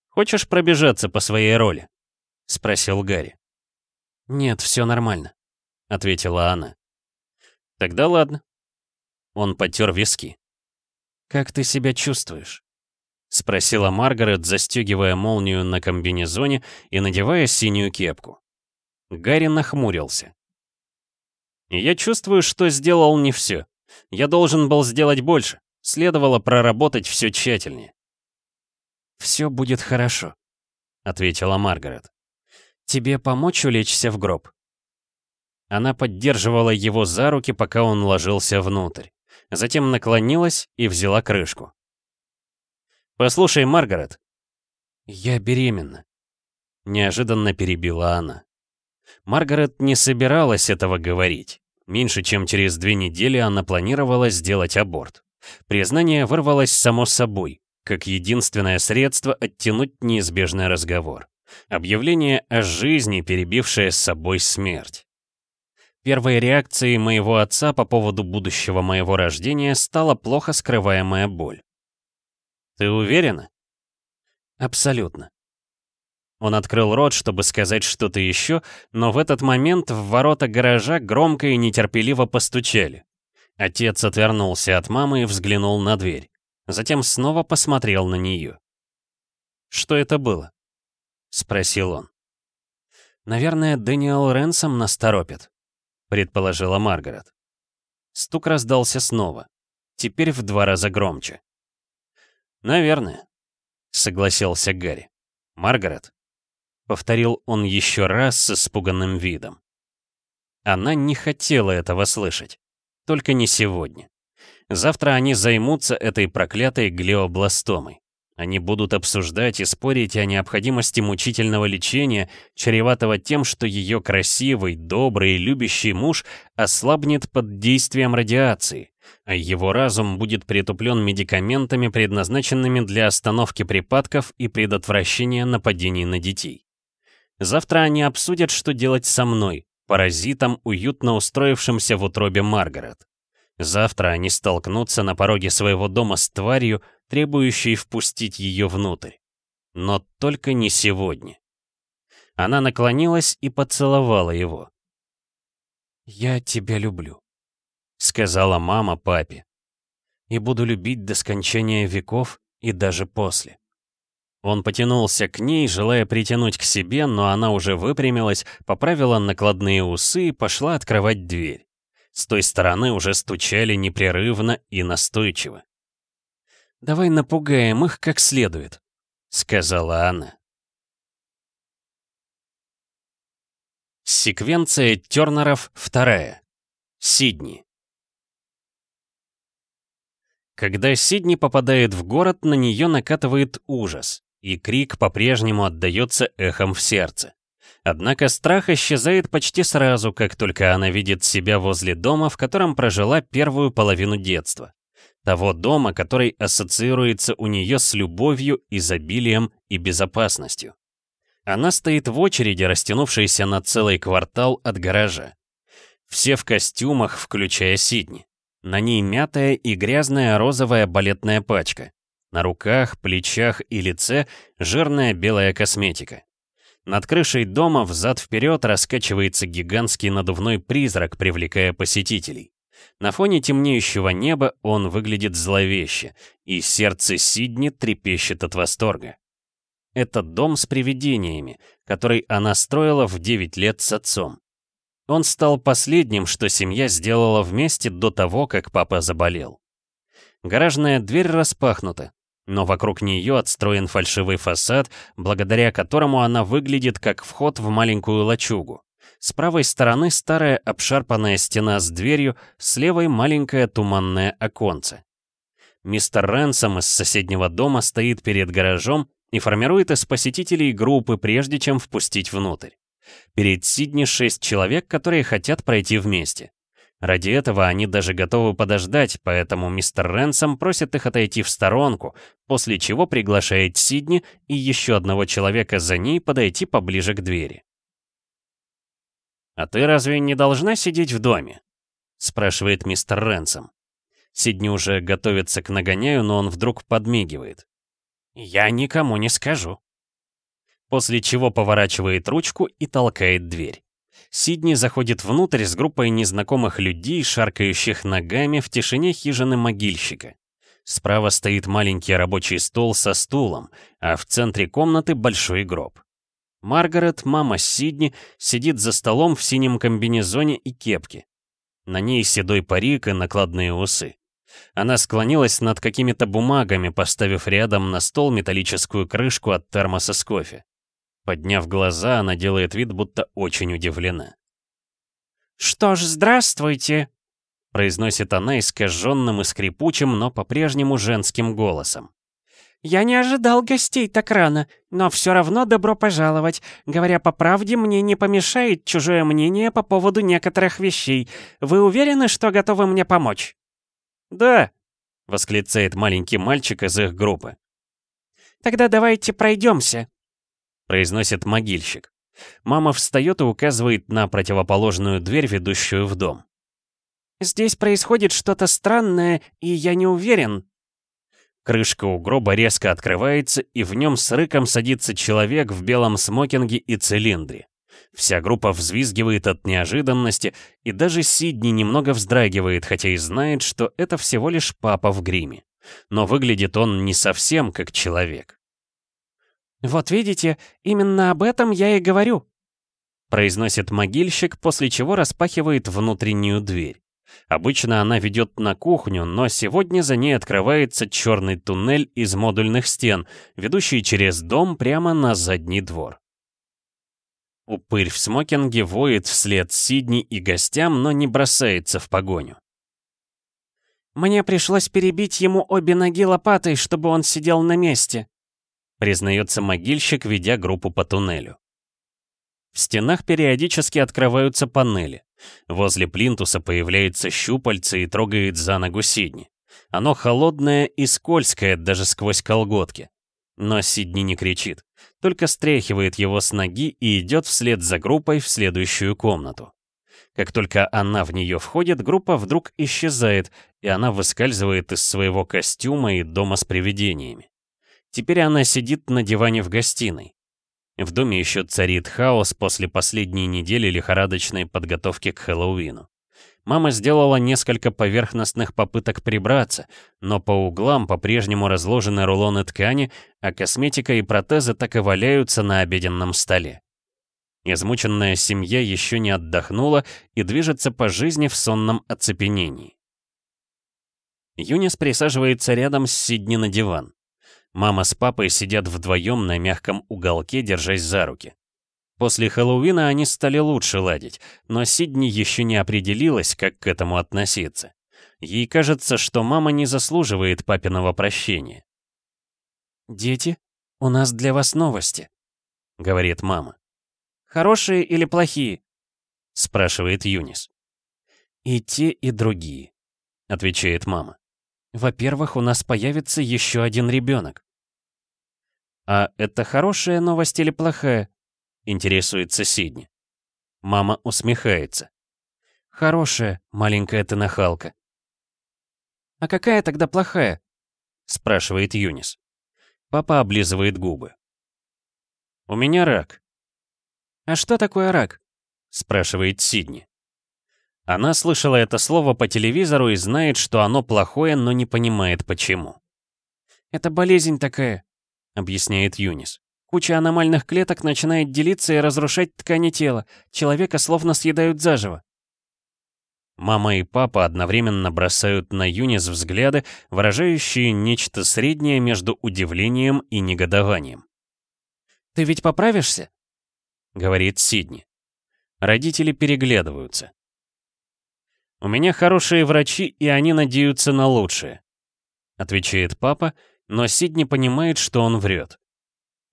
«Хочешь пробежаться по своей роли?» — спросил Гарри. «Нет, все нормально», — ответила она. «Тогда ладно». Он потер виски. «Как ты себя чувствуешь?» — спросила Маргарет, застегивая молнию на комбинезоне и надевая синюю кепку. Гарри нахмурился. «Я чувствую, что сделал не все. Я должен был сделать больше. Следовало проработать все тщательнее». «Все будет хорошо», — ответила Маргарет. «Тебе помочь улечься в гроб?» Она поддерживала его за руки, пока он ложился внутрь. Затем наклонилась и взяла крышку. «Послушай, Маргарет». «Я беременна», — неожиданно перебила она. Маргарет не собиралась этого говорить. Меньше чем через две недели она планировала сделать аборт. Признание вырвалось само собой, как единственное средство оттянуть неизбежный разговор. Объявление о жизни, перебившее с собой смерть. Первой реакцией моего отца по поводу будущего моего рождения стала плохо скрываемая боль. «Ты уверена?» «Абсолютно». Он открыл рот, чтобы сказать что-то еще, но в этот момент в ворота гаража громко и нетерпеливо постучали. Отец отвернулся от мамы и взглянул на дверь. Затем снова посмотрел на нее. «Что это было?» — спросил он. «Наверное, Дэниел Ренсом нас торопит», — предположила Маргарет. Стук раздался снова, теперь в два раза громче. «Наверное», — согласился Гарри. «Маргарет?» — повторил он еще раз с испуганным видом. Она не хотела этого слышать. Только не сегодня. Завтра они займутся этой проклятой глиобластомой. Они будут обсуждать и спорить о необходимости мучительного лечения, чреватого тем, что ее красивый, добрый любящий муж ослабнет под действием радиации а его разум будет притуплен медикаментами, предназначенными для остановки припадков и предотвращения нападений на детей. Завтра они обсудят, что делать со мной, паразитом, уютно устроившимся в утробе Маргарет. Завтра они столкнутся на пороге своего дома с тварью, требующей впустить ее внутрь. Но только не сегодня. Она наклонилась и поцеловала его. «Я тебя люблю», — сказала мама папе. «И буду любить до скончания веков и даже после». Он потянулся к ней, желая притянуть к себе, но она уже выпрямилась, поправила накладные усы и пошла открывать дверь. С той стороны уже стучали непрерывно и настойчиво. «Давай напугаем их как следует», — сказала она. Секвенция Тернеров вторая. Сидни. Когда Сидни попадает в город, на нее накатывает ужас, и крик по-прежнему отдается эхом в сердце. Однако страх исчезает почти сразу, как только она видит себя возле дома, в котором прожила первую половину детства. Того дома, который ассоциируется у нее с любовью, изобилием и безопасностью. Она стоит в очереди, растянувшейся на целый квартал от гаража. Все в костюмах, включая Сидни. На ней мятая и грязная розовая балетная пачка. На руках, плечах и лице жирная белая косметика. Над крышей дома взад-вперед раскачивается гигантский надувной призрак, привлекая посетителей. На фоне темнеющего неба он выглядит зловеще, и сердце Сидни трепещет от восторга. Это дом с привидениями, который она строила в 9 лет с отцом. Он стал последним, что семья сделала вместе до того, как папа заболел. Гаражная дверь распахнута, но вокруг нее отстроен фальшивый фасад, благодаря которому она выглядит как вход в маленькую лачугу. С правой стороны старая обшарпанная стена с дверью, с левой маленькое туманное оконце. Мистер Рэнсом из соседнего дома стоит перед гаражом и формирует из посетителей группы, прежде чем впустить внутрь. Перед Сидни шесть человек, которые хотят пройти вместе. Ради этого они даже готовы подождать, поэтому мистер Ренсом просит их отойти в сторонку, после чего приглашает Сидни и еще одного человека за ней подойти поближе к двери. «А ты разве не должна сидеть в доме?» — спрашивает мистер Ренсом. Сидни уже готовится к нагоняю, но он вдруг подмигивает. «Я никому не скажу». После чего поворачивает ручку и толкает дверь. Сидни заходит внутрь с группой незнакомых людей, шаркающих ногами в тишине хижины могильщика. Справа стоит маленький рабочий стол со стулом, а в центре комнаты большой гроб. Маргарет, мама Сидни, сидит за столом в синем комбинезоне и кепке. На ней седой парик и накладные усы. Она склонилась над какими-то бумагами, поставив рядом на стол металлическую крышку от термоса с кофе. Подняв глаза, она делает вид, будто очень удивлена. «Что ж, здравствуйте!» произносит она искаженным и скрипучим, но по-прежнему женским голосом. «Я не ожидал гостей так рано, но все равно добро пожаловать. Говоря по правде, мне не помешает чужое мнение по поводу некоторых вещей. Вы уверены, что готовы мне помочь?» «Да», — восклицает маленький мальчик из их группы. «Тогда давайте пройдемся», — произносит могильщик. Мама встает и указывает на противоположную дверь, ведущую в дом. «Здесь происходит что-то странное, и я не уверен». Крышка у гроба резко открывается, и в нем с рыком садится человек в белом смокинге и цилиндре. Вся группа взвизгивает от неожиданности, и даже Сидни немного вздрагивает, хотя и знает, что это всего лишь папа в гриме. Но выглядит он не совсем как человек. «Вот видите, именно об этом я и говорю», — произносит могильщик, после чего распахивает внутреннюю дверь. Обычно она ведет на кухню, но сегодня за ней открывается черный туннель из модульных стен, ведущий через дом прямо на задний двор. Упырь в смокинге воет вслед Сидни и гостям, но не бросается в погоню. «Мне пришлось перебить ему обе ноги лопатой, чтобы он сидел на месте», признается могильщик, ведя группу по туннелю. В стенах периодически открываются панели. Возле плинтуса появляется щупальце и трогает за ногу Сидни. Оно холодное и скользкое даже сквозь колготки. Но Сидни не кричит, только стряхивает его с ноги и идет вслед за группой в следующую комнату. Как только она в нее входит, группа вдруг исчезает, и она выскальзывает из своего костюма и дома с привидениями. Теперь она сидит на диване в гостиной. В доме еще царит хаос после последней недели лихорадочной подготовки к Хэллоуину. Мама сделала несколько поверхностных попыток прибраться, но по углам по-прежнему разложены рулоны ткани, а косметика и протезы так и валяются на обеденном столе. Измученная семья еще не отдохнула и движется по жизни в сонном оцепенении. Юнис присаживается рядом с Сидни на диван. Мама с папой сидят вдвоем на мягком уголке, держась за руки. После Хэллоуина они стали лучше ладить, но Сидни еще не определилась, как к этому относиться. Ей кажется, что мама не заслуживает папиного прощения. «Дети, у нас для вас новости», — говорит мама. «Хорошие или плохие?» — спрашивает Юнис. «И те, и другие», — отвечает мама. «Во-первых, у нас появится еще один ребенок. «А это хорошая новость или плохая?» — интересуется Сидни. Мама усмехается. «Хорошая, маленькая ты нахалка». «А какая тогда плохая?» — спрашивает Юнис. Папа облизывает губы. «У меня рак». «А что такое рак?» — спрашивает Сидни. Она слышала это слово по телевизору и знает, что оно плохое, но не понимает почему. «Это болезнь такая. — объясняет Юнис. «Куча аномальных клеток начинает делиться и разрушать ткани тела. Человека словно съедают заживо». Мама и папа одновременно бросают на Юнис взгляды, выражающие нечто среднее между удивлением и негодованием. «Ты ведь поправишься?» — говорит Сидни. Родители переглядываются. «У меня хорошие врачи, и они надеются на лучшее», — отвечает папа, — но Сидни понимает, что он врет.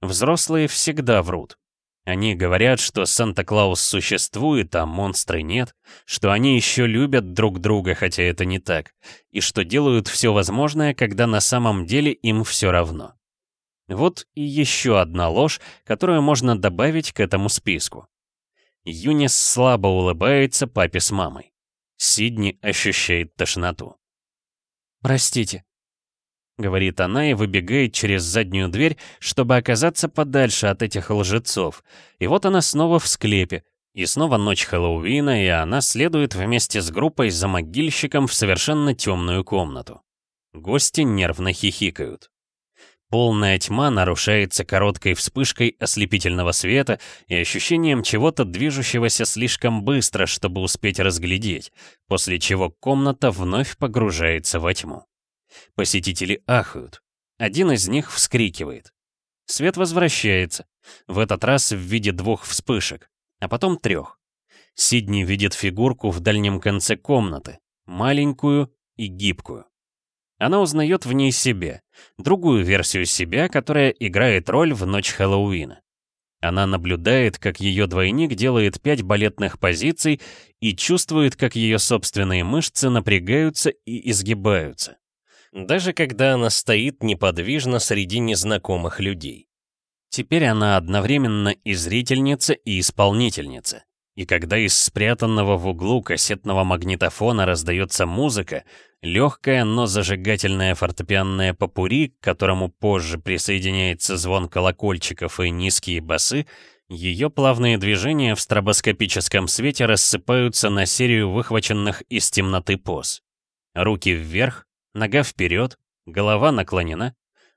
Взрослые всегда врут. Они говорят, что Санта-Клаус существует, а монстры нет, что они еще любят друг друга, хотя это не так, и что делают все возможное, когда на самом деле им все равно. Вот и еще одна ложь, которую можно добавить к этому списку. Юнис слабо улыбается папе с мамой. Сидни ощущает тошноту. «Простите», — говорит она и выбегает через заднюю дверь, чтобы оказаться подальше от этих лжецов. И вот она снова в склепе. И снова ночь Хэллоуина, и она следует вместе с группой за могильщиком в совершенно темную комнату. Гости нервно хихикают. Полная тьма нарушается короткой вспышкой ослепительного света и ощущением чего-то движущегося слишком быстро, чтобы успеть разглядеть, после чего комната вновь погружается во тьму. Посетители ахают. Один из них вскрикивает. Свет возвращается, в этот раз в виде двух вспышек, а потом трех. Сидни видит фигурку в дальнем конце комнаты, маленькую и гибкую. Она узнает в ней себя, другую версию себя, которая играет роль в ночь Хэллоуина. Она наблюдает, как ее двойник делает пять балетных позиций и чувствует, как ее собственные мышцы напрягаются и изгибаются. Даже когда она стоит неподвижно среди незнакомых людей. Теперь она одновременно и зрительница, и исполнительница. И когда из спрятанного в углу кассетного магнитофона раздается музыка, легкая, но зажигательная фортепианная попури, к которому позже присоединяется звон колокольчиков и низкие басы, ее плавные движения в стробоскопическом свете рассыпаются на серию выхваченных из темноты поз. Руки вверх, нога вперед, голова наклонена,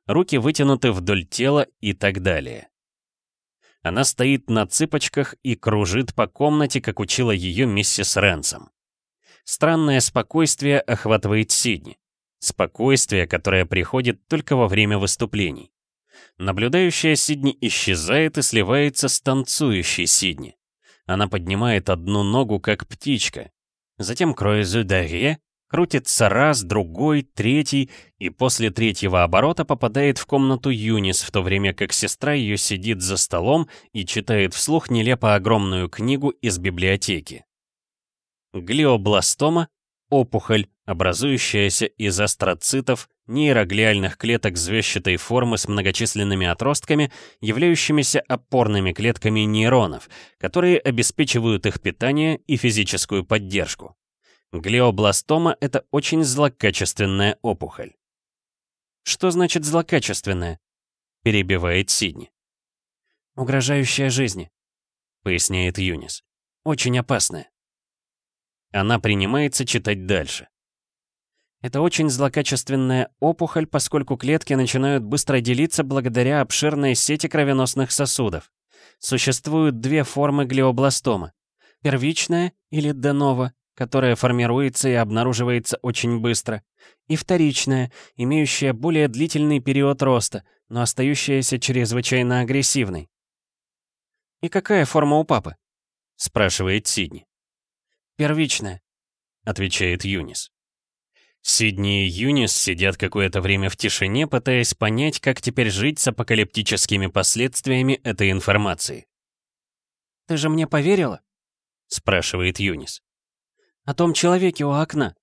руки вытянуты вдоль тела и так далее. Она стоит на цыпочках и кружит по комнате, как учила ее миссис Рэнсом. Странное спокойствие охватывает Сидни. Спокойствие, которое приходит только во время выступлений. Наблюдающая Сидни исчезает и сливается с танцующей Сидни. Она поднимает одну ногу, как птичка. Затем кроезу дарье Крутится раз, другой, третий, и после третьего оборота попадает в комнату Юнис, в то время как сестра ее сидит за столом и читает вслух нелепо огромную книгу из библиотеки. Глиобластома — опухоль, образующаяся из астроцитов, нейроглиальных клеток звездчатой формы с многочисленными отростками, являющимися опорными клетками нейронов, которые обеспечивают их питание и физическую поддержку. Глиобластома — это очень злокачественная опухоль. «Что значит злокачественная?» — перебивает Сидни. «Угрожающая жизни», — поясняет Юнис. «Очень опасная». Она принимается читать дальше. Это очень злокачественная опухоль, поскольку клетки начинают быстро делиться благодаря обширной сети кровеносных сосудов. Существуют две формы глиобластома. Первичная или денова которая формируется и обнаруживается очень быстро, и вторичная, имеющая более длительный период роста, но остающаяся чрезвычайно агрессивной. «И какая форма у папы?» — спрашивает Сидни. «Первичная», — отвечает Юнис. Сидни и Юнис сидят какое-то время в тишине, пытаясь понять, как теперь жить с апокалиптическими последствиями этой информации. «Ты же мне поверила?» — спрашивает Юнис. О том человеке у окна».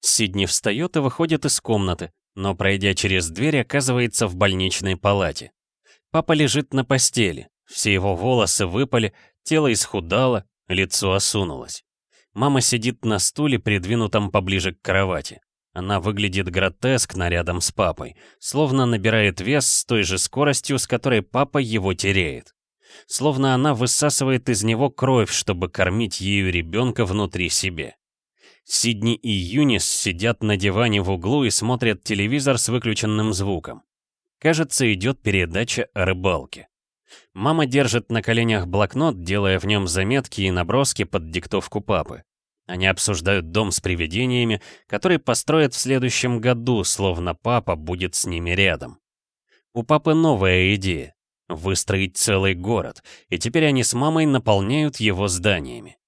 Сидни встает и выходит из комнаты, но, пройдя через дверь, оказывается в больничной палате. Папа лежит на постели, все его волосы выпали, тело исхудало, лицо осунулось. Мама сидит на стуле, придвинутом поближе к кровати. Она выглядит гротескно рядом с папой, словно набирает вес с той же скоростью, с которой папа его теряет словно она высасывает из него кровь, чтобы кормить ею ребенка внутри себя. Сидни и Юнис сидят на диване в углу и смотрят телевизор с выключенным звуком. Кажется, идет передача о рыбалке. Мама держит на коленях блокнот, делая в нем заметки и наброски под диктовку папы. Они обсуждают дом с привидениями, который построят в следующем году, словно папа будет с ними рядом. У папы новая идея выстроить целый город, и теперь они с мамой наполняют его зданиями.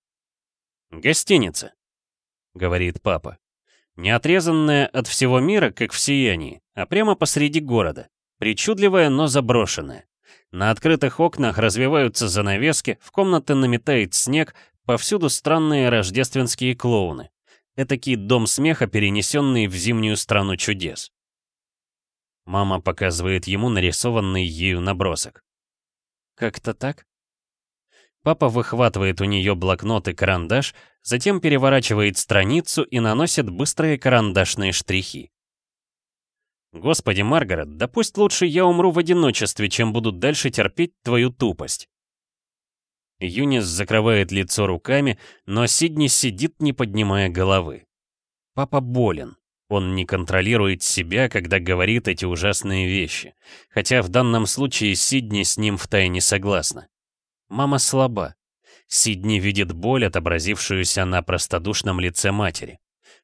«Гостиница», — говорит папа. «Не отрезанная от всего мира, как в сиянии, а прямо посреди города, Причудливое, но заброшенное. На открытых окнах развиваются занавески, в комнаты наметает снег, повсюду странные рождественские клоуны. Этакий дом смеха, перенесенный в зимнюю страну чудес. Мама показывает ему нарисованный ею набросок. «Как-то так?» Папа выхватывает у нее блокнот и карандаш, затем переворачивает страницу и наносит быстрые карандашные штрихи. «Господи, Маргарет, да пусть лучше я умру в одиночестве, чем буду дальше терпеть твою тупость». Юнис закрывает лицо руками, но Сидни сидит, не поднимая головы. Папа болен. Он не контролирует себя, когда говорит эти ужасные вещи. Хотя в данном случае Сидни с ним втайне согласна. Мама слаба. Сидни видит боль, отобразившуюся на простодушном лице матери.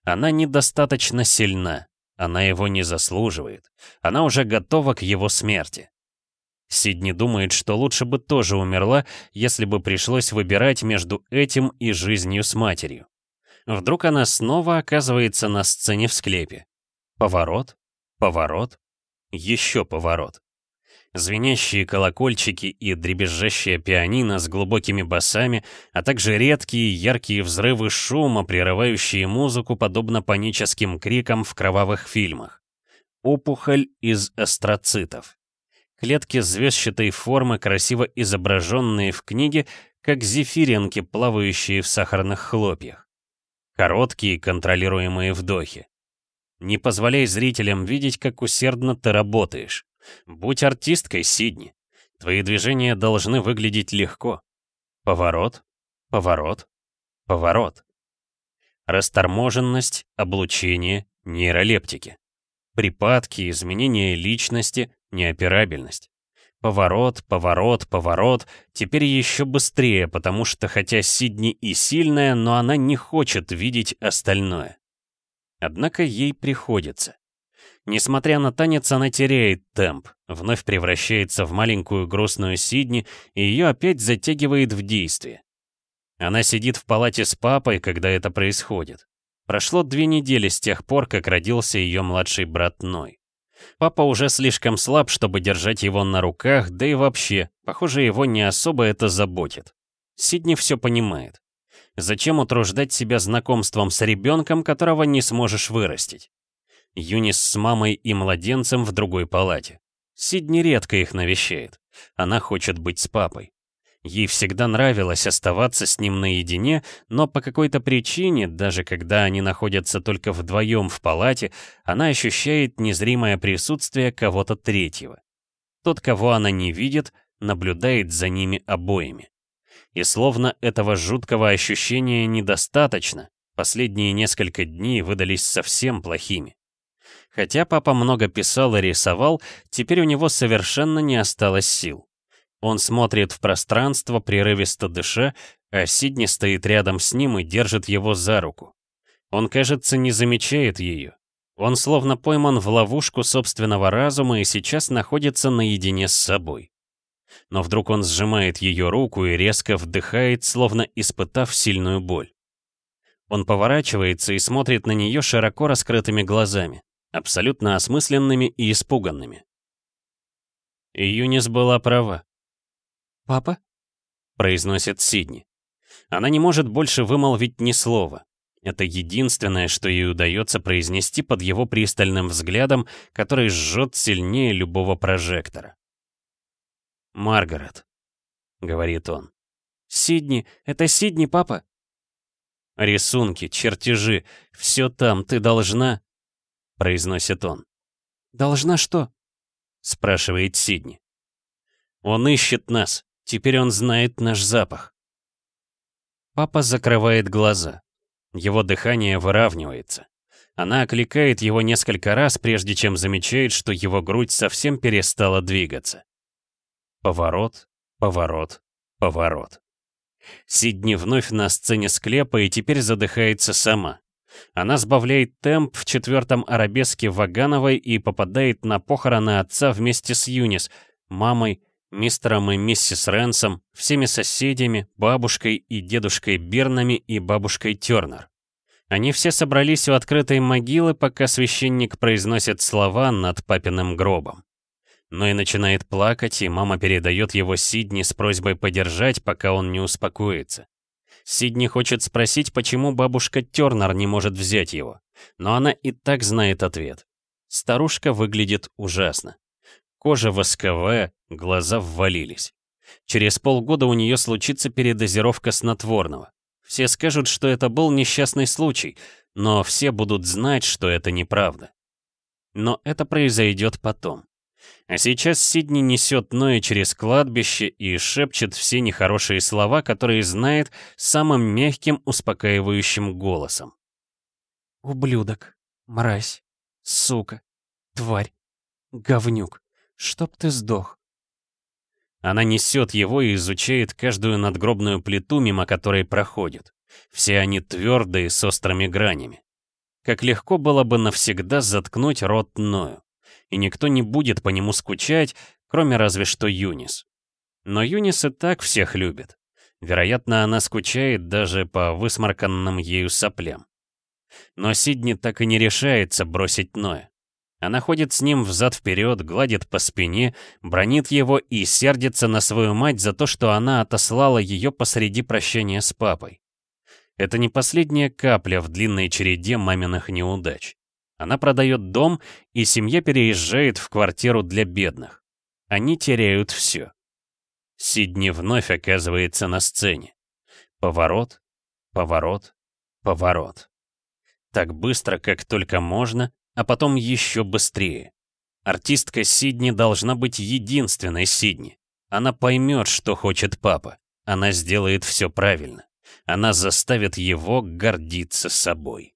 Она недостаточно сильна. Она его не заслуживает. Она уже готова к его смерти. Сидни думает, что лучше бы тоже умерла, если бы пришлось выбирать между этим и жизнью с матерью. Вдруг она снова оказывается на сцене в склепе. Поворот, поворот, еще поворот. Звенящие колокольчики и дребезжащая пианино с глубокими басами, а также редкие яркие взрывы шума, прерывающие музыку, подобно паническим крикам в кровавых фильмах. Опухоль из астроцитов. Клетки звездчатой формы, красиво изображенные в книге, как зефиринки, плавающие в сахарных хлопьях. Короткие контролируемые вдохи. Не позволяй зрителям видеть, как усердно ты работаешь. Будь артисткой, Сидни. Твои движения должны выглядеть легко. Поворот, поворот, поворот. Расторможенность, облучение, нейролептики. Припадки, изменения личности, неоперабельность. Поворот, поворот, поворот, теперь еще быстрее, потому что хотя Сидни и сильная, но она не хочет видеть остальное. Однако ей приходится. Несмотря на танец, она теряет темп, вновь превращается в маленькую грустную Сидни, и ее опять затягивает в действие. Она сидит в палате с папой, когда это происходит. Прошло две недели с тех пор, как родился ее младший брат Ной. Папа уже слишком слаб, чтобы держать его на руках, да и вообще, похоже, его не особо это заботит. Сидни все понимает. Зачем утруждать себя знакомством с ребенком, которого не сможешь вырастить? Юнис с мамой и младенцем в другой палате. Сидни редко их навещает. Она хочет быть с папой. Ей всегда нравилось оставаться с ним наедине, но по какой-то причине, даже когда они находятся только вдвоем в палате, она ощущает незримое присутствие кого-то третьего. Тот, кого она не видит, наблюдает за ними обоими. И словно этого жуткого ощущения недостаточно, последние несколько дней выдались совсем плохими. Хотя папа много писал и рисовал, теперь у него совершенно не осталось сил. Он смотрит в пространство, прерывисто дыша, а Сидни стоит рядом с ним и держит его за руку. Он, кажется, не замечает ее. Он словно пойман в ловушку собственного разума и сейчас находится наедине с собой. Но вдруг он сжимает ее руку и резко вдыхает, словно испытав сильную боль. Он поворачивается и смотрит на нее широко раскрытыми глазами, абсолютно осмысленными и испуганными. И Юнис была права. «Папа?» — произносит Сидни. Она не может больше вымолвить ни слова. Это единственное, что ей удается произнести под его пристальным взглядом, который жжет сильнее любого прожектора. «Маргарет», — говорит он. «Сидни, это Сидни, папа?» «Рисунки, чертежи, все там, ты должна...» — произносит он. «Должна что?» — спрашивает Сидни. «Он ищет нас. Теперь он знает наш запах. Папа закрывает глаза. Его дыхание выравнивается. Она окликает его несколько раз, прежде чем замечает, что его грудь совсем перестала двигаться. Поворот, поворот, поворот. Сидни вновь на сцене склепа и теперь задыхается сама. Она сбавляет темп в четвертом арабеске Вагановой и попадает на похороны отца вместе с Юнис, мамой, мистером и миссис Ренсом, всеми соседями, бабушкой и дедушкой Бирнами и бабушкой Тернер. Они все собрались у открытой могилы, пока священник произносит слова над папиным гробом. но и начинает плакать, и мама передает его Сидни с просьбой подержать, пока он не успокоится. Сидни хочет спросить, почему бабушка Тернер не может взять его, но она и так знает ответ. Старушка выглядит ужасно. Кожа восковая, глаза ввалились. Через полгода у нее случится передозировка снотворного. Все скажут, что это был несчастный случай, но все будут знать, что это неправда. Но это произойдет потом. А сейчас Сидни несет Ноя через кладбище и шепчет все нехорошие слова, которые знает самым мягким, успокаивающим голосом. «Ублюдок, мразь, сука, тварь, говнюк, чтоб ты сдох». Она несет его и изучает каждую надгробную плиту, мимо которой проходит. Все они твердые, с острыми гранями. Как легко было бы навсегда заткнуть рот Ною и никто не будет по нему скучать, кроме разве что Юнис. Но Юнис и так всех любит. Вероятно, она скучает даже по высморканным ею соплям. Но Сидни так и не решается бросить Ноя. Она ходит с ним взад-вперед, гладит по спине, бронит его и сердится на свою мать за то, что она отослала ее посреди прощения с папой. Это не последняя капля в длинной череде маминых неудач. Она продает дом, и семья переезжает в квартиру для бедных. Они теряют все. Сидни вновь оказывается на сцене. Поворот, поворот, поворот. Так быстро, как только можно, а потом еще быстрее. Артистка Сидни должна быть единственной Сидни. Она поймет, что хочет папа. Она сделает все правильно. Она заставит его гордиться собой.